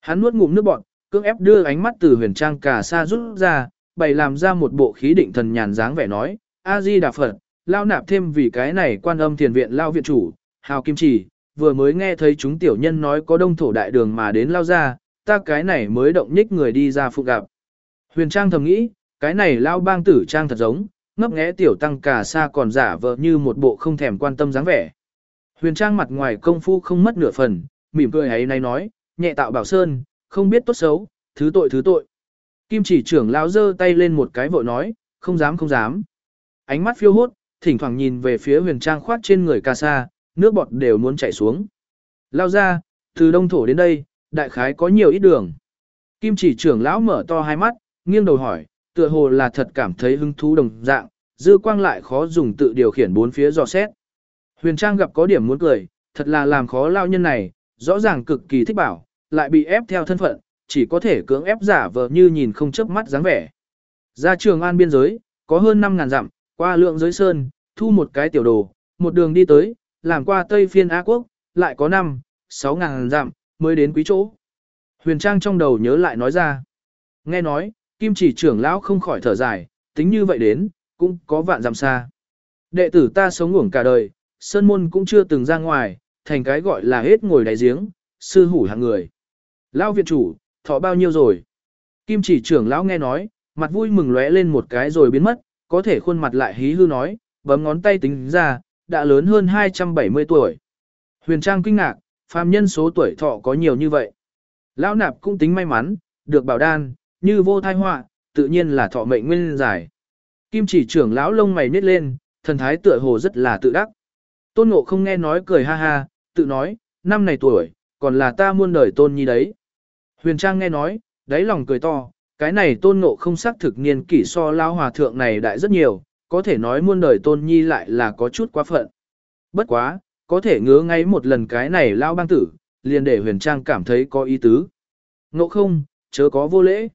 [SPEAKER 1] Hắn nuốt ngụm nước bọt, cưỡng ép đưa ánh mắt từ huyền trang cà sa rút ra, bày làm ra một bộ khí định thần nhàn dáng vẻ nói, A-di Đà Phật, lao nạp thêm vì cái này quan âm thiền viện lao viện chủ, hào kim chỉ, vừa mới nghe thấy chúng tiểu nhân nói có đông thổ đại đường mà đến lao ra, ta cái này mới động nhích người đi ra phụ gặp. Huyền Trang thầm nghĩ, cái này lao bang tử trang thật giống, ngấp nghé tiểu tăng cả xa còn giả vờ như một bộ không thèm quan tâm dáng vẻ. Huyền Trang mặt ngoài công phu không mất nửa phần, mỉm cười ấy nay nói, nhẹ tạo bảo sơn, không biết tốt xấu, thứ tội thứ tội. Kim chỉ trưởng lão giơ tay lên một cái vội nói, không dám không dám. Ánh mắt phiêu hốt, thỉnh thoảng nhìn về phía huyền trang khoát trên người ca sa, nước bọt đều muốn chảy xuống. Lao ra, từ đông thổ đến đây, đại khái có nhiều ít đường. Kim chỉ trưởng lão mở to hai mắt, nghiêng đầu hỏi, tựa hồ là thật cảm thấy hứng thú đồng dạng, dư quang lại khó dùng tự điều khiển bốn phía dò xét. Huyền Trang gặp có điểm muốn cười, thật là làm khó lao nhân này, rõ ràng cực kỳ thích bảo, lại bị ép theo thân phận, chỉ có thể cưỡng ép giả vờ như nhìn không chớp mắt dáng vẻ. Ra trường an biên giới, có hơn 5.000 dặm, qua lượng giới sơn, thu một cái tiểu đồ, một đường đi tới, làm qua Tây phiên Á Quốc, lại có 5, 6.000 dặm, mới đến quý chỗ. Huyền Trang trong đầu nhớ lại nói ra. Nghe nói, kim chỉ trưởng lão không khỏi thở dài, tính như vậy đến, cũng có vạn dặm xa. Đệ tử ta sống ngủng cả đời, sơn môn cũng chưa từng ra ngoài, thành cái gọi là hết ngồi đáy giếng, sư hủ hạng người. Lão viện chủ, thọ bao nhiêu rồi? Kim chỉ trưởng lão nghe nói, mặt vui mừng lóe lên một cái rồi biến mất, có thể khuôn mặt lại hí hư nói, bấm ngón tay tính ra, đã lớn hơn 270 tuổi. Huyền Trang kinh ngạc, phàm nhân số tuổi thọ có nhiều như vậy. Lão nạp cũng tính may mắn, được bảo đan, như vô thai họa, tự nhiên là thọ mệnh nguyên dài. Kim chỉ trưởng lão lông mày nhếch lên, thần thái tựa hồ rất là tự đắc. Tôn ngộ không nghe nói cười ha ha, tự nói, năm này tuổi, còn là ta muôn đời tôn nhi đấy. Huyền Trang nghe nói, đáy lòng cười to, cái này tôn ngộ không xác thực niên kỷ so lao hòa thượng này đại rất nhiều, có thể nói muôn đời tôn nhi lại là có chút quá phận. Bất quá, có thể ngứa ngay một lần cái này lao bang tử, liền để huyền trang cảm thấy có ý tứ. Ngộ không, chớ có vô lễ.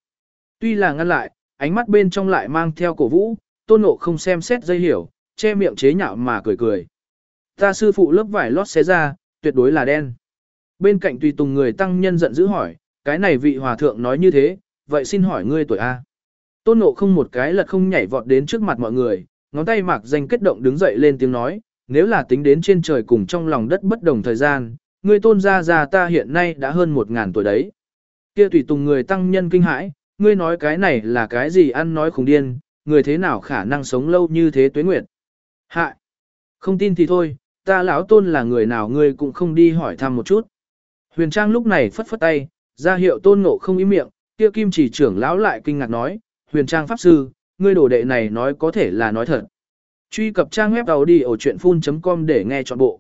[SPEAKER 1] Tuy là ngăn lại, ánh mắt bên trong lại mang theo cổ vũ, tôn ngộ không xem xét dây hiểu, che miệng chế nhạo mà cười cười. Ta sư phụ lớp vải lót xé ra, tuyệt đối là đen. Bên cạnh tùy tùng người tăng nhân giận dữ hỏi, cái này vị hòa thượng nói như thế, vậy xin hỏi ngươi tuổi A. Tôn ngộ không một cái lật không nhảy vọt đến trước mặt mọi người, ngón tay mạc danh kết động đứng dậy lên tiếng nói, nếu là tính đến trên trời cùng trong lòng đất bất đồng thời gian, ngươi tôn gia già ta hiện nay đã hơn một ngàn tuổi đấy. Kia tùy tùng người tăng nhân kinh hãi, ngươi nói cái này là cái gì ăn nói khùng điên, người thế nào khả năng sống lâu như thế tuế nguyệt. Hại! Không tin thì thôi, ta lão tôn là người nào ngươi cũng không đi hỏi thăm một chút. Huyền Trang lúc này phất phất tay, ra hiệu tôn ngộ không ý miệng, kia kim chỉ trưởng lão lại kinh ngạc nói, huyền trang pháp sư, ngươi đồ đệ này nói có thể là nói thật. Truy cập trang web đầu đi ở chuyện full.com để nghe trọn bộ.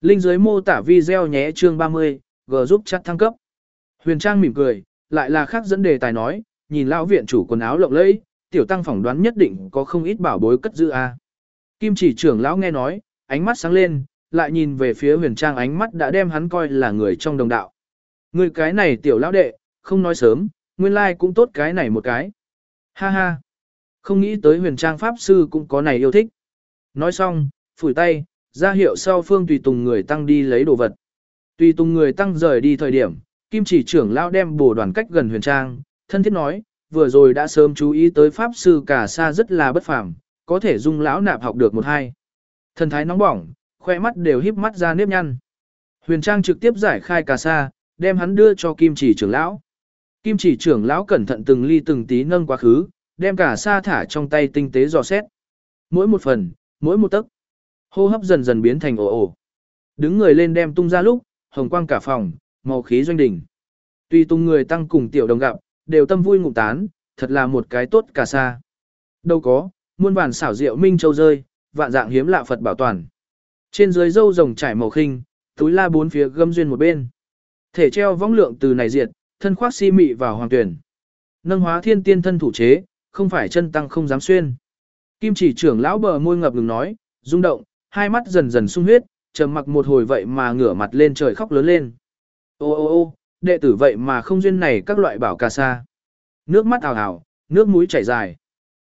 [SPEAKER 1] Linh dưới mô tả video nhé chương 30, G giúp chat thăng cấp. Huyền trang mỉm cười, lại là khác dẫn đề tài nói, nhìn lão viện chủ quần áo lộng lẫy, tiểu tăng phỏng đoán nhất định có không ít bảo bối cất giữ a. Kim chỉ trưởng lão nghe nói, ánh mắt sáng lên, lại nhìn về phía huyền trang ánh mắt đã đem hắn coi là người trong đồng đạo. Người cái này tiểu lão đệ, không nói sớm, nguyên lai like cũng tốt cái này một cái. Ha ha. Không nghĩ tới huyền trang pháp sư cũng có này yêu thích. Nói xong, phủi tay, ra hiệu sau phương tùy tùng người tăng đi lấy đồ vật. Tùy tùng người tăng rời đi thời điểm, kim chỉ trưởng lão đem bổ đoàn cách gần huyền trang, thân thiết nói, vừa rồi đã sớm chú ý tới pháp sư cả xa rất là bất phàm, có thể dung lão nạp học được một hai. Thần thái nóng bỏng, khoe mắt đều híp mắt ra nếp nhăn. Huyền trang trực tiếp giải khai cả xa, đem hắn đưa cho kim chỉ trưởng lão. Kim chỉ trưởng lão cẩn thận từng ly từng tí nâng quá khứ, đem cả sa thả trong tay tinh tế dò xét. Mỗi một phần, mỗi một tấc. Hô hấp dần dần biến thành ồ ồ. Đứng người lên đem tung ra lúc, hồng quang cả phòng, màu khí doanh đỉnh. Tuy tung người tăng cùng tiểu đồng gặp, đều tâm vui ngụm tán, thật là một cái tốt cả sa. Đâu có, muôn vàn xảo diệu minh châu rơi, vạn dạng hiếm lạ Phật bảo toàn. Trên dưới dâu rồng trải màu khinh, túi la bốn phía gâm duyên một bên. Thể treo vong lượng từ này diệt, thân khoác si mị vào hoàng tuyển. Nâng hóa thiên tiên thân thủ chế, không phải chân tăng không dám xuyên. Kim chỉ trưởng lão bờ môi ngập ngừng nói, rung động, hai mắt dần dần sung huyết, trầm mặc một hồi vậy mà ngửa mặt lên trời khóc lớn lên. Ô ô ô, đệ tử vậy mà không duyên này các loại bảo cà sa. Nước mắt ảo ảo, nước mũi chảy dài.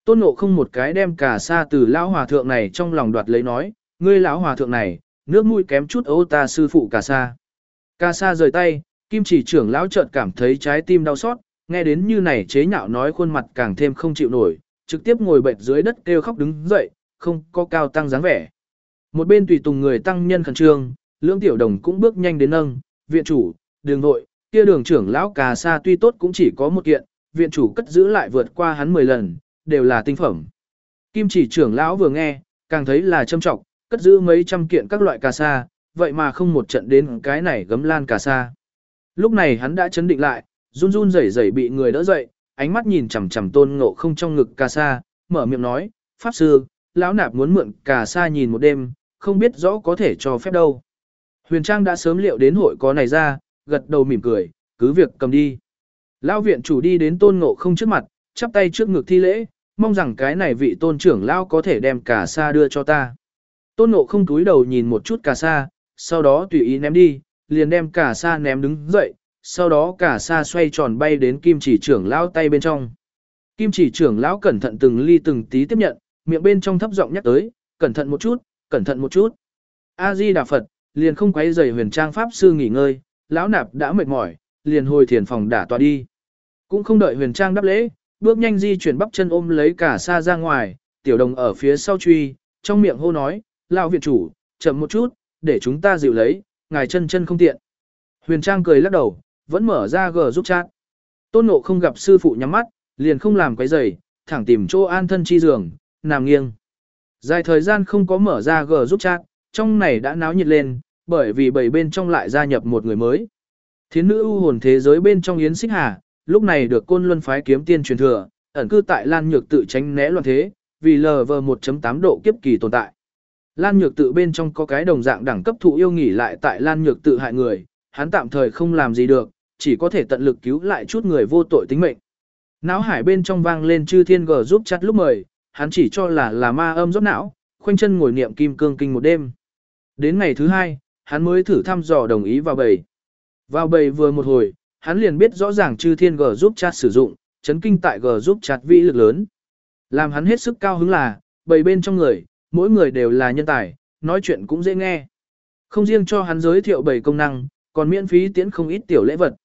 [SPEAKER 1] Tôn ngộ không một cái đem cà sa từ lão hòa thượng này trong lòng đoạt lấy nói, ngươi lão hòa thượng này, nước mũi kém chút ô ta sư phụ cà sa. Cà sa rời tay, kim chỉ trưởng lão chợt cảm thấy trái tim đau xót, nghe đến như này chế nhạo nói khuôn mặt càng thêm không chịu nổi, trực tiếp ngồi bệnh dưới đất kêu khóc đứng dậy, không có cao tăng dáng vẻ. Một bên tùy tùng người tăng nhân khẩn trương, lưỡng tiểu đồng cũng bước nhanh đến nâng, viện chủ, đường nội, kia đường trưởng lão cà sa tuy tốt cũng chỉ có một kiện, viện chủ cất giữ lại vượt qua hắn 10 lần, đều là tinh phẩm. Kim chỉ trưởng lão vừa nghe, càng thấy là châm trọng, cất giữ mấy trăm kiện các loại cà sa, vậy mà không một trận đến cái này gấm lan cả sa. Lúc này hắn đã chấn định lại, run run rẩy rẩy bị người đỡ dậy, ánh mắt nhìn chằm chằm tôn ngộ không trong ngực cà sa, mở miệng nói, Pháp sư, lão nạp muốn mượn cà sa nhìn một đêm, không biết rõ có thể cho phép đâu. Huyền Trang đã sớm liệu đến hội có này ra, gật đầu mỉm cười, cứ việc cầm đi. Lão viện chủ đi đến tôn ngộ không trước mặt, chắp tay trước ngực thi lễ, mong rằng cái này vị tôn trưởng lão có thể đem cà sa đưa cho ta. Tôn ngộ không túi đầu nhìn một chút cà sa, sau đó tùy ý ném đi, liền đem cả sa ném đứng dậy, sau đó cả sa xoay tròn bay đến kim chỉ trưởng lão tay bên trong. Kim chỉ trưởng lão cẩn thận từng ly từng tí tiếp nhận, miệng bên trong thấp giọng nhắc tới, cẩn thận một chút, cẩn thận một chút. A-di Đà Phật, liền không quấy rầy huyền trang pháp sư nghỉ ngơi, lão nạp đã mệt mỏi, liền hồi thiền phòng đả tọa đi. Cũng không đợi huyền trang đáp lễ, bước nhanh di chuyển bắp chân ôm lấy cả sa ra ngoài, tiểu đồng ở phía sau truy, trong miệng hô nói, lão viện chủ, chậm một chút, để chúng ta dịu lấy, ngài chân chân không tiện. Huyền trang cười lắc đầu, vẫn mở ra gờ giúp chat. Tôn Ngộ không gặp sư phụ nhắm mắt, liền không làm quấy rầy, thẳng tìm chỗ an thân chi giường, nằm nghiêng. Dài thời gian không có mở ra gờ giúp chat, trong này đã náo nhiệt lên, bởi vì bảy bên trong lại gia nhập một người mới. Thiến nữ u hồn thế giới bên trong Yến Xích Hà, lúc này được côn luân phái kiếm tiên truyền thừa, ẩn cư tại Lan Nhược tự tránh né loạn thế, vì LV 1.8 độ kiếp kỳ tồn tại. Lan Nhược tự bên trong có cái đồng dạng đẳng cấp thụ yêu nghỉ lại tại Lan Nhược tự hại người, hắn tạm thời không làm gì được, chỉ có thể tận lực cứu lại chút người vô tội tính mệnh. Náo hải bên trong vang lên chư thiên gờ giúp chặt lúc mời, hắn chỉ cho là là ma âm rốt não, khoanh chân ngồi niệm kim cương kinh một đêm. Đến ngày thứ hai, hắn mới thử thăm dò đồng ý vào bầy. Vào bầy vừa một hồi, hắn liền biết rõ ràng chư thiên gờ giúp chặt sử dụng, chấn kinh tại gờ giúp chặt vĩ lực lớn. Làm hắn hết sức cao hứng là, bầy bên trong người, mỗi người đều là nhân tài, nói chuyện cũng dễ nghe. Không riêng cho hắn giới thiệu bảy công năng, còn miễn phí tiễn không ít tiểu lễ vật.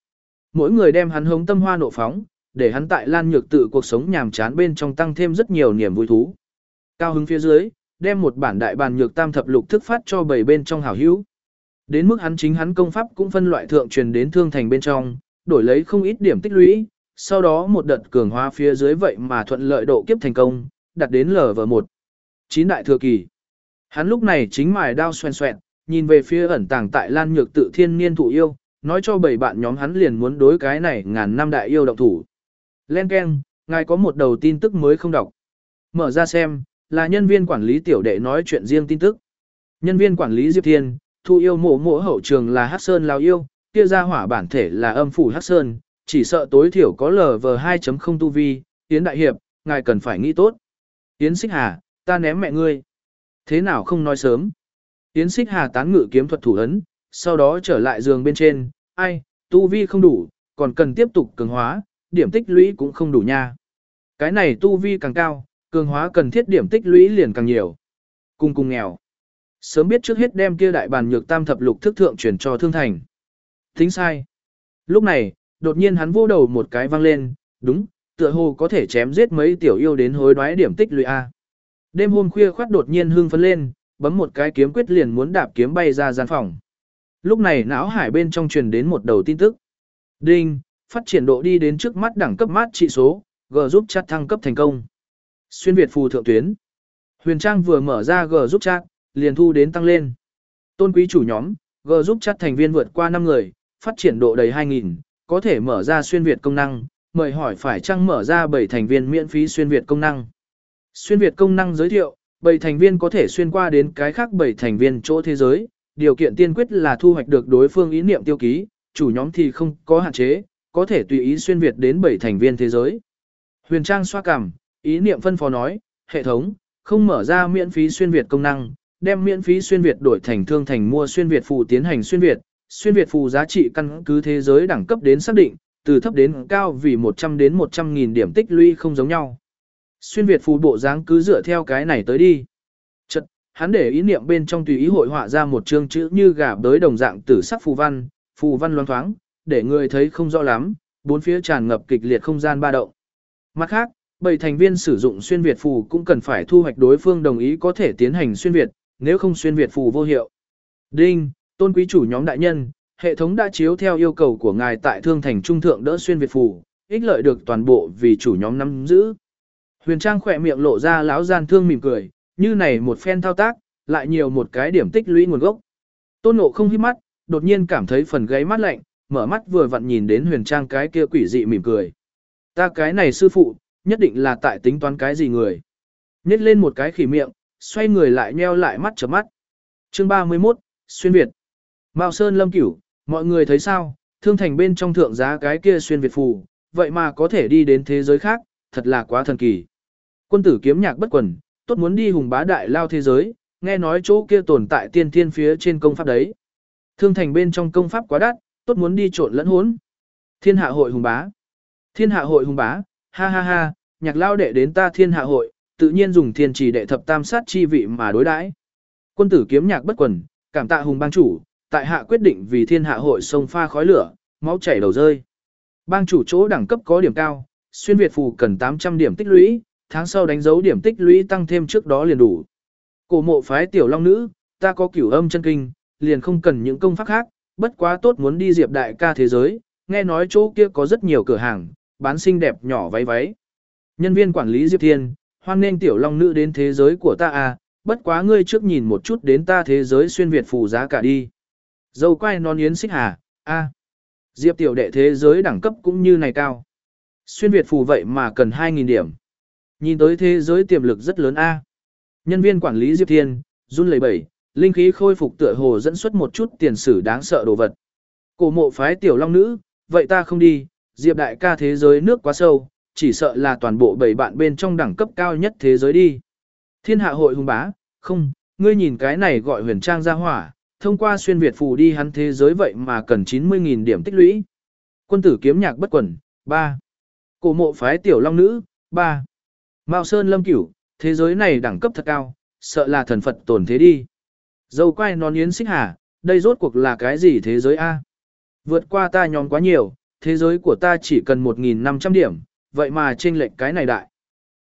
[SPEAKER 1] Mỗi người đem hắn hống tâm hoa nộ phóng, để hắn tại lan nhược tự cuộc sống nhàm chán bên trong tăng thêm rất nhiều niềm vui thú. Cao hứng phía dưới, đem một bản đại bàn nhược tam thập lục thức phát cho bảy bên trong hảo hữu. Đến mức hắn chính hắn công pháp cũng phân loại thượng truyền đến thương thành bên trong, đổi lấy không ít điểm tích lũy, sau đó một đợt cường hóa phía dưới vậy mà thuận lợi độ kiếp thành công, đạt đến LV1. Chín đại thừa kỳ. Hắn lúc này chính mài đao xoen xoẹn, nhìn về phía ẩn tàng tại Lan Nhược tự thiên niên thụ yêu, nói cho bảy bạn nhóm hắn liền muốn đối cái này ngàn năm đại yêu động thủ. Len Ken, ngài có một đầu tin tức mới không đọc. Mở ra xem, là nhân viên quản lý tiểu đệ nói chuyện riêng tin tức. Nhân viên quản lý Diệp Thiên, thu yêu mộ mộ hậu trường là Hắc Sơn Lào yêu, kia ra hỏa bản thể là âm phủ Hắc Sơn, chỉ sợ tối thiểu có LV 2.0 tu vi, Tiến đại hiệp, ngài cần phải nghĩ tốt. Tiến Xích Hà, ta ném mẹ ngươi. Thế nào không nói sớm? Yến Xích Hà tán ngự kiếm thuật thủ ấn, sau đó trở lại giường bên trên, ai, tu vi không đủ, còn cần tiếp tục cường hóa, điểm tích lũy cũng không đủ nha. Cái này tu vi càng cao, cường hóa cần thiết điểm tích lũy liền càng nhiều. Cùng cùng nghèo. Sớm biết trước hết đem kia đại bàn nhược tam thập lục thức thượng chuyển cho thương thành. Tính sai. Lúc này, đột nhiên hắn vô đầu một cái vang lên, đúng, tựa hồ có thể chém giết mấy tiểu yêu đến hối đoái điểm tích lũy A. Đêm hôm khuya khoát đột nhiên hưng phấn lên, bấm một cái kiếm quyết liền muốn đạp kiếm bay ra gian phòng. Lúc này não hải bên trong truyền đến một đầu tin tức. Đinh, phát triển độ đi đến trước mắt đẳng cấp mát trị số, G giúp chat thăng cấp thành công. Xuyên Việt phù thượng tuyến. Huyền Trang vừa mở ra G giúp chat, liền thu đến tăng lên. Tôn quý chủ nhóm, G giúp chat thành viên vượt qua 5 người, phát triển độ đầy 2000, có thể mở ra xuyên Việt công năng, mời hỏi phải chăng mở ra 7 thành viên miễn phí xuyên Việt công năng. Xuyên Việt công năng giới thiệu, 7 thành viên có thể xuyên qua đến cái khác 7 thành viên chỗ thế giới, điều kiện tiên quyết là thu hoạch được đối phương ý niệm tiêu ký, chủ nhóm thì không có hạn chế, có thể tùy ý xuyên Việt đến 7 thành viên thế giới. Huyền Trang xoa cằm, ý niệm phân phó nói, hệ thống, không mở ra miễn phí xuyên Việt công năng, đem miễn phí xuyên Việt đổi thành thương thành mua xuyên Việt phù tiến hành xuyên Việt, xuyên Việt phù giá trị căn cứ thế giới đẳng cấp đến xác định, từ thấp đến cao vì 100 đến 100 nghìn điểm tích lũy không giống nhau. Xuyên Việt phù bộ dáng cứ dựa theo cái này tới đi. Chật, hắn để ý niệm bên trong tùy ý hội họa ra một chương chữ như gà bới đồng dạng tử sắc phù văn, phù văn loáng thoáng, để người thấy không rõ lắm, bốn phía tràn ngập kịch liệt không gian ba động. Mặt khác, bảy thành viên sử dụng xuyên Việt phù cũng cần phải thu hoạch đối phương đồng ý có thể tiến hành xuyên Việt, nếu không xuyên Việt phù vô hiệu. Đinh, tôn quý chủ nhóm đại nhân, hệ thống đã chiếu theo yêu cầu của ngài tại thương thành trung thượng đỡ xuyên Việt phù, ích lợi được toàn bộ vì chủ nhóm nắm giữ. Huyền Trang khỏe miệng lộ ra lão gian thương mỉm cười, như này một phen thao tác, lại nhiều một cái điểm tích lũy nguồn gốc. Tôn nộ không hít mắt, đột nhiên cảm thấy phần gáy mắt lạnh, mở mắt vừa vặn nhìn đến huyền trang cái kia quỷ dị mỉm cười. Ta cái này sư phụ, nhất định là tại tính toán cái gì người. Nhét lên một cái khỉ miệng, xoay người lại nheo lại mắt chớp mắt. Chương 31, Xuyên Việt. Mao Sơn Lâm Cửu, mọi người thấy sao, thương thành bên trong thượng giá cái kia xuyên Việt phù, vậy mà có thể đi đến thế giới khác, thật là quá thần kỳ. Quân tử kiếm nhạc bất quần, tốt muốn đi hùng bá đại lao thế giới, nghe nói chỗ kia tồn tại tiên thiên phía trên công pháp đấy. Thương thành bên trong công pháp quá đắt, tốt muốn đi trộn lẫn hốn. Thiên hạ hội hùng bá. Thiên hạ hội hùng bá, ha ha ha, nhạc lao đệ đến ta thiên hạ hội, tự nhiên dùng thiên trì đệ thập tam sát chi vị mà đối đãi. Quân tử kiếm nhạc bất quần, cảm tạ hùng bang chủ, tại hạ quyết định vì thiên hạ hội sông pha khói lửa, máu chảy đầu rơi. Bang chủ chỗ đẳng cấp có điểm cao, xuyên Việt phù cần 800 điểm tích lũy, tháng sau đánh dấu điểm tích lũy tăng thêm trước đó liền đủ. Cổ mộ phái tiểu long nữ, ta có cửu âm chân kinh, liền không cần những công pháp khác, bất quá tốt muốn đi diệp đại ca thế giới, nghe nói chỗ kia có rất nhiều cửa hàng, bán xinh đẹp nhỏ váy váy. Nhân viên quản lý Diệp Thiên, hoan nên tiểu long nữ đến thế giới của ta à, bất quá ngươi trước nhìn một chút đến ta thế giới xuyên Việt phù giá cả đi. Dâu quay non yến xích hà, a Diệp tiểu đệ thế giới đẳng cấp cũng như này cao. Xuyên Việt phù vậy mà cần 2.000 điểm. Nhìn tới thế giới tiềm lực rất lớn a. Nhân viên quản lý Diệp Thiên, run lẩy bẩy, linh khí khôi phục tựa hồ dẫn xuất một chút tiền sử đáng sợ đồ vật. Cổ mộ phái tiểu long nữ, vậy ta không đi, Diệp đại ca thế giới nước quá sâu, chỉ sợ là toàn bộ bảy bạn bên trong đẳng cấp cao nhất thế giới đi. Thiên hạ hội hùng bá, không, ngươi nhìn cái này gọi huyền trang ra hỏa, thông qua xuyên Việt phù đi hắn thế giới vậy mà cần 90.000 điểm tích lũy. Quân tử kiếm nhạc bất quẩn, 3. Cổ mộ phái tiểu long nữ, 3. Mao Sơn lâm cửu, thế giới này đẳng cấp thật cao, sợ là thần Phật tổn thế đi. Dâu quay non yến xích hà, đây rốt cuộc là cái gì thế giới A? Vượt qua ta nhóm quá nhiều, thế giới của ta chỉ cần 1.500 điểm, vậy mà trên lệnh cái này đại.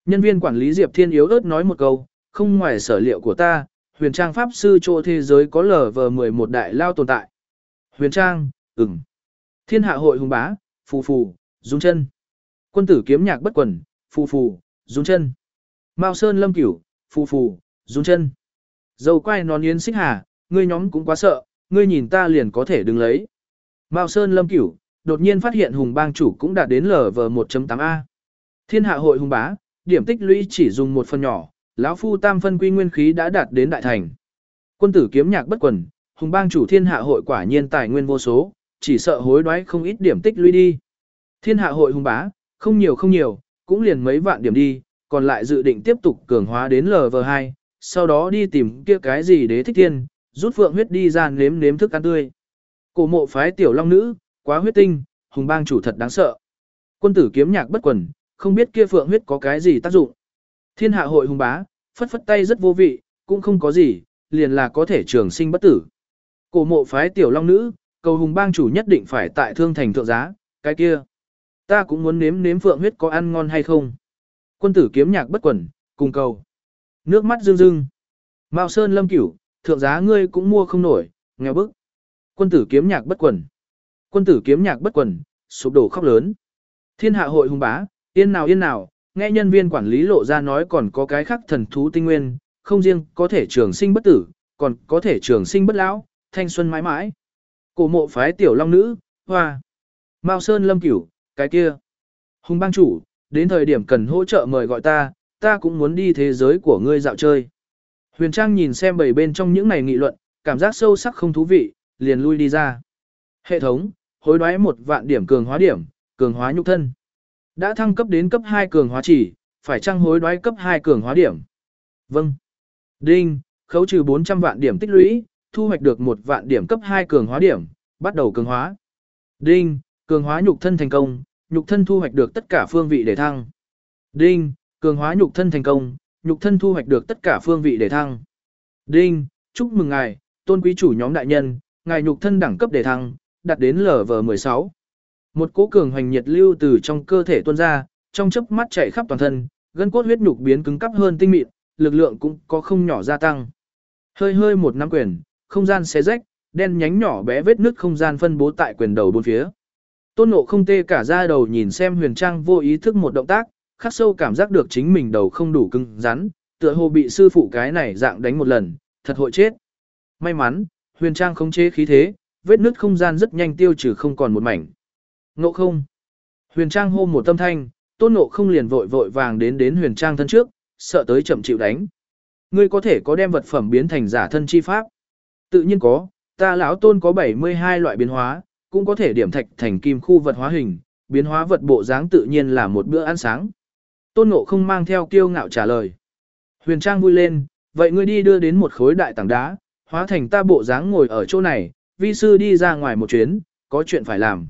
[SPEAKER 1] Nhân viên quản lý Diệp Thiên yếu ớt nói một câu, không ngoài sở liệu của ta, huyền trang pháp sư chỗ thế giới có lờ vờ 11 đại lao tồn tại. Huyền trang, ừm. Thiên hạ hội hùng bá, phù phù, dung chân. Quân tử kiếm nhạc bất quần, phù phù, run chân. Mao Sơn lâm cửu, phù phù, run chân. Dầu quay nón yến xích hà, ngươi nhóm cũng quá sợ, ngươi nhìn ta liền có thể đứng lấy. Mao Sơn lâm cửu, đột nhiên phát hiện hùng bang chủ cũng đạt đến lv 1.8A. Thiên hạ hội hùng bá, điểm tích lũy chỉ dùng một phần nhỏ, lão phu tam phân quy nguyên khí đã đạt đến đại thành. Quân tử kiếm nhạc bất quần, hùng bang chủ thiên hạ hội quả nhiên tài nguyên vô số, chỉ sợ hối đoái không ít điểm tích lũy đi. Thiên hạ hội hùng bá, không nhiều không nhiều, cũng liền mấy vạn điểm đi, còn lại dự định tiếp tục cường hóa đến LV2, sau đó đi tìm kia cái gì đế thích thiên, rút phượng huyết đi ra nếm nếm thức ăn tươi. Cổ mộ phái tiểu long nữ, quá huyết tinh, hùng bang chủ thật đáng sợ. Quân tử kiếm nhạc bất quần, không biết kia phượng huyết có cái gì tác dụng. Thiên hạ hội hùng bá, phất phất tay rất vô vị, cũng không có gì, liền là có thể trường sinh bất tử. Cổ mộ phái tiểu long nữ, cầu hùng bang chủ nhất định phải tại thương thành thượng giá, cái kia. Ta cũng muốn nếm nếm phượng huyết có ăn ngon hay không. Quân tử kiếm nhạc bất quần, cùng cầu. Nước mắt rưng rưng. Mao Sơn lâm cửu, thượng giá ngươi cũng mua không nổi, nghèo bức. Quân tử kiếm nhạc bất quần. Quân tử kiếm nhạc bất quần, sụp đổ khóc lớn. Thiên hạ hội hùng bá, yên nào yên nào, nghe nhân viên quản lý lộ ra nói còn có cái khác thần thú tinh nguyên, không riêng có thể trường sinh bất tử, còn có thể trường sinh bất lão, thanh xuân mãi mãi. Cổ mộ phái tiểu long nữ, hoa. Mao Sơn lâm cửu, cái kia. Hùng bang chủ, đến thời điểm cần hỗ trợ mời gọi ta, ta cũng muốn đi thế giới của ngươi dạo chơi. Huyền Trang nhìn xem bảy bên trong những này nghị luận, cảm giác sâu sắc không thú vị, liền lui đi ra. Hệ thống, hối đoái một vạn điểm cường hóa điểm, cường hóa nhục thân. Đã thăng cấp đến cấp 2 cường hóa chỉ, phải trang hối đoái cấp 2 cường hóa điểm? Vâng. Đinh, khấu trừ 400 vạn điểm tích lũy, thu hoạch được một vạn điểm cấp 2 cường hóa điểm, bắt đầu cường hóa. Đinh, cường hóa nhục thân thành công, nhục thân thu hoạch được tất cả phương vị để thăng. Đinh, cường hóa nhục thân thành công, nhục thân thu hoạch được tất cả phương vị để thăng. Đinh, chúc mừng ngài, tôn quý chủ nhóm đại nhân, ngài nhục thân đẳng cấp để thăng, đạt đến LV16. Một cỗ cường hoành nhiệt lưu từ trong cơ thể tuôn ra, trong chớp mắt chạy khắp toàn thân, gân cốt huyết nhục biến cứng cắp hơn tinh mịn, lực lượng cũng có không nhỏ gia tăng. Hơi hơi một năm quyền, không gian xé rách, đen nhánh nhỏ bé vết nứt không gian phân bố tại quyền đầu bốn phía. Tôn Ngộ không tê cả da đầu nhìn xem Huyền Trang vô ý thức một động tác, khắc sâu cảm giác được chính mình đầu không đủ cứng rắn, tựa hồ bị sư phụ cái này dạng đánh một lần, thật hội chết. May mắn, Huyền Trang không chế khí thế, vết nứt không gian rất nhanh tiêu trừ không còn một mảnh. Ngộ không. Huyền Trang hô một tâm thanh, tôn ngộ không liền vội vội vàng đến đến Huyền Trang thân trước, sợ tới chậm chịu đánh. Ngươi có thể có đem vật phẩm biến thành giả thân chi pháp. Tự nhiên có, ta lão tôn có 72 loại biến hóa, cũng có thể điểm thạch thành kim khu vật hóa hình, biến hóa vật bộ dáng tự nhiên là một bữa ăn sáng. Tôn ngộ không mang theo kiêu ngạo trả lời. Huyền Trang vui lên, vậy ngươi đi đưa đến một khối đại tảng đá, hóa thành ta bộ dáng ngồi ở chỗ này, vi sư đi ra ngoài một chuyến, có chuyện phải làm.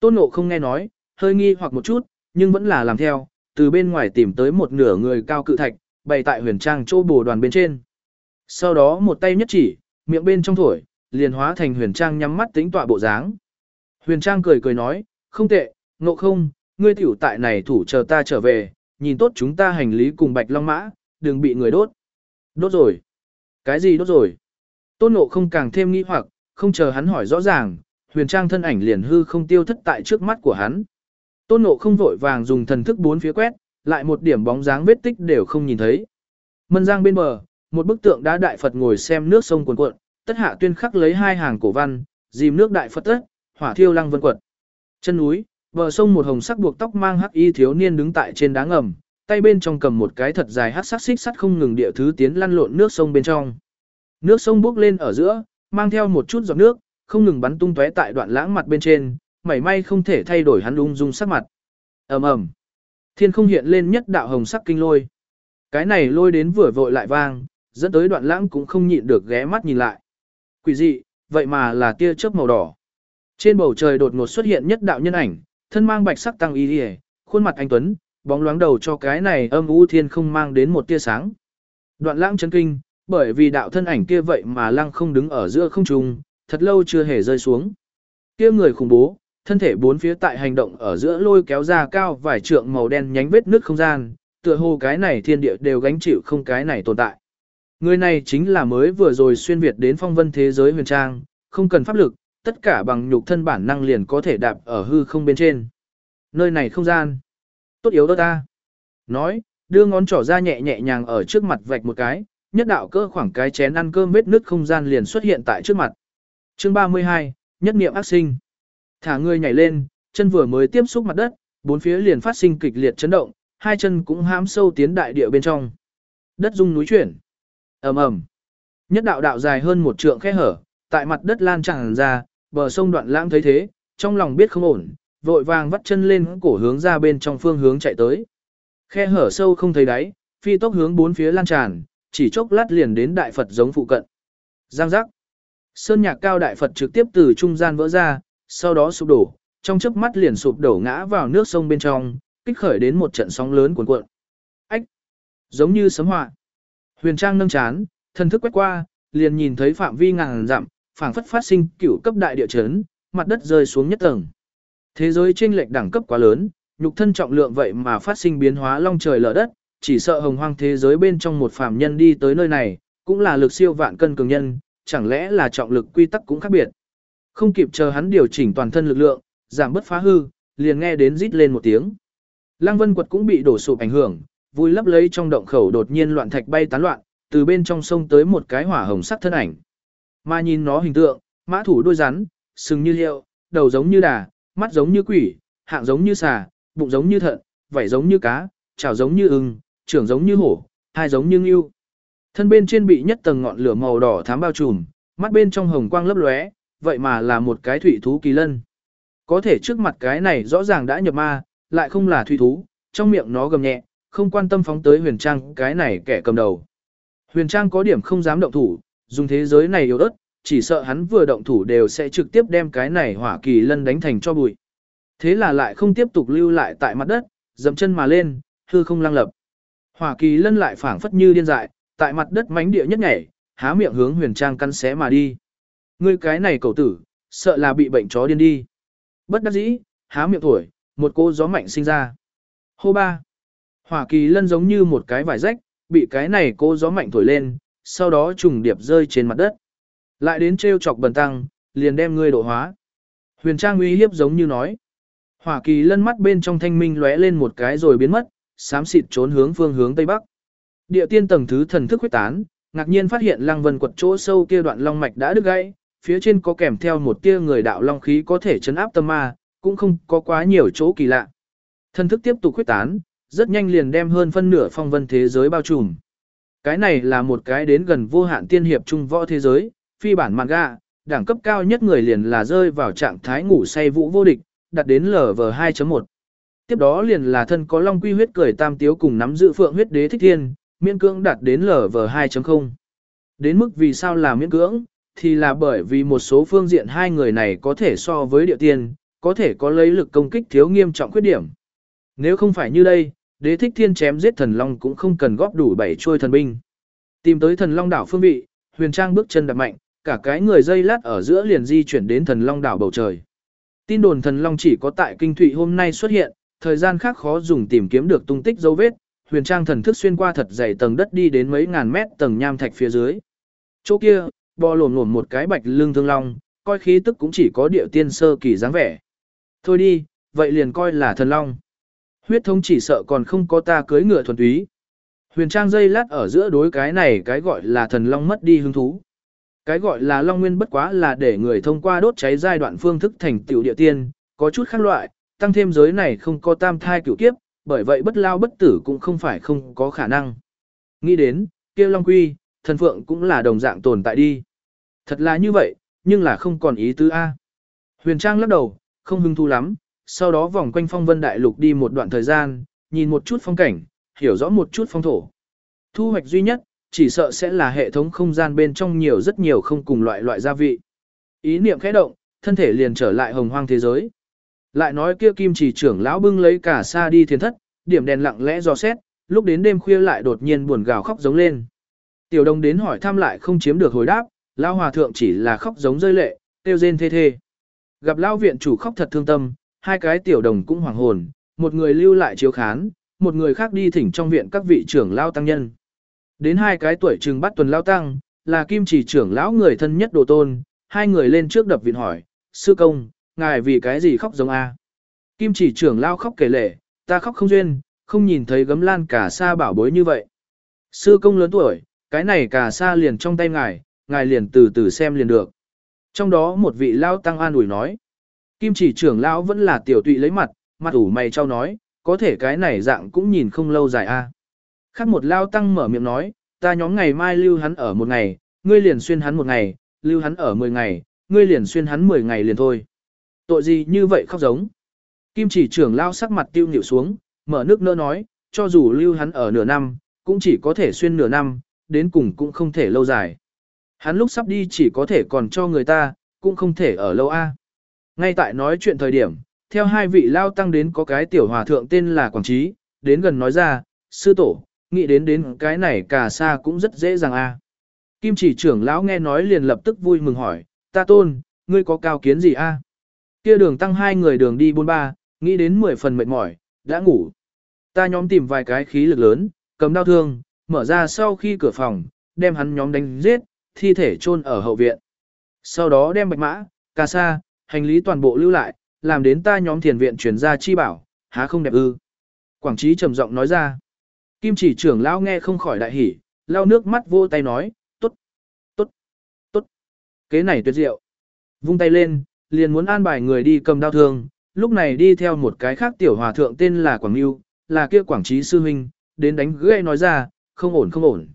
[SPEAKER 1] Tôn Ngộ không nghe nói, hơi nghi hoặc một chút, nhưng vẫn là làm theo, từ bên ngoài tìm tới một nửa người cao cự thạch, bày tại huyền trang chỗ bồ đoàn bên trên. Sau đó một tay nhất chỉ, miệng bên trong thổi, liền hóa thành huyền trang nhắm mắt tính tọa bộ dáng. Huyền trang cười cười nói, không tệ, ngộ không, ngươi tiểu tại này thủ chờ ta trở về, nhìn tốt chúng ta hành lý cùng bạch long mã, đừng bị người đốt. Đốt rồi. Cái gì đốt rồi? Tôn ngộ không càng thêm nghi hoặc, không chờ hắn hỏi rõ ràng, huyền trang thân ảnh liền hư không tiêu thất tại trước mắt của hắn. Tôn Ngộ không vội vàng dùng thần thức bốn phía quét, lại một điểm bóng dáng vết tích đều không nhìn thấy. Mân giang bên bờ, một bức tượng đá đại Phật ngồi xem nước sông cuồn cuộn, tất hạ tuyên khắc lấy hai hàng cổ văn, dìm nước đại Phật tất, hỏa thiêu lăng vân quật. Chân núi, bờ sông một hồng sắc buộc tóc mang hắc y thiếu niên đứng tại trên đá ngầm, tay bên trong cầm một cái thật dài hắc sắc xích sắt không ngừng địa thứ tiến lăn lộn nước sông bên trong. Nước sông bốc lên ở giữa, mang theo một chút giọt nước, không ngừng bắn tung tóe tại đoạn lãng mặt bên trên, mảy may không thể thay đổi hắn ung dung sắc mặt. Ầm ầm. Thiên không hiện lên nhất đạo hồng sắc kinh lôi. Cái này lôi đến vừa vội lại vang, dẫn tới đoạn lãng cũng không nhịn được ghé mắt nhìn lại. Quỷ dị, vậy mà là tia chớp màu đỏ. Trên bầu trời đột ngột xuất hiện nhất đạo nhân ảnh, thân mang bạch sắc tăng y y, khuôn mặt anh tuấn, bóng loáng đầu cho cái này âm u thiên không mang đến một tia sáng. Đoạn lãng chấn kinh, bởi vì đạo thân ảnh kia vậy mà lăng không đứng ở giữa không trung, thật lâu chưa hề rơi xuống. Kia người khủng bố, thân thể bốn phía tại hành động ở giữa lôi kéo ra cao vài trượng màu đen nhánh vết nước không gian, tựa hồ cái này thiên địa đều gánh chịu không cái này tồn tại. Người này chính là mới vừa rồi xuyên việt đến phong vân thế giới huyền trang, không cần pháp lực, tất cả bằng nhục thân bản năng liền có thể đạp ở hư không bên trên. Nơi này không gian. Tốt yếu đó ta. Nói, đưa ngón trỏ ra nhẹ nhẹ nhàng ở trước mặt vạch một cái, nhất đạo cơ khoảng cái chén ăn cơm vết nứt không gian liền xuất hiện tại trước mặt. Chương 32, nhất niệm ác sinh. Thả người nhảy lên, chân vừa mới tiếp xúc mặt đất, bốn phía liền phát sinh kịch liệt chấn động, hai chân cũng hãm sâu tiến đại địa bên trong. Đất rung núi chuyển. Ầm ầm. Nhất đạo đạo dài hơn một trượng khe hở, tại mặt đất lan tràn ra, bờ sông đoạn lãng thấy thế, trong lòng biết không ổn, vội vàng vắt chân lên cổ hướng ra bên trong phương hướng chạy tới. Khe hở sâu không thấy đáy, phi tốc hướng bốn phía lan tràn, chỉ chốc lát liền đến đại Phật giống phụ cận. Giang giác. Sơn nhạc cao đại Phật trực tiếp từ trung gian vỡ ra, sau đó sụp đổ, trong chớp mắt liền sụp đổ ngã vào nước sông bên trong, kích khởi đến một trận sóng lớn cuồn cuộn. Ách! Giống như sấm họa. Huyền Trang nâng chán, thân thức quét qua, liền nhìn thấy phạm vi ngàn dặm, phảng phất phát sinh cửu cấp đại địa chấn, mặt đất rơi xuống nhất tầng. Thế giới chênh lệch đẳng cấp quá lớn, nhục thân trọng lượng vậy mà phát sinh biến hóa long trời lở đất, chỉ sợ hồng hoang thế giới bên trong một phàm nhân đi tới nơi này, cũng là lực siêu vạn cân cường nhân, chẳng lẽ là trọng lực quy tắc cũng khác biệt. Không kịp chờ hắn điều chỉnh toàn thân lực lượng, giảm bất phá hư, liền nghe đến rít lên một tiếng. Lăng Vân Quật cũng bị đổ sụp ảnh hưởng, vui lấp lấy trong động khẩu đột nhiên loạn thạch bay tán loạn, từ bên trong sông tới một cái hỏa hồng sắc thân ảnh. Mà nhìn nó hình tượng, mã thủ đôi rắn, sừng như liệu, đầu giống như đà, mắt giống như quỷ, hạng giống như xà, bụng giống như thận, vảy giống như cá, chảo giống như ưng, trưởng giống như hổ, hai giống như ngưu. Thân bên trên bị nhất tầng ngọn lửa màu đỏ thám bao trùm, mắt bên trong hồng quang lấp lóe, vậy mà là một cái thủy thú kỳ lân. Có thể trước mặt cái này rõ ràng đã nhập ma, lại không là thủy thú, trong miệng nó gầm nhẹ, không quan tâm phóng tới huyền trang cái này kẻ cầm đầu. Huyền trang có điểm không dám động thủ, dùng thế giới này yếu ớt, chỉ sợ hắn vừa động thủ đều sẽ trực tiếp đem cái này hỏa kỳ lân đánh thành cho bụi. Thế là lại không tiếp tục lưu lại tại mặt đất, dậm chân mà lên, hư không lăng lập. Hỏa kỳ lân lại phảng phất như điên dại, tại mặt đất mánh địa nhất nhảy, há miệng hướng huyền trang căn xé mà đi. Ngươi cái này cầu tử, sợ là bị bệnh chó điên đi. Bất đắc dĩ, há miệng tuổi, một cô gió mạnh sinh ra. Hô ba. Hỏa kỳ lân giống như một cái vải rách, bị cái này cô gió mạnh thổi lên, sau đó trùng điệp rơi trên mặt đất. Lại đến treo chọc bần tăng, liền đem ngươi độ hóa. Huyền Trang uy hiếp giống như nói. Hỏa kỳ lân mắt bên trong thanh minh lóe lên một cái rồi biến mất, xám xịt trốn hướng phương hướng tây bắc. Địa tiên tầng thứ thần thức huyết tán, ngạc nhiên phát hiện lăng vân quật chỗ sâu kia đoạn long mạch đã đứt gãy, phía trên có kèm theo một tia người đạo long khí có thể chấn áp tâm ma, cũng không có quá nhiều chỗ kỳ lạ. Thần thức tiếp tục huyết tán, rất nhanh liền đem hơn phân nửa phong vân thế giới bao trùm. Cái này là một cái đến gần vô hạn tiên hiệp trung võ thế giới, phi bản manga, đẳng cấp cao nhất người liền là rơi vào trạng thái ngủ say vũ vô địch, đạt đến LV2.1. Tiếp đó liền là thân có long quy huyết cười tam tiếu cùng nắm giữ phượng huyết đế thích thiên, miễn cưỡng đạt đến LV2.0. Đến mức vì sao là miễn cưỡng, thì là bởi vì một số phương diện hai người này có thể so với địa tiên, có thể có lấy lực công kích thiếu nghiêm trọng khuyết điểm. Nếu không phải như đây, đế thích thiên chém giết thần long cũng không cần góp đủ bảy trôi thần binh. Tìm tới thần long đảo phương vị, huyền trang bước chân đạp mạnh, cả cái người dây lát ở giữa liền di chuyển đến thần long đảo bầu trời. Tin đồn thần long chỉ có tại kinh thụy hôm nay xuất hiện, thời gian khác khó dùng tìm kiếm được tung tích dấu vết, huyền trang thần thức xuyên qua thật dày tầng đất đi đến mấy ngàn mét tầng nham thạch phía dưới. Chỗ kia, bò lổn lổn một cái bạch lưng thương long, coi khí tức cũng chỉ có địa tiên sơ kỳ dáng vẻ. Thôi đi, vậy liền coi là thần long. Huyết thống chỉ sợ còn không có ta cưới ngựa thuần túy. Huyền Trang dây lát ở giữa đối cái này cái gọi là thần long mất đi hứng thú. Cái gọi là long nguyên bất quá là để người thông qua đốt cháy giai đoạn phương thức thành tiểu địa tiên, có chút khác loại, tăng thêm giới này không có tam thai cửu kiếp, bởi vậy bất lao bất tử cũng không phải không có khả năng. Nghĩ đến, kia long quy, thần phượng cũng là đồng dạng tồn tại đi. Thật là như vậy, nhưng là không còn ý tứ A. Huyền Trang lắc đầu, không hứng thú lắm, sau đó vòng quanh phong vân đại lục đi một đoạn thời gian, nhìn một chút phong cảnh, hiểu rõ một chút phong thổ. Thu hoạch duy nhất, chỉ sợ sẽ là hệ thống không gian bên trong nhiều rất nhiều không cùng loại loại gia vị. Ý niệm khẽ động, thân thể liền trở lại hồng hoang thế giới. Lại nói kia kim chỉ trưởng lão bưng lấy cả xa đi thiền thất, điểm đèn lặng lẽ dò xét, lúc đến đêm khuya lại đột nhiên buồn gào khóc giống lên. Tiểu đồng đến hỏi thăm lại không chiếm được hồi đáp, lão hòa thượng chỉ là khóc giống rơi lệ, tiêu rên thê thê. Gặp lão viện chủ khóc thật thương tâm, hai cái tiểu đồng cũng hoàng hồn, một người lưu lại chiếu khán, một người khác đi thỉnh trong viện các vị trưởng lao tăng nhân. Đến hai cái tuổi trừng bắt tuần lao tăng, là kim chỉ trưởng lão người thân nhất đồ tôn, hai người lên trước đập viện hỏi, sư công, ngài vì cái gì khóc giống a? Kim chỉ trưởng lao khóc kể lệ, ta khóc không duyên, không nhìn thấy gấm lan cả sa bảo bối như vậy. Sư công lớn tuổi, cái này cả sa liền trong tay ngài, ngài liền từ từ xem liền được. Trong đó một vị lao tăng an ủi nói, Kim chỉ trưởng lão vẫn là tiểu tụy lấy mặt, mặt ủ mày trao nói, có thể cái này dạng cũng nhìn không lâu dài a. Khác một lao tăng mở miệng nói, ta nhóm ngày mai lưu hắn ở một ngày, ngươi liền xuyên hắn một ngày, lưu hắn ở mười ngày, ngươi liền xuyên hắn mười ngày liền thôi. Tội gì như vậy khóc giống. Kim chỉ trưởng lao sắc mặt tiêu nhịu xuống, mở nước nỡ nói, cho dù lưu hắn ở nửa năm, cũng chỉ có thể xuyên nửa năm, đến cùng cũng không thể lâu dài. Hắn lúc sắp đi chỉ có thể còn cho người ta, cũng không thể ở lâu a. Ngay tại nói chuyện thời điểm, theo hai vị lao tăng đến có cái tiểu hòa thượng tên là Quảng Trí, đến gần nói ra, sư tổ, nghĩ đến đến cái này cả xa cũng rất dễ dàng a. Kim chỉ trưởng lão nghe nói liền lập tức vui mừng hỏi, ta tôn, ngươi có cao kiến gì a? Kia đường tăng hai người đường đi bốn ba, nghĩ đến mười phần mệt mỏi, đã ngủ. Ta nhóm tìm vài cái khí lực lớn, cầm đau thương, mở ra sau khi cửa phòng, đem hắn nhóm đánh giết, thi thể chôn ở hậu viện. Sau đó đem bạch mã, cà sa, hành lý toàn bộ lưu lại, làm đến ta nhóm thiền viện chuyển ra chi bảo, há không đẹp ư. Quảng trí trầm giọng nói ra. Kim chỉ trưởng lão nghe không khỏi đại hỉ, lao nước mắt vô tay nói, tốt, tốt, tốt. Kế này tuyệt diệu. Vung tay lên, liền muốn an bài người đi cầm đao thương, lúc này đi theo một cái khác tiểu hòa thượng tên là Quảng Nưu, là kia Quảng Trí sư huynh, đến đánh gãy nói ra, không ổn không ổn.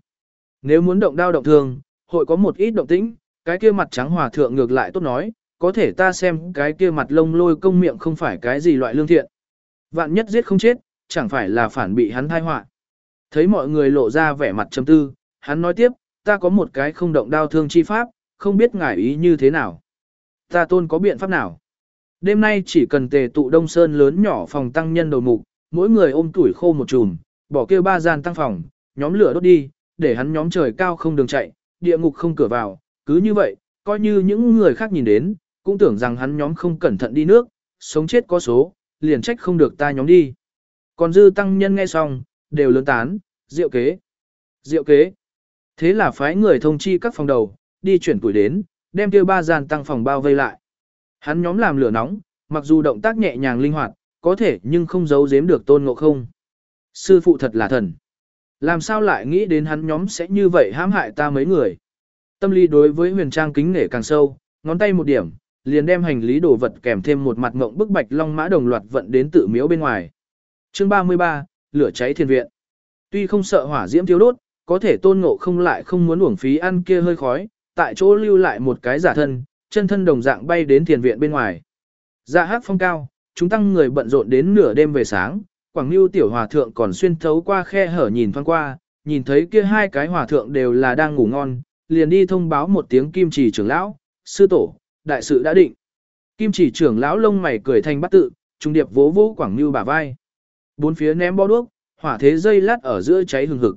[SPEAKER 1] Nếu muốn động đao động thương, hội có một ít động tĩnh, cái kia mặt trắng hòa thượng ngược lại tốt nói, có thể ta xem cái kia mặt lông lôi công miệng không phải cái gì loại lương thiện. Vạn nhất giết không chết, chẳng phải là phản bị hắn thai họa. Thấy mọi người lộ ra vẻ mặt trầm tư, hắn nói tiếp, ta có một cái không động đao thương chi pháp, không biết ngài ý như thế nào. Ta tôn có biện pháp nào? Đêm nay chỉ cần tề tụ đông sơn lớn nhỏ phòng tăng nhân đầu mục, mỗi người ôm tuổi khô một chùm, bỏ kêu ba gian tăng phòng, nhóm lửa đốt đi, để hắn nhóm trời cao không đường chạy, địa ngục không cửa vào, cứ như vậy, coi như những người khác nhìn đến, cũng tưởng rằng hắn nhóm không cẩn thận đi nước, sống chết có số, liền trách không được ta nhóm đi. Còn dư tăng nhân nghe xong, đều lớn tán, diệu kế, diệu kế. Thế là phái người thông chi các phòng đầu, đi chuyển tuổi đến, đem kia ba gian tăng phòng bao vây lại. Hắn nhóm làm lửa nóng, mặc dù động tác nhẹ nhàng linh hoạt, có thể nhưng không giấu giếm được tôn ngộ không. Sư phụ thật là thần. Làm sao lại nghĩ đến hắn nhóm sẽ như vậy hãm hại ta mấy người. Tâm lý đối với huyền trang kính nể càng sâu, ngón tay một điểm, liền đem hành lý đồ vật kèm thêm một mặt ngộng bức bạch long mã đồng loạt vận đến tự miếu bên ngoài. Chương 33, lửa cháy thiên viện. Tuy không sợ hỏa diễm thiếu đốt, có thể tôn ngộ không lại không muốn uổng phí ăn kia hơi khói, tại chỗ lưu lại một cái giả thân, chân thân đồng dạng bay đến thiền viện bên ngoài. Dạ hát phong cao, chúng tăng người bận rộn đến nửa đêm về sáng, Quảng Nưu tiểu hòa thượng còn xuyên thấu qua khe hở nhìn thoáng qua, nhìn thấy kia hai cái hòa thượng đều là đang ngủ ngon, liền đi thông báo một tiếng kim trì trưởng lão, sư tổ, đại sự đã định. Kim chỉ trưởng lão lông mày cười thành bắt tự, trung điệp vỗ vỗ Quảng Nưu bả vai. Bốn phía ném bó đuốc, hỏa thế dây lát ở giữa cháy hừng hực.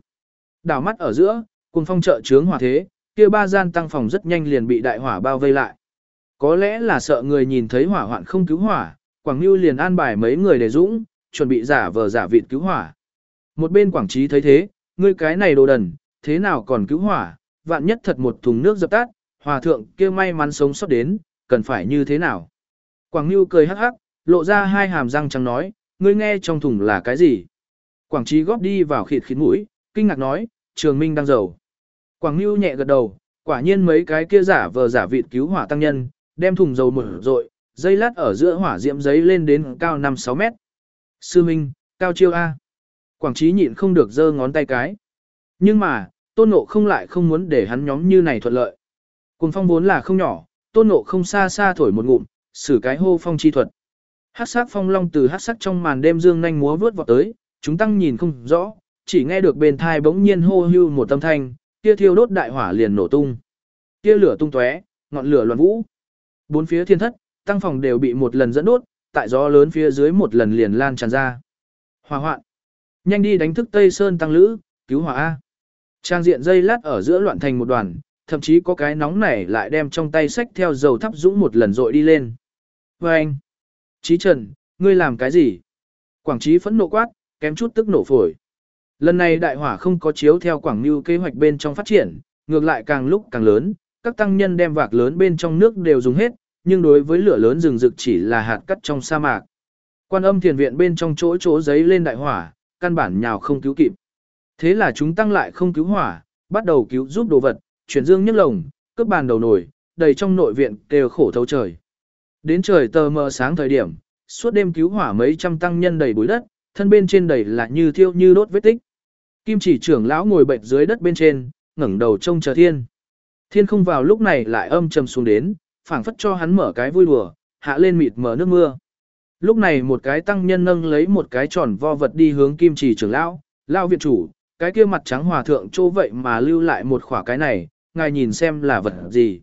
[SPEAKER 1] Đảo mắt ở giữa, cùng phong trợ trướng hỏa thế, kia ba gian tăng phòng rất nhanh liền bị đại hỏa bao vây lại. Có lẽ là sợ người nhìn thấy hỏa hoạn không cứu hỏa, Quảng Nưu liền an bài mấy người để dũng, chuẩn bị giả vờ giả vịt cứu hỏa. Một bên Quảng Trí thấy thế, ngươi cái này đồ đần, thế nào còn cứu hỏa, vạn nhất thật một thùng nước dập tắt, hòa thượng kia may mắn sống sót đến, cần phải như thế nào? Quảng Nưu cười hắc hắc, lộ ra hai hàm răng trắng nói, ngươi nghe trong thùng là cái gì? Quảng Trí góp đi vào khịt khịt mũi, kinh ngạc nói, Trường Minh đang giàu. Quảng Nưu nhẹ gật đầu, quả nhiên mấy cái kia giả vờ giả vịt cứu hỏa tăng nhân, đem thùng dầu mở rội, dây lát ở giữa hỏa diễm giấy lên đến cao 5-6 mét. Sư Minh, cao chiêu A. Quảng Trí nhịn không được giơ ngón tay cái. Nhưng mà, tôn nộ không lại không muốn để hắn nhóm như này thuận lợi. Cùng phong vốn là không nhỏ, tôn nộ không xa xa thổi một ngụm, xử cái hô phong chi thuật. Hát sắc phong long từ hát sắc trong màn đêm dương nhanh múa vướt vọt tới, chúng tăng nhìn không rõ, chỉ nghe được bên thai bỗng nhiên hô hưu một tâm thanh, kia thiêu đốt đại hỏa liền nổ tung. Kia lửa tung tóe, ngọn lửa loạn vũ. Bốn phía thiên thất, tăng phòng đều bị một lần dẫn đốt, tại gió lớn phía dưới một lần liền lan tràn ra. Hỏa hoạn. Nhanh đi đánh thức Tây Sơn tăng lữ, cứu hỏa A. Trang diện dây lát ở giữa loạn thành một đoàn, thậm chí có cái nóng này lại đem trong tay sách theo dầu thắp dũng một lần rội đi lên. Và anh, Chí Trần, ngươi làm cái gì? Quảng Trí phẫn nộ quát, kém chút tức nổ phổi. Lần này đại hỏa không có chiếu theo Quảng Nưu kế hoạch bên trong phát triển, ngược lại càng lúc càng lớn, các tăng nhân đem vạc lớn bên trong nước đều dùng hết, nhưng đối với lửa lớn rừng rực chỉ là hạt cắt trong sa mạc. Quan âm thiền viện bên trong chỗ chỗ giấy lên đại hỏa, căn bản nhào không cứu kịp. Thế là chúng tăng lại không cứu hỏa, bắt đầu cứu giúp đồ vật, chuyển dương nhấc lồng, cướp bàn đầu nổi, đầy trong nội viện đều khổ thấu trời. Đến trời tờ mờ sáng thời điểm, suốt đêm cứu hỏa mấy trăm tăng nhân đầy bụi đất, thân bên trên đầy là như thiêu như đốt vết tích. Kim chỉ trưởng lão ngồi bệnh dưới đất bên trên, ngẩng đầu trông chờ thiên. Thiên không vào lúc này lại âm trầm xuống đến, phảng phất cho hắn mở cái vui đùa, hạ lên mịt mở nước mưa. Lúc này một cái tăng nhân nâng lấy một cái tròn vo vật đi hướng kim chỉ trưởng lão, lão viện chủ, cái kia mặt trắng hòa thượng chỗ vậy mà lưu lại một khỏa cái này, ngài nhìn xem là vật gì.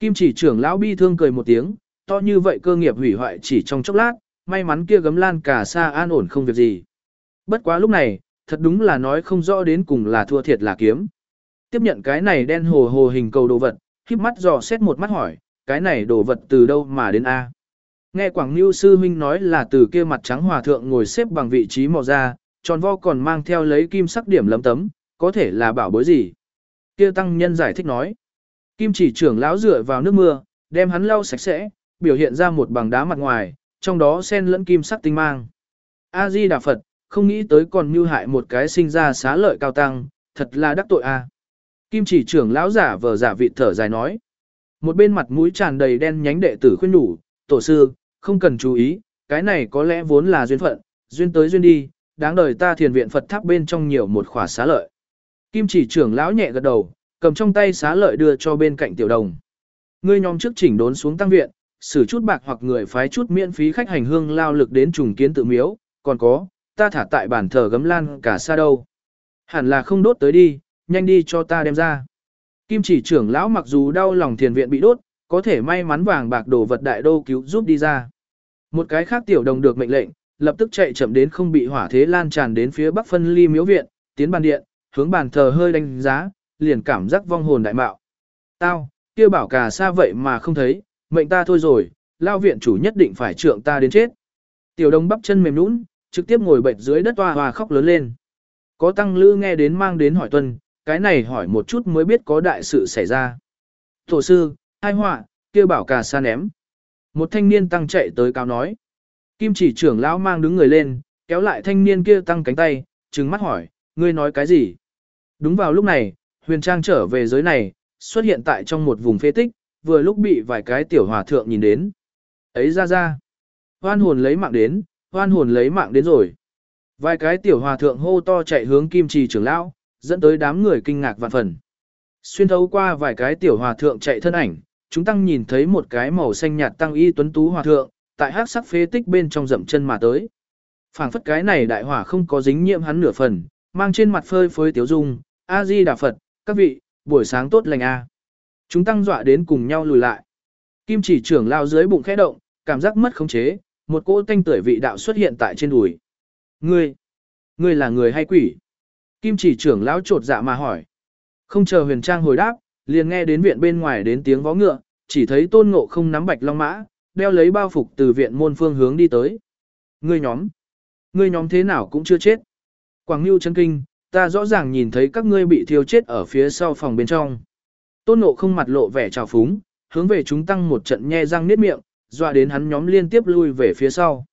[SPEAKER 1] Kim chỉ trưởng lão bi thương cười một tiếng, to như vậy cơ nghiệp hủy hoại chỉ trong chốc lát, may mắn kia gấm lan cả xa an ổn không việc gì. Bất quá lúc này, thật đúng là nói không rõ đến cùng là thua thiệt là kiếm. Tiếp nhận cái này đen hồ hồ hình cầu đồ vật, khiếp mắt dò xét một mắt hỏi, cái này đồ vật từ đâu mà đến A. Nghe Quảng Nưu Sư Huynh nói là từ kia mặt trắng hòa thượng ngồi xếp bằng vị trí mò ra, tròn vo còn mang theo lấy kim sắc điểm lấm tấm, có thể là bảo bối gì. Kia tăng nhân giải thích nói. Kim chỉ trưởng lão dựa vào nước mưa, đem hắn lau sạch sẽ, biểu hiện ra một bằng đá mặt ngoài, trong đó xen lẫn kim sắc tinh mang. A-di Đà Phật, không nghĩ tới còn mưu hại một cái sinh ra xá lợi cao tăng, thật là đắc tội a. Kim chỉ trưởng lão giả vờ giả vị thở dài nói. Một bên mặt mũi tràn đầy đen nhánh đệ tử khuyên nhủ, tổ sư, không cần chú ý, cái này có lẽ vốn là duyên phận, duyên tới duyên đi, đáng đời ta thiền viện Phật tháp bên trong nhiều một khỏa xá lợi. Kim chỉ trưởng lão nhẹ gật đầu, cầm trong tay xá lợi đưa cho bên cạnh tiểu đồng. Ngươi nhóm trước chỉnh đốn xuống tăng viện, xử chút bạc hoặc người phái chút miễn phí khách hành hương lao lực đến trùng kiến tự miếu, còn có, ta thả tại bản thờ gấm lan cả xa đâu. Hẳn là không đốt tới đi, nhanh đi cho ta đem ra. Kim chỉ trưởng lão mặc dù đau lòng thiền viện bị đốt, có thể may mắn vàng bạc đồ vật đại đô cứu giúp đi ra. Một cái khác tiểu đồng được mệnh lệnh, lập tức chạy chậm đến không bị hỏa thế lan tràn đến phía bắc phân ly miếu viện, tiến bàn điện, hướng bàn thờ hơi đánh giá, liền cảm giác vong hồn đại mạo. Tao, kia bảo cả xa vậy mà không thấy, mệnh ta thôi rồi, lao viện chủ nhất định phải trượng ta đến chết. Tiểu đồng bắp chân mềm nũng, trực tiếp ngồi bệnh dưới đất hoa hoa khóc lớn lên. Có tăng lư nghe đến mang đến hỏi tuân, cái này hỏi một chút mới biết có đại sự xảy ra. Tổ sư, hai họa, kia bảo cả xa ném. Một thanh niên tăng chạy tới cáo nói. Kim chỉ trưởng lão mang đứng người lên, kéo lại thanh niên kia tăng cánh tay, trừng mắt hỏi, ngươi nói cái gì? Đúng vào lúc này, huyền trang trở về giới này, xuất hiện tại trong một vùng phế tích, vừa lúc bị vài cái tiểu hòa thượng nhìn đến. Ấy ra ra. Hoan hồn lấy mạng đến, hoan hồn lấy mạng đến rồi. Vài cái tiểu hòa thượng hô to chạy hướng kim trì trưởng lão, dẫn tới đám người kinh ngạc vạn phần. Xuyên thấu qua vài cái tiểu hòa thượng chạy thân ảnh, chúng tăng nhìn thấy một cái màu xanh nhạt tăng y tuấn tú hòa thượng, tại hắc sắc phế tích bên trong dậm chân mà tới. Phảng phất cái này đại hỏa không có dính nhiễm hắn nửa phần, mang trên mặt phơi phới tiếu dung, A Di Đà Phật, các vị, buổi sáng tốt lành a. Chúng tăng dọa đến cùng nhau lùi lại. Kim chỉ trưởng lao dưới bụng khẽ động, cảm giác mất khống chế, một cỗ tanh tưởi vị đạo xuất hiện tại trên đùi. Ngươi, ngươi là người hay quỷ? Kim chỉ trưởng lão trột dạ mà hỏi. Không chờ huyền trang hồi đáp, liền nghe đến viện bên ngoài đến tiếng vó ngựa, chỉ thấy tôn ngộ không nắm bạch long mã, đeo lấy bao phục từ viện môn phương hướng đi tới. Ngươi nhóm, ngươi nhóm thế nào cũng chưa chết. Quảng ngưu chân kinh, ta rõ ràng nhìn thấy các ngươi bị thiêu chết ở phía sau phòng bên trong. Tôn ngộ không mặt lộ vẻ trào phúng, hướng về chúng tăng một trận nhe răng niết miệng, dọa đến hắn nhóm liên tiếp lui về phía sau.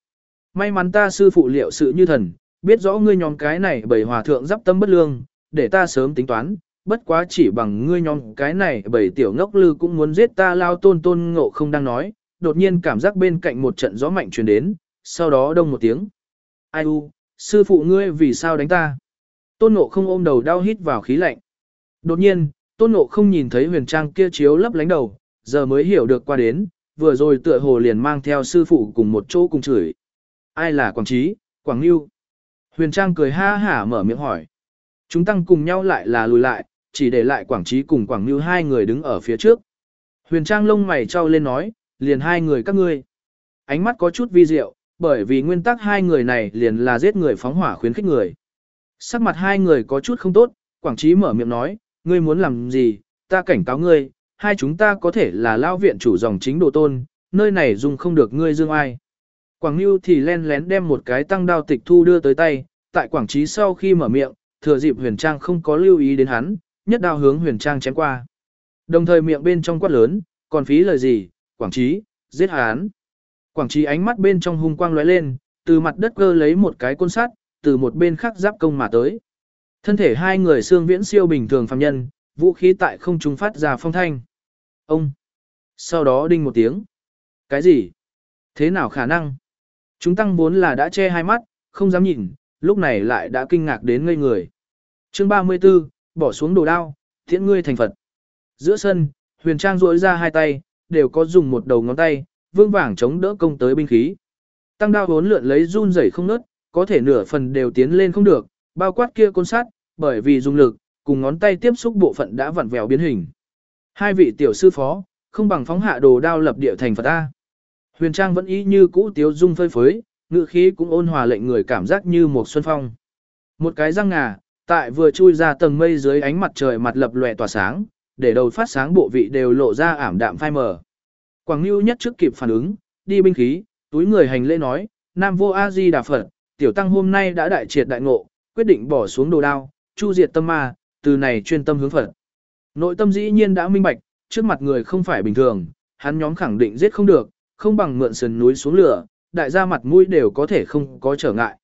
[SPEAKER 1] May mắn ta sư phụ liệu sự như thần, biết rõ ngươi nhóm cái này bởi hòa thượng giáp tâm bất lương, để ta sớm tính toán, bất quá chỉ bằng ngươi nhóm cái này bởi tiểu ngốc lư cũng muốn giết ta lao tôn tôn ngộ không đang nói, đột nhiên cảm giác bên cạnh một trận gió mạnh truyền đến, sau đó đông một tiếng. Ai u, sư phụ ngươi vì sao đánh ta? Tôn ngộ không ôm đầu đau hít vào khí lạnh. Đột nhiên, tôn ngộ không nhìn thấy huyền trang kia chiếu lấp lánh đầu, giờ mới hiểu được qua đến, vừa rồi tựa hồ liền mang theo sư phụ cùng một chỗ cùng chửi. Ai là Quảng Trí, Quảng Nhu? Huyền Trang cười ha hả mở miệng hỏi. Chúng tăng cùng nhau lại là lùi lại, chỉ để lại Quảng Trí cùng Quảng Nhu hai người đứng ở phía trước. Huyền Trang lông mày trao lên nói, liền hai người các ngươi. Ánh mắt có chút vi diệu, bởi vì nguyên tắc hai người này liền là giết người phóng hỏa khuyến khích người. Sắc mặt hai người có chút không tốt, Quảng Trí mở miệng nói, ngươi muốn làm gì, ta cảnh cáo ngươi, hai chúng ta có thể là lao viện chủ dòng chính đồ tôn, nơi này dùng không được ngươi dương ai. Quảng Nưu thì len lén đem một cái tăng đao tịch thu đưa tới tay, tại Quảng Trí sau khi mở miệng, thừa dịp Huyền Trang không có lưu ý đến hắn, nhất đao hướng Huyền Trang chém qua. Đồng thời miệng bên trong quát lớn, còn phí lời gì, Quảng Trí, giết hắn. Quảng Trí ánh mắt bên trong hung quang lóe lên, từ mặt đất cơ lấy một cái côn sắt, từ một bên khác giáp công mà tới. Thân thể hai người xương viễn siêu bình thường phàm nhân, vũ khí tại không trung phát ra phong thanh. Ông. Sau đó đinh một tiếng. Cái gì? Thế nào khả năng? Chúng tăng vốn là đã che hai mắt, không dám nhìn, lúc này lại đã kinh ngạc đến ngây người. Chương 34, bỏ xuống đồ đao, thiện ngươi thành Phật. Giữa sân, huyền trang rỗi ra hai tay, đều có dùng một đầu ngón tay, vương vàng chống đỡ công tới binh khí. Tăng đao vốn lượn lấy run rẩy không nớt, có thể nửa phần đều tiến lên không được, bao quát kia côn sát, bởi vì dùng lực, cùng ngón tay tiếp xúc bộ phận đã vặn vẹo biến hình. Hai vị tiểu sư phó, không bằng phóng hạ đồ đao lập địa thành Phật A. Huyền Trang vẫn ý như cũ tiếu dung phơi phới, ngự khí cũng ôn hòa lệnh người cảm giác như một xuân phong. Một cái răng ngà, tại vừa chui ra tầng mây dưới ánh mặt trời mặt lập lòe tỏa sáng, để đầu phát sáng bộ vị đều lộ ra ảm đạm phai mờ. Quảng Nưu nhất trước kịp phản ứng, đi binh khí, túi người hành lễ nói, Nam vô A Di Đà Phật, tiểu tăng hôm nay đã đại triệt đại ngộ, quyết định bỏ xuống đồ đao, chu diệt tâm ma, từ này chuyên tâm hướng Phật. Nội tâm dĩ nhiên đã minh bạch, trước mặt người không phải bình thường, hắn nhóm khẳng định giết không được, không bằng mượn sườn núi xuống lửa, đại gia mặt mũi đều có thể không có trở ngại.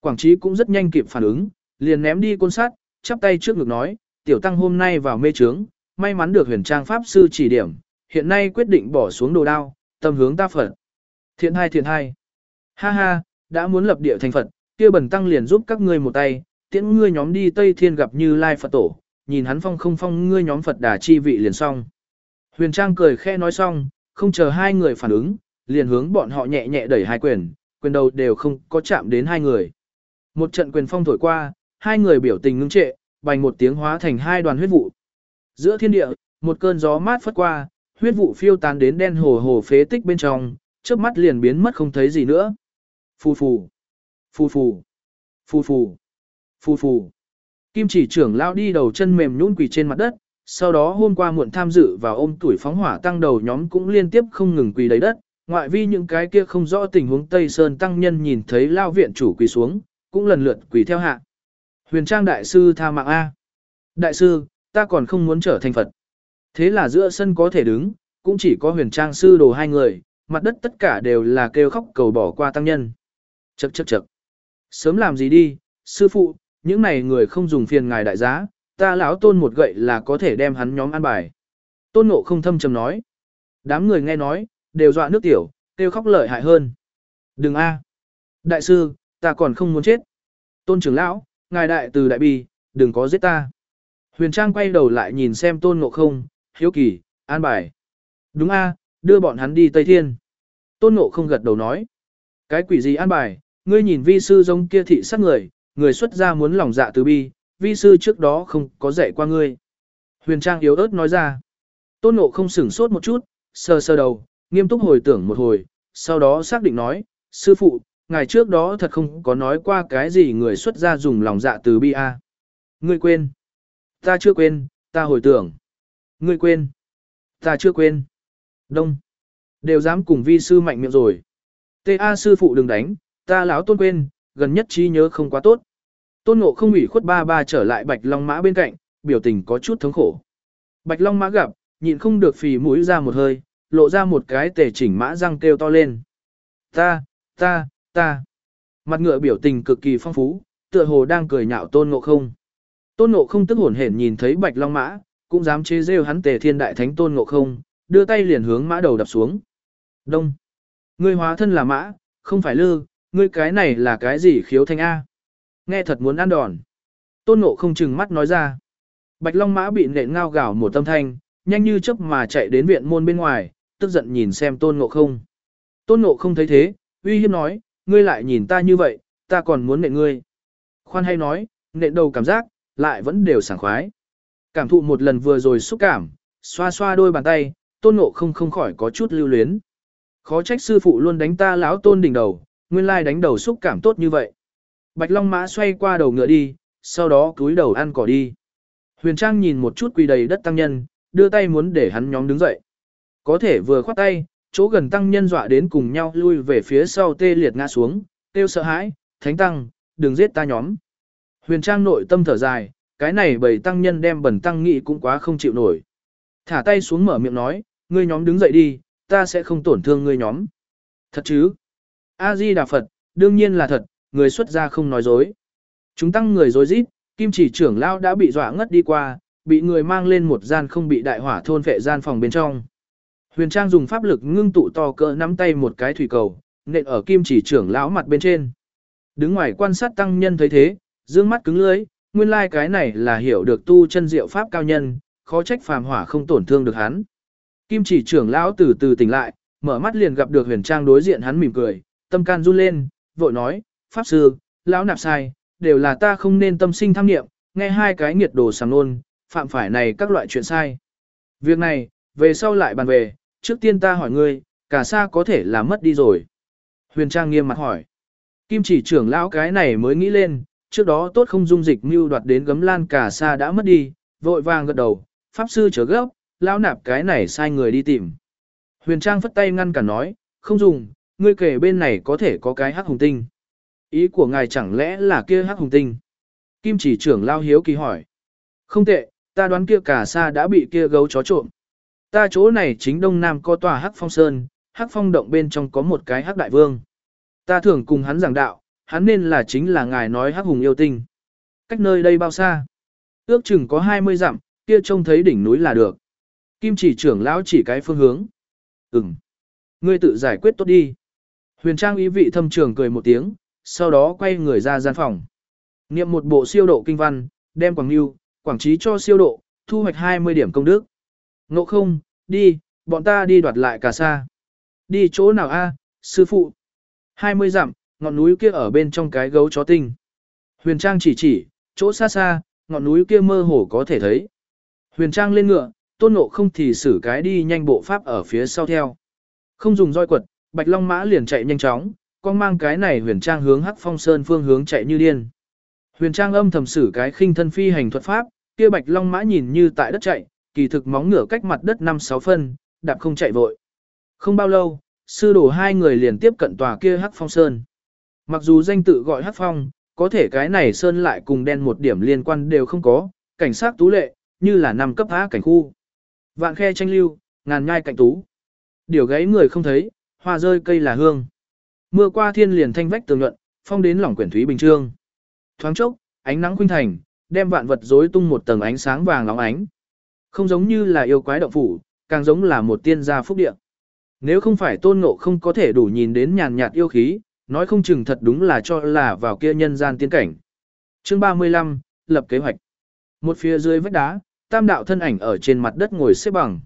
[SPEAKER 1] Quảng Trí cũng rất nhanh kịp phản ứng, liền ném đi côn sát, chắp tay trước ngực nói, tiểu tăng hôm nay vào mê trướng, may mắn được huyền trang pháp sư chỉ điểm, hiện nay quyết định bỏ xuống đồ đao, tâm hướng ta Phật. Thiện hai thiện hai. Ha ha, đã muốn lập địa thành Phật, kia bần tăng liền giúp các ngươi một tay, tiễn ngươi nhóm đi Tây Thiên gặp như Lai Phật Tổ, nhìn hắn phong không phong ngươi nhóm Phật đà chi vị liền xong. Huyền Trang cười khẽ nói xong, không chờ hai người phản ứng, liền hướng bọn họ nhẹ nhẹ đẩy hai quyền, quyền đầu đều không có chạm đến hai người. Một trận quyền phong thổi qua, hai người biểu tình ngưng trệ, bành một tiếng hóa thành hai đoàn huyết vụ. Giữa thiên địa, một cơn gió mát phất qua, huyết vụ phiêu tán đến đen hồ hồ phế tích bên trong, chớp mắt liền biến mất không thấy gì nữa. Phù phù, phù phù, phù phù, phù phù. Kim chỉ trưởng lao đi đầu chân mềm nhũn quỳ trên mặt đất, sau đó hôm qua muộn tham dự vào ôm tuổi phóng hỏa tăng đầu nhóm cũng liên tiếp không ngừng quỳ lấy đất, ngoại vi những cái kia không rõ tình huống Tây Sơn tăng nhân nhìn thấy lao viện chủ quỳ xuống, cũng lần lượt quỳ theo hạ. Huyền Trang đại sư tha mạng A. Đại sư, ta còn không muốn trở thành Phật. Thế là giữa sân có thể đứng, cũng chỉ có huyền trang sư đồ hai người, mặt đất tất cả đều là kêu khóc cầu bỏ qua tăng nhân. Chậc chậc chậc. Sớm làm gì đi, sư phụ, những này người không dùng phiền ngài đại giá, ta lão tôn một gậy là có thể đem hắn nhóm ăn bài. Tôn ngộ không thâm trầm nói. Đám người nghe nói, đều dọa nước tiểu, kêu khóc lợi hại hơn. Đừng a, Đại sư, ta còn không muốn chết. Tôn trưởng lão, ngài đại từ đại bi, đừng có giết ta. Huyền Trang quay đầu lại nhìn xem tôn ngộ không, hiếu kỳ, an bài. Đúng a, đưa bọn hắn đi Tây Thiên. Tôn ngộ không gật đầu nói. Cái quỷ gì an bài, ngươi nhìn vi sư giống kia thị sát người, người xuất gia muốn lòng dạ từ bi, vi sư trước đó không có dạy qua ngươi. Huyền Trang yếu ớt nói ra. Tôn Ngộ không sửng sốt một chút, sờ sờ đầu, nghiêm túc hồi tưởng một hồi, sau đó xác định nói, sư phụ, ngày trước đó thật không có nói qua cái gì người xuất gia dùng lòng dạ từ bi a. Ngươi quên. Ta chưa quên, ta hồi tưởng. Ngươi quên. Ta chưa quên. Đông. Đều dám cùng vi sư mạnh miệng rồi. T.A. sư phụ đừng đánh, ta lão tôn quên, gần nhất trí nhớ không quá tốt. Tôn Ngộ không ủy khuất ba ba trở lại Bạch Long Mã bên cạnh, biểu tình có chút thống khổ. Bạch Long Mã gặp, nhịn không được phì mũi ra một hơi, lộ ra một cái tề chỉnh mã răng kêu to lên. Ta, ta, ta. Mặt ngựa biểu tình cực kỳ phong phú, tựa hồ đang cười nhạo tôn ngộ không. Tôn ngộ không tức hồn hển nhìn thấy bạch long mã, cũng dám chế rêu hắn tề thiên đại thánh tôn ngộ không, đưa tay liền hướng mã đầu đập xuống. Đông. Ngươi hóa thân là mã, không phải lư, ngươi cái này là cái gì khiếu thanh A. Nghe thật muốn ăn đòn. Tôn ngộ không chừng mắt nói ra. Bạch long mã bị nện ngao gào một tâm thanh, nhanh như chớp mà chạy đến viện môn bên ngoài, tức giận nhìn xem tôn ngộ không. Tôn ngộ không thấy thế, uy hiếp nói, ngươi lại nhìn ta như vậy, ta còn muốn nện ngươi. Khoan hay nói, nện đầu cảm giác, lại vẫn đều sảng khoái. Cảm thụ một lần vừa rồi xúc cảm, xoa xoa đôi bàn tay, tôn ngộ không không khỏi có chút lưu luyến. Khó trách sư phụ luôn đánh ta lão tôn đỉnh đầu, nguyên lai đánh đầu xúc cảm tốt như vậy. Bạch Long Mã xoay qua đầu ngựa đi, sau đó cúi đầu ăn cỏ đi. Huyền Trang nhìn một chút quỳ đầy đất tăng nhân, đưa tay muốn để hắn nhóm đứng dậy. Có thể vừa khoát tay, chỗ gần tăng nhân dọa đến cùng nhau lui về phía sau tê liệt ngã xuống, tiêu sợ hãi, thánh tăng, đừng giết ta nhóm. Huyền Trang nội tâm thở dài, cái này bầy tăng nhân đem bẩn tăng nghị cũng quá không chịu nổi. Thả tay xuống mở miệng nói, ngươi nhóm đứng dậy đi, ta sẽ không tổn thương ngươi nhóm. Thật chứ? A-di Đà Phật, đương nhiên là thật, người xuất gia không nói dối. Chúng tăng người dối rít kim chỉ trưởng lao đã bị dọa ngất đi qua, bị người mang lên một gian không bị đại hỏa thôn vệ gian phòng bên trong. Huyền Trang dùng pháp lực ngưng tụ to cỡ nắm tay một cái thủy cầu, nện ở kim chỉ trưởng lão mặt bên trên. Đứng ngoài quan sát tăng nhân thấy thế, dương mắt cứng lưới, nguyên lai like cái này là hiểu được tu chân diệu pháp cao nhân, khó trách phàm hỏa không tổn thương được hắn. Kim chỉ trưởng lão từ từ tỉnh lại, mở mắt liền gặp được huyền trang đối diện hắn mỉm cười, tâm can run lên, vội nói, Pháp sư, lão nạp sai, đều là ta không nên tâm sinh tham niệm, nghe hai cái nghiệt đồ sàng nôn, phạm phải này các loại chuyện sai. Việc này, về sau lại bàn về, trước tiên ta hỏi ngươi, cả xa có thể là mất đi rồi. Huyền Trang nghiêm mặt hỏi. Kim chỉ trưởng lão cái này mới nghĩ lên, trước đó tốt không dung dịch mưu đoạt đến gấm lan cả xa đã mất đi, vội vàng gật đầu, pháp sư chớ gấp, lão nạp cái này sai người đi tìm. Huyền Trang phất tay ngăn cả nói, không dùng, ngươi kể bên này có thể có cái hắc hùng tinh. Ý của ngài chẳng lẽ là kia hắc hùng tinh? Kim chỉ trưởng lao hiếu kỳ hỏi. Không tệ, ta đoán kia cả xa đã bị kia gấu chó trộm. Ta chỗ này chính đông nam có tòa hắc phong sơn, hắc phong động bên trong có một cái hắc đại vương. Ta thường cùng hắn giảng đạo, hắn nên là chính là ngài nói hắc hùng yêu tinh. Cách nơi đây bao xa? Ước chừng có 20 dặm, kia trông thấy đỉnh núi là được. Kim chỉ trưởng lão chỉ cái phương hướng. Ừm. Ngươi tự giải quyết tốt đi. Huyền Trang ý vị thâm trường cười một tiếng, sau đó quay người ra gian phòng. Niệm một bộ siêu độ kinh văn, đem Quảng Nưu, Quảng Trí cho siêu độ, thu hoạch 20 điểm công đức. Ngộ không, đi, bọn ta đi đoạt lại cả xa. Đi chỗ nào a, sư phụ? 20 dặm, ngọn núi kia ở bên trong cái gấu chó tinh. Huyền Trang chỉ chỉ, chỗ xa xa, ngọn núi kia mơ hồ có thể thấy. Huyền Trang lên ngựa, tôn ngộ không thì xử cái đi nhanh bộ pháp ở phía sau theo. Không dùng roi quật, Bạch Long Mã liền chạy nhanh chóng, con mang cái này huyền trang hướng Hắc Phong Sơn phương hướng chạy như điên. Huyền trang âm thầm sử cái khinh thân phi hành thuật pháp, kia Bạch Long Mã nhìn như tại đất chạy, kỳ thực móng ngựa cách mặt đất 5-6 phân, đạp không chạy vội. Không bao lâu, sư đồ hai người liền tiếp cận tòa kia Hắc Phong Sơn. Mặc dù danh tự gọi Hắc Phong, có thể cái này Sơn lại cùng đen một điểm liên quan đều không có, cảnh sát tú lệ, như là năm cấp á cảnh khu. Vạn khe tranh lưu, ngàn nhai cạnh tú. Điều gáy người không thấy, hoa rơi cây là hương. Mưa qua thiên liền thanh vách tường nhuận, phong đến lỏng quyển thúy bình trương. Thoáng chốc, ánh nắng khuynh thành, đem vạn vật rối tung một tầng ánh sáng vàng óng ánh. Không giống như là yêu quái động phủ, càng giống là một tiên gia phúc địa. Nếu không phải tôn ngộ không có thể đủ nhìn đến nhàn nhạt yêu khí, nói không chừng thật đúng là cho là vào kia nhân gian tiên cảnh. Chương 35, lập kế hoạch. Một phía dưới vách đá, tam đạo thân ảnh ở trên mặt đất ngồi xếp bằng.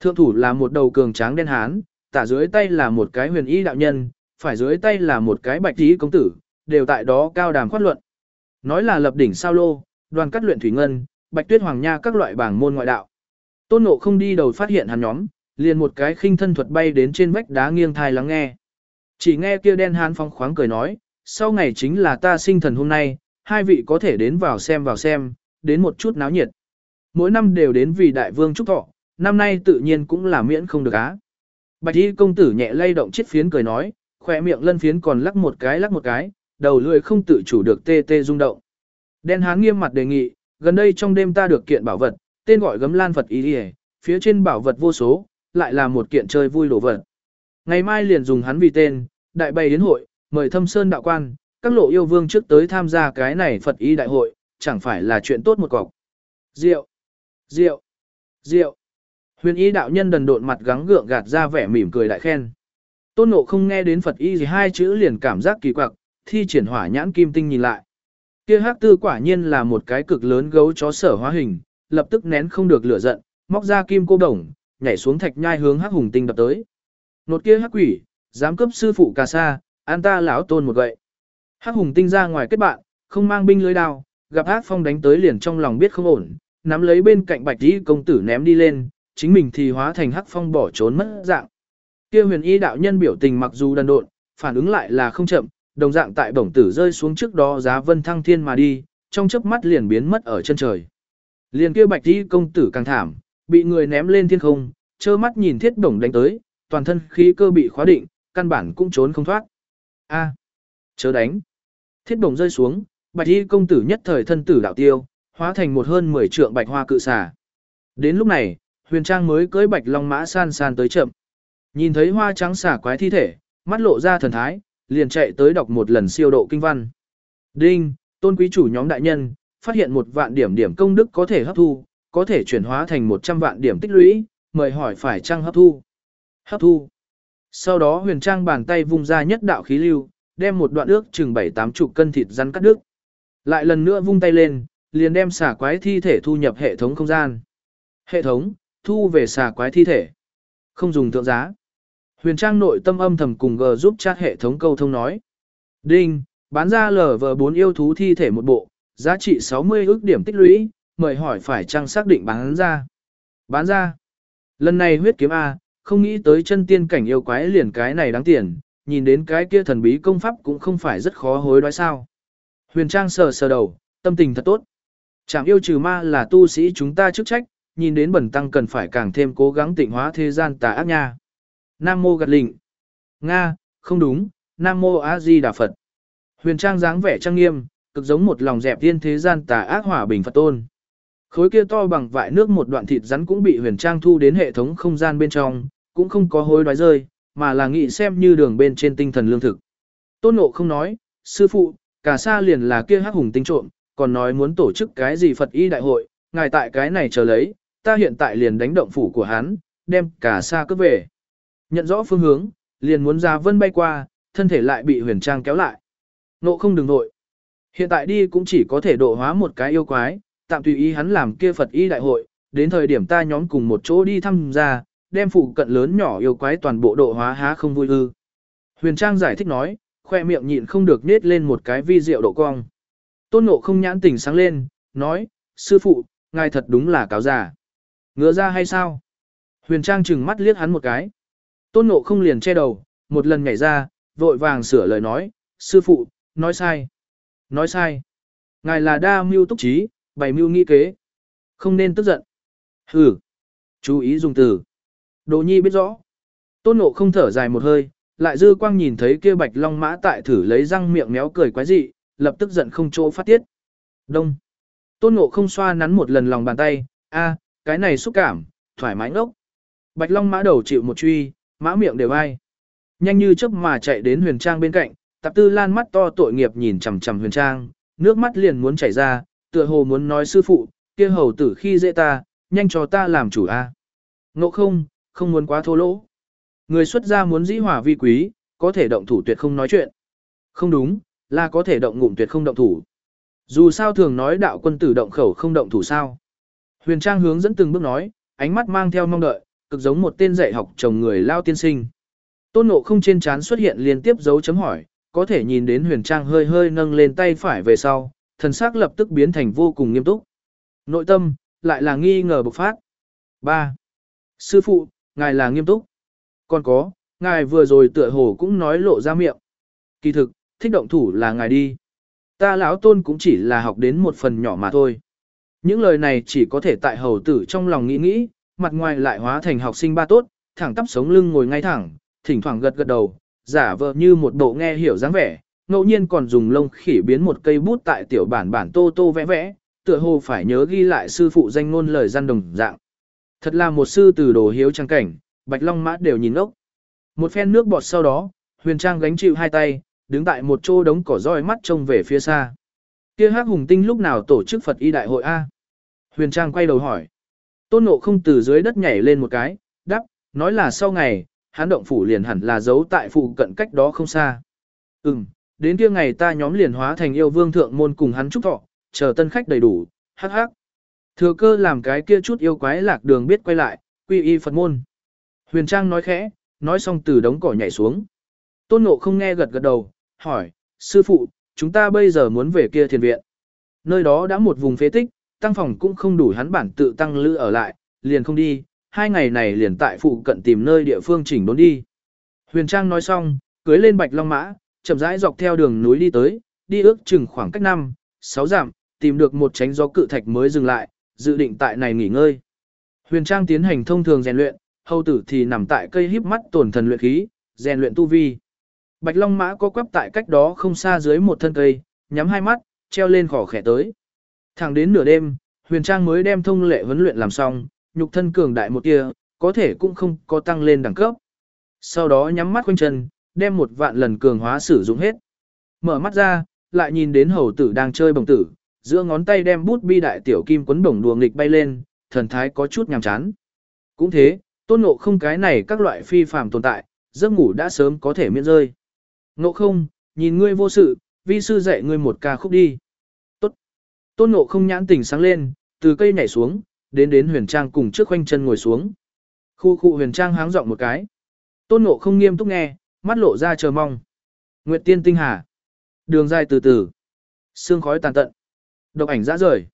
[SPEAKER 1] Thượng thủ là một đầu cường tráng đen hán, tả dưới tay là một cái huyền y đạo nhân, phải dưới tay là một cái bạch tí công tử, đều tại đó cao đàm khoát luận. Nói là lập đỉnh sao lô, đoàn cắt luyện thủy ngân, bạch tuyết hoàng nha các loại bảng môn ngoại đạo. Tôn nộ không đi đầu phát hiện hắn nhóm, liền một cái khinh thân thuật bay đến trên vách đá nghiêng thai lắng nghe. Chỉ nghe kia đen hán phong khoáng cười nói, sau ngày chính là ta sinh thần hôm nay, hai vị có thể đến vào xem vào xem, đến một chút náo nhiệt. Mỗi năm đều đến vì đại vương chúc thọ, năm nay tự nhiên cũng là miễn không được á. Bạch y công tử nhẹ lay động chiếc phiến cười nói, khỏe miệng lân phiến còn lắc một cái lắc một cái, đầu lưỡi không tự chủ được tê tê rung động. Đen hán nghiêm mặt đề nghị, gần đây trong đêm ta được kiện bảo vật, tên gọi gấm lan Phật ý đi phía trên bảo vật vô số, lại là một kiện chơi vui đồ vật. Ngày mai liền dùng hắn vì tên, đại bày đến hội, mời thâm sơn đạo quan, các lộ yêu vương trước tới tham gia cái này Phật y đại hội, chẳng phải là chuyện tốt một cọc. Rượu, rượu, rượu. Huyền y đạo nhân đần độn mặt gắng gượng gạt ra vẻ mỉm cười đại khen. Tôn ngộ không nghe đến Phật y gì hai chữ liền cảm giác kỳ quặc, thi triển hỏa nhãn kim tinh nhìn lại. Kia hắc tư quả nhiên là một cái cực lớn gấu chó sở hóa hình, lập tức nén không được lửa giận, móc ra kim cô đồng, nhảy xuống thạch nhai hướng hắc hùng tinh đập tới. Nột kia hắc quỷ, dám cướp sư phụ cà sa, an ta lão tôn một gậy. Hắc hùng tinh ra ngoài kết bạn, không mang binh lưới đao, gặp ác phong đánh tới liền trong lòng biết không ổn, nắm lấy bên cạnh bạch y công tử ném đi lên, chính mình thì hóa thành hắc phong bỏ trốn mất dạng. Kia huyền y đạo nhân biểu tình mặc dù đần độn, phản ứng lại là không chậm, đồng dạng tại bổng tử rơi xuống trước đó giá vân thăng thiên mà đi, trong chớp mắt liền biến mất ở chân trời. Liền kia bạch y công tử càng thảm, bị người ném lên thiên không, trơ mắt nhìn thiết bổng đánh tới, toàn thân khí cơ bị khóa định, căn bản cũng trốn không thoát. A, chớ đánh. Thiết bổng rơi xuống, bạch y công tử nhất thời thân tử đạo tiêu, hóa thành một hơn 10 trượng bạch hoa cự xà. Đến lúc này, huyền trang mới cưỡi bạch long mã san san tới chậm. Nhìn thấy hoa trắng xả quái thi thể, mắt lộ ra thần thái, liền chạy tới đọc một lần siêu độ kinh văn. Đinh, tôn quý chủ nhóm đại nhân, phát hiện một vạn điểm điểm công đức có thể hấp thu, có thể chuyển hóa thành 100 vạn điểm tích lũy, mời hỏi phải trang hấp thu. Hấp thu. Sau đó huyền trang bàn tay vung ra nhất đạo khí lưu, đem một đoạn ước chừng 7-8 chục cân thịt rắn cắt đứt. Lại lần nữa vung tay lên, liền đem xả quái thi thể thu nhập hệ thống không gian. Hệ thống, thu về xà quái thi thể. Không dùng thượng giá. Huyền Trang nội tâm âm thầm cùng G giúp chat hệ thống câu thông nói. Đinh, bán ra LV4 yêu thú thi thể một bộ, giá trị 60 ước điểm tích lũy, mời hỏi phải trang xác định bán ra. Bán ra. Lần này huyết kiếm A, không nghĩ tới chân tiên cảnh yêu quái liền cái này đáng tiền, nhìn đến cái kia thần bí công pháp cũng không phải rất khó hối đoái sao. Huyền Trang sờ sờ đầu, tâm tình thật tốt. Chẳng yêu trừ ma là tu sĩ chúng ta chức trách, nhìn đến bẩn tăng cần phải càng thêm cố gắng tịnh hóa thế gian tà ác nha. Nam mô gật lịnh. Nga, không đúng, Nam mô A Di Đà Phật. Huyền Trang dáng vẻ trang nghiêm, cực giống một lòng dẹp thiên thế gian tà ác hỏa bình Phật tôn. Khối kia to bằng vại nước một đoạn thịt rắn cũng bị Huyền Trang thu đến hệ thống không gian bên trong, cũng không có hối đoái rơi, mà là nghĩ xem như đường bên trên tinh thần lương thực. Tôn Ngộ không nói, sư phụ, cả xa liền là kia hắc hùng tinh trộm, còn nói muốn tổ chức cái gì Phật y đại hội, ngài tại cái này chờ lấy, ta hiện tại liền đánh động phủ của hắn, đem cả xa cướp về. Nhận rõ phương hướng, liền muốn ra vân bay qua, thân thể lại bị huyền trang kéo lại. Nộ không đừng nội. Hiện tại đi cũng chỉ có thể độ hóa một cái yêu quái, tạm tùy ý hắn làm kia Phật y đại hội, đến thời điểm ta nhóm cùng một chỗ đi thăm gia, đem phụ cận lớn nhỏ yêu quái toàn bộ độ hóa há không vui ư. Huyền Trang giải thích nói, khoe miệng nhịn không được nết lên một cái vi diệu độ cong. Tôn Ngộ không nhãn tỉnh sáng lên, nói, sư phụ, ngài thật đúng là cáo giả. Ngựa ra hay sao? Huyền Trang chừng mắt liếc hắn một cái. Tôn Ngộ không liền che đầu, một lần nhảy ra, vội vàng sửa lời nói, sư phụ, nói sai. Nói sai. Ngài là đa mưu túc trí, bày mưu nghi kế. Không nên tức giận. Hừ. Chú ý dùng từ. Đồ nhi biết rõ. Tôn Ngộ không thở dài một hơi, lại dư quang nhìn thấy kia bạch long mã tại thử lấy răng miệng méo cười quái dị, lập tức giận không chỗ phát tiết. Đông. Tôn Ngộ không xoa nắn một lần lòng bàn tay, a, cái này xúc cảm, thoải mái ngốc. Bạch long mã đầu chịu một truy, mã miệng đều ai. Nhanh như chớp mà chạy đến huyền trang bên cạnh, tạp tư lan mắt to tội nghiệp nhìn chằm chằm huyền trang, nước mắt liền muốn chảy ra, tựa hồ muốn nói sư phụ, kia hầu tử khi dễ ta, nhanh cho ta làm chủ a. Ngộ không, không muốn quá thô lỗ. Người xuất gia muốn dĩ hòa vi quý, có thể động thủ tuyệt không nói chuyện. Không đúng, là có thể động ngụm tuyệt không động thủ. Dù sao thường nói đạo quân tử động khẩu không động thủ sao. Huyền Trang hướng dẫn từng bước nói, ánh mắt mang theo mong đợi, cực giống một tên dạy học chồng người lao tiên sinh. Tôn Ngộ không trên trán xuất hiện liên tiếp dấu chấm hỏi, có thể nhìn đến Huyền Trang hơi hơi nâng lên tay phải về sau, thần sắc lập tức biến thành vô cùng nghiêm túc. Nội tâm, lại là nghi ngờ bộc phát. 3. Sư phụ, ngài là nghiêm túc. Còn có, ngài vừa rồi tựa hồ cũng nói lộ ra miệng. Kỳ thực, thích động thủ là ngài đi. Ta lão tôn cũng chỉ là học đến một phần nhỏ mà thôi. Những lời này chỉ có thể tại hầu tử trong lòng nghĩ nghĩ, mặt ngoài lại hóa thành học sinh ba tốt, thẳng tắp sống lưng ngồi ngay thẳng, thỉnh thoảng gật gật đầu, giả vờ như một bộ nghe hiểu dáng vẻ, ngẫu nhiên còn dùng lông khỉ biến một cây bút tại tiểu bản bản tô tô vẽ vẽ, tựa hồ phải nhớ ghi lại sư phụ danh ngôn lời gian đồng dạng. Thật là một sư từ đồ hiếu trang cảnh, Bạch Long Mã đều nhìn ốc. Một phen nước bọt sau đó, Huyền Trang gánh chịu hai tay, đứng tại một chỗ đống cỏ roi mắt trông về phía xa. Kia Hắc Hùng Tinh lúc nào tổ chức Phật Y đại hội a? Huyền Trang quay đầu hỏi. Tôn Ngộ không từ dưới đất nhảy lên một cái, đáp, nói là sau ngày, hắn động phủ liền hẳn là giấu tại phụ cận cách đó không xa. Ừm, đến kia ngày ta nhóm liền hóa thành yêu vương thượng môn cùng hắn chúc thọ, chờ tân khách đầy đủ, hắc hắc. Thừa cơ làm cái kia chút yêu quái lạc đường biết quay lại, quy y Phật môn. Huyền Trang nói khẽ, nói xong từ đống cỏ nhảy xuống. Tôn Ngộ không nghe gật gật đầu, hỏi, sư phụ, chúng ta bây giờ muốn về kia thiền viện. Nơi đó đã một vùng phế tích, tăng phòng cũng không đủ hắn bản tự tăng lữ ở lại, liền không đi, hai ngày này liền tại phụ cận tìm nơi địa phương chỉnh đốn đi. Huyền Trang nói xong, cưới lên bạch long mã, chậm rãi dọc theo đường núi đi tới, đi ước chừng khoảng cách 5, 6 dặm, tìm được một tránh gió cự thạch mới dừng lại, dự định tại này nghỉ ngơi. Huyền Trang tiến hành thông thường rèn luyện, hầu tử thì nằm tại cây híp mắt tổn thần luyện khí, rèn luyện tu vi. Bạch Long Mã có quắp tại cách đó không xa dưới một thân cây, nhắm hai mắt, treo lên khỏ khẽ tới. Thẳng đến nửa đêm, Huyền Trang mới đem thông lệ huấn luyện làm xong, nhục thân cường đại một tia, có thể cũng không có tăng lên đẳng cấp. Sau đó nhắm mắt quanh chân, đem một vạn lần cường hóa sử dụng hết. Mở mắt ra, lại nhìn đến hầu tử đang chơi bồng tử, giữa ngón tay đem bút bi đại tiểu kim quấn bổng đùa nghịch bay lên, thần thái có chút nhàm chán. Cũng thế, tôn ngộ không cái này các loại phi phàm tồn tại, giấc ngủ đã sớm có thể miễn rơi. Ngộ không, nhìn ngươi vô sự, vi sư dạy ngươi một ca khúc đi. Tốt. Tôn ngộ không nhãn tỉnh sáng lên, từ cây nhảy xuống, đến đến huyền trang cùng trước khoanh chân ngồi xuống. Khu khu huyền trang háng giọng một cái. Tôn ngộ không nghiêm túc nghe, mắt lộ ra chờ mong. Nguyệt tiên tinh hà. Đường dài từ từ. Sương khói tàn tận. Độc ảnh dã rời.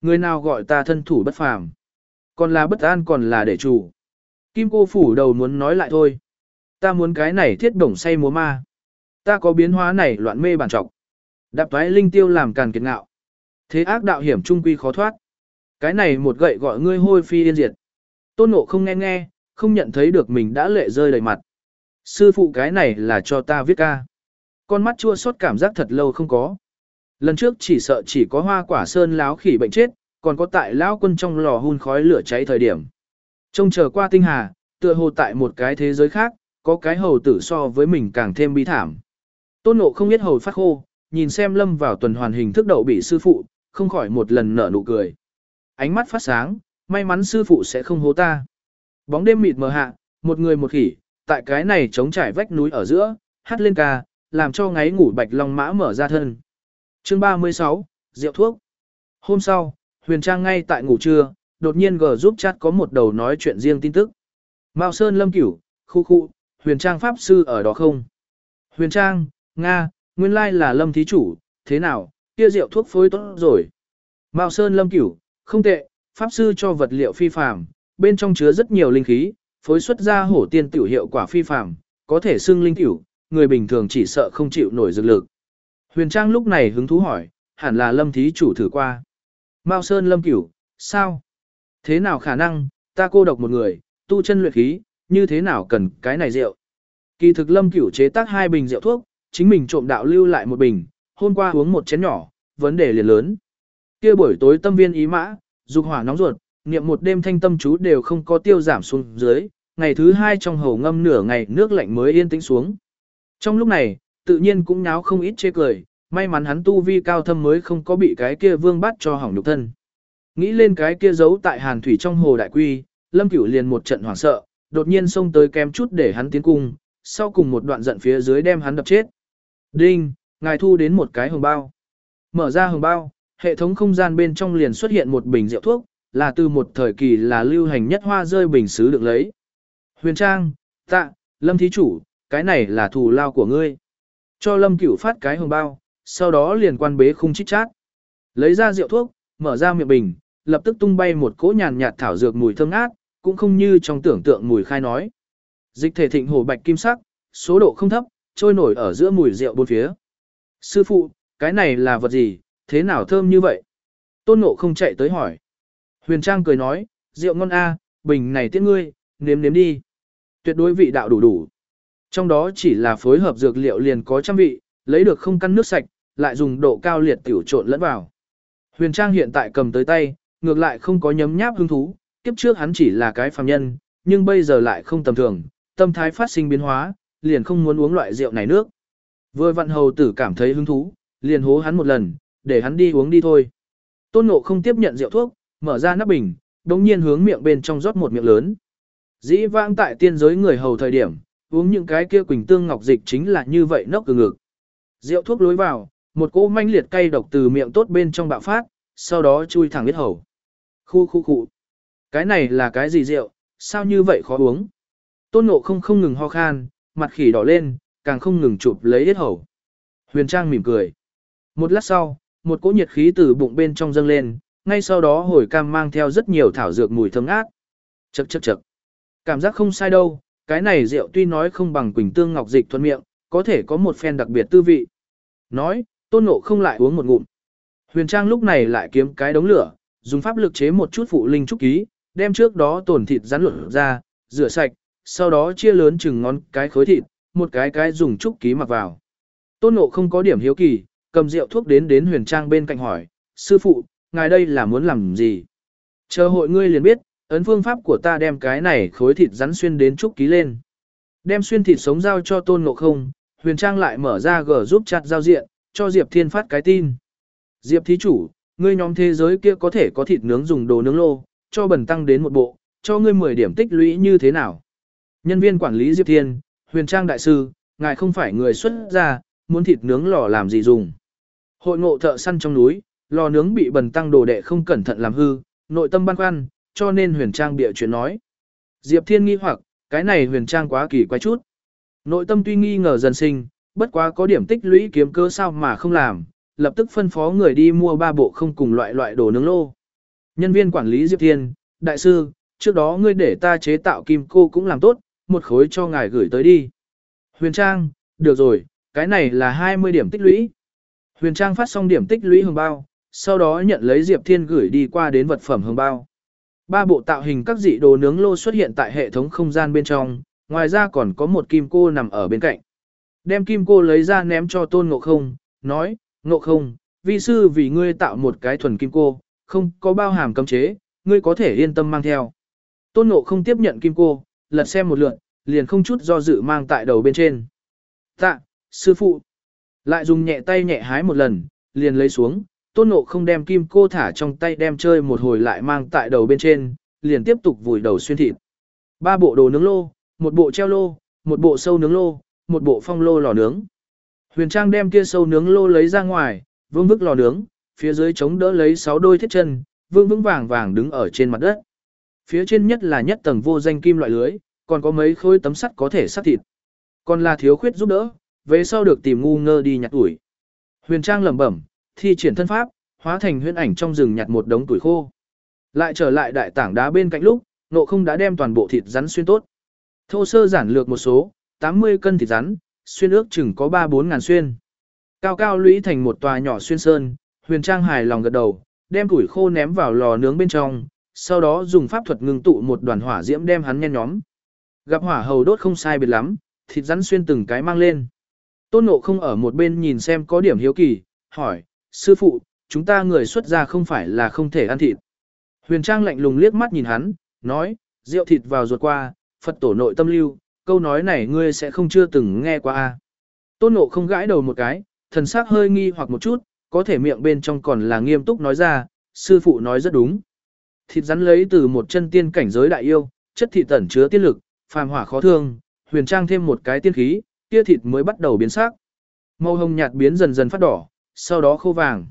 [SPEAKER 1] Người nào gọi ta thân thủ bất phàm. Còn là bất an còn là để chủ. Kim cô phủ đầu muốn nói lại thôi. Ta muốn cái này thiết đồng say múa ma. Ta có biến hóa này loạn mê bản trọc. Đạp thoái linh tiêu làm càn kiệt ngạo. Thế ác đạo hiểm trung quy khó thoát. Cái này một gậy gọi ngươi hôi phi yên diệt. Tôn ngộ không nghe nghe, không nhận thấy được mình đã lệ rơi đầy mặt. Sư phụ cái này là cho ta viết ca. Con mắt chua xót cảm giác thật lâu không có. Lần trước chỉ sợ chỉ có hoa quả sơn láo khỉ bệnh chết, còn có tại lão quân trong lò hun khói lửa cháy thời điểm. Trông chờ qua tinh hà, tựa hồ tại một cái thế giới khác, có cái hầu tử so với mình càng thêm bi thảm. Tôn nộ không biết hầu phát khô, nhìn xem lâm vào tuần hoàn hình thức đậu bị sư phụ, không khỏi một lần nở nụ cười. Ánh mắt phát sáng, may mắn sư phụ sẽ không hố ta. Bóng đêm mịt mờ hạ, một người một khỉ, tại cái này chống trải vách núi ở giữa, hát lên ca, làm cho ngáy ngủ bạch long mã mở ra thân. Chương 36, rượu thuốc. Hôm sau, Huyền Trang ngay tại ngủ trưa, đột nhiên gờ giúp chat có một đầu nói chuyện riêng tin tức. Mao Sơn Lâm Cửu, khu khu, Huyền Trang Pháp Sư ở đó không? Huyền Trang, Nga, nguyên lai là Lâm Thí Chủ, thế nào, kia rượu thuốc phối tốt rồi. Mao Sơn Lâm Cửu, không tệ, Pháp Sư cho vật liệu phi phàm, bên trong chứa rất nhiều linh khí, phối xuất ra hổ tiên tiểu hiệu quả phi phàm, có thể xưng linh tiểu, người bình thường chỉ sợ không chịu nổi dược lực. Huyền Trang lúc này hứng thú hỏi, hẳn là Lâm Thí Chủ thử qua. Mao Sơn Lâm Cửu, sao? Thế nào khả năng, ta cô độc một người, tu chân luyện khí, như thế nào cần cái này rượu? Kỳ thực Lâm Cửu chế tác hai bình rượu thuốc, chính mình trộm đạo lưu lại một bình, hôm qua uống một chén nhỏ, vấn đề liền lớn. Kia buổi tối tâm viên ý mã, dục hỏa nóng ruột, niệm một đêm thanh tâm chú đều không có tiêu giảm xuống dưới, ngày thứ hai trong hầu ngâm nửa ngày nước lạnh mới yên tĩnh xuống. Trong lúc này, tự nhiên cũng nháo không ít chê cười, may mắn hắn tu vi cao thâm mới không có bị cái kia vương bắt cho hỏng nhục thân. Nghĩ lên cái kia giấu tại hàn thủy trong hồ đại quy, lâm cửu liền một trận hoảng sợ, đột nhiên xông tới kém chút để hắn tiến cung, sau cùng một đoạn giận phía dưới đem hắn đập chết. Đinh, ngài thu đến một cái hồng bao. Mở ra hồng bao, hệ thống không gian bên trong liền xuất hiện một bình rượu thuốc, là từ một thời kỳ là lưu hành nhất hoa rơi bình xứ được lấy. Huyền Trang, tạ, Lâm Thí Chủ, cái này là thù lao của ngươi. Cho Lâm Cửu phát cái hồng bao, sau đó liền quan bế khung chít chát. Lấy ra rượu thuốc, mở ra miệng bình, lập tức tung bay một cỗ nhàn nhạt thảo dược mùi thơm ngát, cũng không như trong tưởng tượng mùi khai nói. Dịch thể thịnh hồ bạch kim sắc, số độ không thấp, trôi nổi ở giữa mùi rượu bốn phía. Sư phụ, cái này là vật gì, thế nào thơm như vậy? Tôn ngộ không chạy tới hỏi. Huyền Trang cười nói, rượu ngon a, bình này tiễn ngươi, nếm nếm đi. Tuyệt đối vị đạo đủ đủ. Trong đó chỉ là phối hợp dược liệu liền có trăm vị, lấy được không căn nước sạch, lại dùng độ cao liệt tiểu trộn lẫn vào. Huyền Trang hiện tại cầm tới tay, ngược lại không có nhấm nháp hứng thú, kiếp trước hắn chỉ là cái phàm nhân, nhưng bây giờ lại không tầm thường, tâm thái phát sinh biến hóa, liền không muốn uống loại rượu này nước. Vừa vặn hầu tử cảm thấy hứng thú, liền hố hắn một lần, để hắn đi uống đi thôi. Tôn Ngộ không tiếp nhận rượu thuốc, mở ra nắp bình, đồng nhiên hướng miệng bên trong rót một miệng lớn. Dĩ vãng tại tiên giới người hầu thời điểm, uống những cái kia quỳnh tương ngọc dịch chính là như vậy nốc từ ngực. Rượu thuốc lối vào, một cỗ manh liệt cay độc từ miệng tốt bên trong bạo phát, sau đó chui thẳng huyết hầu. Khu khu khu. Cái này là cái gì rượu, sao như vậy khó uống? Tôn Ngộ không không ngừng ho khan, mặt khỉ đỏ lên, càng không ngừng chụp lấy hết hầu. Huyền Trang mỉm cười. Một lát sau, một cỗ nhiệt khí từ bụng bên trong dâng lên, ngay sau đó hồi cam mang theo rất nhiều thảo dược mùi thơm ngát. Chậc chậc chậc. Cảm giác không sai đâu, cái này rượu tuy nói không bằng quỳnh tương ngọc dịch thuận miệng, có thể có một phen đặc biệt tư vị. Nói, tôn ngộ không lại uống một ngụm. Huyền Trang lúc này lại kiếm cái đống lửa, dùng pháp lực chế một chút phụ linh trúc ký, đem trước đó tổn thịt rắn luận ra, rửa sạch, sau đó chia lớn chừng ngón cái khối thịt, một cái cái dùng trúc ký mặc vào. Tôn Ngộ không có điểm hiếu kỳ, cầm rượu thuốc đến đến huyền trang bên cạnh hỏi, sư phụ, ngài đây là muốn làm gì? Chờ hội ngươi liền biết, ấn phương pháp của ta đem cái này khối thịt rắn xuyên đến trúc ký lên. Đem xuyên thịt sống giao cho Tôn Ngộ không, huyền trang lại mở ra gờ giúp chặt giao diện, cho Diệp Thiên phát cái tin. Diệp thí chủ, ngươi nhóm thế giới kia có thể có thịt nướng dùng đồ nướng lô, cho bẩn tăng đến một bộ, cho ngươi 10 điểm tích lũy như thế nào? Nhân viên quản lý Diệp Thiên, huyền trang đại sư, ngài không phải người xuất gia, muốn thịt nướng lò làm gì dùng. Hội ngộ thợ săn trong núi, lò nướng bị bần tăng đồ đệ không cẩn thận làm hư, nội tâm băn khoăn, cho nên huyền trang bịa chuyện nói. Diệp Thiên nghi hoặc, cái này huyền trang quá kỳ quái chút. Nội tâm tuy nghi ngờ dần sinh, bất quá có điểm tích lũy kiếm cơ sao mà không làm, lập tức phân phó người đi mua ba bộ không cùng loại loại đồ nướng lô. Nhân viên quản lý Diệp Thiên, đại sư, trước đó ngươi để ta chế tạo kim cô cũng làm tốt, một khối cho ngài gửi tới đi. Huyền Trang, được rồi, cái này là 20 điểm tích lũy. Huyền Trang phát xong điểm tích lũy hồng bao, sau đó nhận lấy Diệp Thiên gửi đi qua đến vật phẩm hồng bao. Ba bộ tạo hình các dị đồ nướng lô xuất hiện tại hệ thống không gian bên trong, ngoài ra còn có một kim cô nằm ở bên cạnh. Đem kim cô lấy ra ném cho tôn ngộ không, nói, ngộ không, vi sư vì ngươi tạo một cái thuần kim cô, không có bao hàm cấm chế, ngươi có thể yên tâm mang theo. Tôn ngộ không tiếp nhận kim cô, lật xem một lượt, liền không chút do dự mang tại đầu bên trên. Tạ, sư phụ. Lại dùng nhẹ tay nhẹ hái một lần, liền lấy xuống, tôn ngộ không đem kim cô thả trong tay đem chơi một hồi lại mang tại đầu bên trên, liền tiếp tục vùi đầu xuyên thịt. Ba bộ đồ nướng lô, một bộ treo lô, một bộ sâu nướng lô, một bộ phong lô lò nướng. Huyền Trang đem kia sâu nướng lô lấy ra ngoài, vương vức lò nướng, phía dưới chống đỡ lấy sáu đôi thiết chân, vương vững vàng vàng đứng ở trên mặt đất. Phía trên nhất là nhất tầng vô danh kim loại lưới, còn có mấy khối tấm sắt có thể sắt thịt. Còn là thiếu khuyết giúp đỡ, về sau được tìm ngu ngơ đi nhặt tuổi. Huyền Trang lẩm bẩm, thi triển thân pháp, hóa thành huyễn ảnh trong rừng nhặt một đống tuổi khô. Lại trở lại đại tảng đá bên cạnh lúc, nộ không đã đem toàn bộ thịt rắn xuyên tốt. Thô sơ giản lược một số, 80 cân thịt rắn, xuyên ước chừng có 3-4 ngàn xuyên. Cao cao lũy thành một tòa nhỏ xuyên sơn, huyền trang hài lòng gật đầu, đem củi khô ném vào lò nướng bên trong, sau đó dùng pháp thuật ngưng tụ một đoàn hỏa diễm đem hắn nhen nhóm. Gặp hỏa hầu đốt không sai biệt lắm, thịt rắn xuyên từng cái mang lên. Tôn Ngộ không ở một bên nhìn xem có điểm hiếu kỳ, hỏi, sư phụ, chúng ta người xuất gia không phải là không thể ăn thịt. Huyền Trang lạnh lùng liếc mắt nhìn hắn, nói, rượu thịt vào ruột qua, Phật tổ nội tâm lưu, câu nói này ngươi sẽ không chưa từng nghe qua a. Tôn Ngộ không gãi đầu một cái, thần sắc hơi nghi hoặc một chút, có thể miệng bên trong còn là nghiêm túc nói ra, sư phụ nói rất đúng. Thịt rắn lấy từ một chân tiên cảnh giới đại yêu, chất thịt tẩn chứa tiên lực, phàm hỏa khó thương, huyền trang thêm một cái tiên khí, kia thịt mới bắt đầu biến sắc. Màu hồng nhạt biến dần dần phát đỏ, sau đó khô vàng.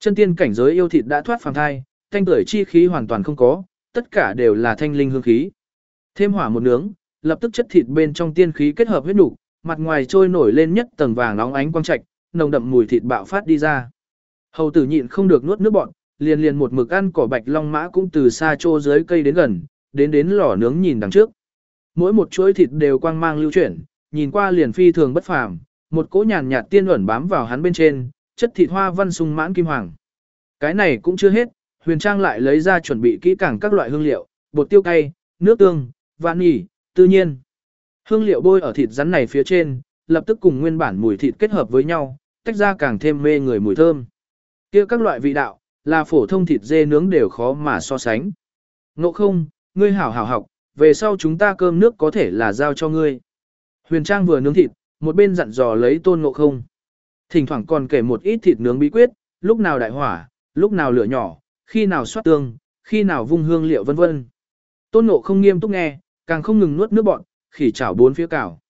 [SPEAKER 1] Chân tiên cảnh giới yêu thịt đã thoát phàm thai, thanh tưởi chi khí hoàn toàn không có, tất cả đều là thanh linh hương khí. Thêm hỏa một nướng, lập tức chất thịt bên trong tiên khí kết hợp huyết nục, mặt ngoài trôi nổi lên nhất tầng vàng nóng ánh quang trạch, nồng đậm mùi thịt bạo phát đi ra. Hầu tử nhịn không được nuốt nước bọt, liền liền một mực ăn cỏ bạch long mã cũng từ xa trô dưới cây đến gần, đến đến lò nướng nhìn đằng trước. Mỗi một chuỗi thịt đều quang mang lưu chuyển, nhìn qua liền phi thường bất phàm, một cỗ nhàn nhạt tiên ẩn bám vào hắn bên trên, chất thịt hoa văn sung mãn kim hoàng. Cái này cũng chưa hết, Huyền Trang lại lấy ra chuẩn bị kỹ càng các loại hương liệu, bột tiêu cay, nước tương, vani, tự nhiên. Hương liệu bôi ở thịt rắn này phía trên, lập tức cùng nguyên bản mùi thịt kết hợp với nhau, tách ra càng thêm mê người mùi thơm. Kia các loại vị đạo, là phổ thông thịt dê nướng đều khó mà so sánh. Ngộ không, ngươi hảo hảo học, về sau chúng ta cơm nước có thể là giao cho ngươi. Huyền Trang vừa nướng thịt, một bên dặn dò lấy tôn ngộ không. Thỉnh thoảng còn kể một ít thịt nướng bí quyết, lúc nào đại hỏa, lúc nào lửa nhỏ, khi nào xoát tương, khi nào vung hương liệu vân vân. Tôn ngộ không nghiêm túc nghe, càng không ngừng nuốt nước bọn, khỉ chảo bốn phía cào.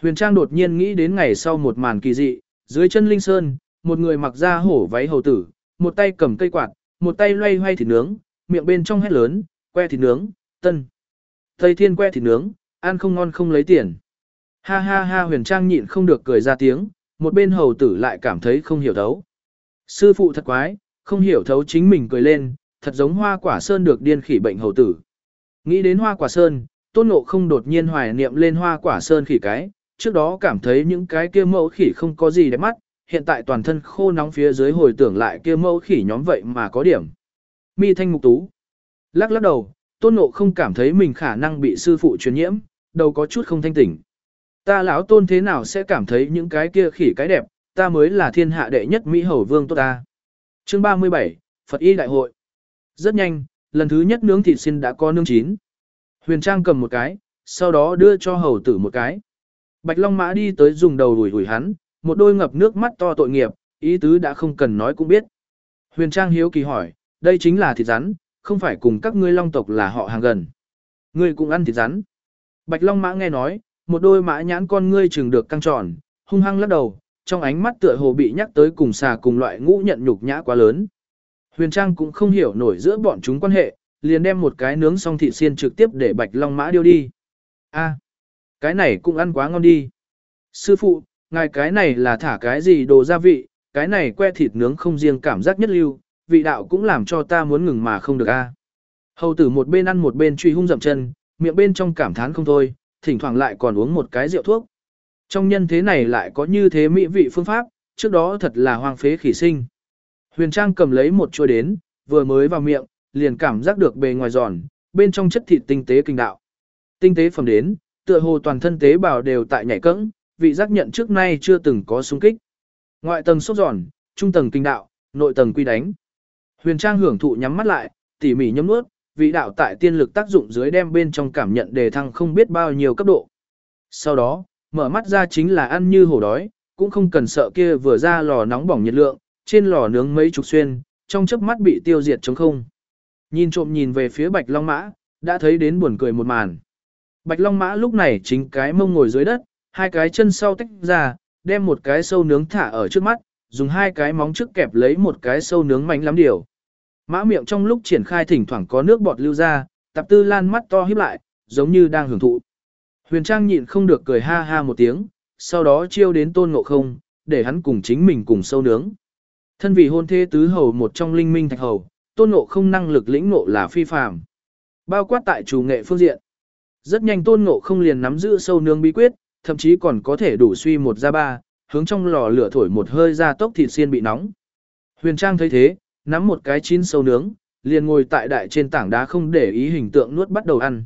[SPEAKER 1] Huyền Trang đột nhiên nghĩ đến ngày sau một màn kỳ dị, dưới chân linh sơn, một người mặc da hổ váy hầu tử, một tay cầm cây quạt, một tay loay hoay thịt nướng, miệng bên trong hét lớn, que thịt nướng, tân. Tây thiên que thịt nướng, ăn không ngon không lấy tiền. Ha ha ha huyền trang nhịn không được cười ra tiếng, một bên hầu tử lại cảm thấy không hiểu thấu. Sư phụ thật quái, không hiểu thấu chính mình cười lên, thật giống hoa quả sơn được điên khỉ bệnh hầu tử. Nghĩ đến hoa quả sơn, tôn ngộ không đột nhiên hoài niệm lên hoa quả sơn khỉ cái, trước đó cảm thấy những cái kia mẫu khỉ không có gì đẹp mắt, hiện tại toàn thân khô nóng phía dưới hồi tưởng lại kia mẫu khỉ nhóm vậy mà có điểm. Mi thanh mục tú. Lắc lắc đầu, tôn ngộ không cảm thấy mình khả năng bị sư phụ truyền nhiễm, đầu có chút không thanh tỉnh. Ta lão tôn thế nào sẽ cảm thấy những cái kia khỉ cái đẹp, ta mới là thiên hạ đệ nhất Mỹ hầu vương tốt ta. Chương 37, Phật y đại hội. Rất nhanh, lần thứ nhất nướng thịt xin đã có nướng chín. Huyền Trang cầm một cái, sau đó đưa cho hầu tử một cái. Bạch Long Mã đi tới dùng đầu đuổi đuổi hắn, một đôi ngập nước mắt to tội nghiệp, ý tứ đã không cần nói cũng biết. Huyền Trang hiếu kỳ hỏi, đây chính là thịt rắn, không phải cùng các ngươi long tộc là họ hàng gần. Ngươi cũng ăn thịt rắn. Bạch Long Mã nghe nói, một đôi mã nhãn con ngươi chừng được căng tròn, hung hăng lắc đầu, trong ánh mắt tựa hồ bị nhắc tới cùng xà cùng loại ngũ nhận nhục nhã quá lớn. Huyền Trang cũng không hiểu nổi giữa bọn chúng quan hệ, liền đem một cái nướng xong thịt xiên trực tiếp để Bạch Long Mã điêu đi. A, cái này cũng ăn quá ngon đi. Sư phụ, ngài cái này là thả cái gì đồ gia vị, cái này que thịt nướng không riêng cảm giác nhất lưu, vị đạo cũng làm cho ta muốn ngừng mà không được a. Hầu tử một bên ăn một bên truy hung dậm chân, miệng bên trong cảm thán không thôi, thỉnh thoảng lại còn uống một cái rượu thuốc. Trong nhân thế này lại có như thế mỹ vị phương pháp, trước đó thật là hoang phế khỉ sinh. Huyền Trang cầm lấy một chuôi đến, vừa mới vào miệng, liền cảm giác được bề ngoài giòn, bên trong chất thịt tinh tế kinh đạo. Tinh tế phẩm đến, tựa hồ toàn thân tế bào đều tại nhảy cẫng, vị giác nhận trước nay chưa từng có xung kích. Ngoại tầng sốt giòn, trung tầng kinh đạo, nội tầng quy đánh. Huyền Trang hưởng thụ nhắm mắt lại, tỉ mỉ nhấm nuốt, vị đạo tại tiên lực tác dụng dưới đem bên trong cảm nhận đề thăng không biết bao nhiêu cấp độ. Sau đó, mở mắt ra chính là ăn như hổ đói, cũng không cần sợ kia vừa ra lò nóng bỏng nhiệt lượng, trên lò nướng mấy chục xuyên, trong chớp mắt bị tiêu diệt trống không. Nhìn trộm nhìn về phía Bạch Long Mã, đã thấy đến buồn cười một màn. Bạch Long Mã lúc này chính cái mông ngồi dưới đất, hai cái chân sau tách ra, đem một cái sâu nướng thả ở trước mắt, dùng hai cái móng trước kẹp lấy một cái sâu nướng mạnh lắm điều. Mã miệng trong lúc triển khai thỉnh thoảng có nước bọt lưu ra, tạp tư lan mắt to híp lại, giống như đang hưởng thụ. Huyền Trang nhịn không được cười ha ha một tiếng, sau đó chiêu đến tôn ngộ không, để hắn cùng chính mình cùng sâu nướng. Thân vị hôn thế tứ hầu một trong linh minh thạch hầu, tôn ngộ không năng lực lĩnh ngộ là phi phàm. Bao quát tại chủ nghệ phương diện. Rất nhanh tôn ngộ không liền nắm giữ sâu nướng bí quyết, thậm chí còn có thể đủ suy một ra ba, hướng trong lò lửa thổi một hơi ra tốc thịt xiên bị nóng. Huyền Trang thấy thế, nắm một cái chín sâu nướng, liền ngồi tại đại trên tảng đá không để ý hình tượng nuốt bắt đầu ăn.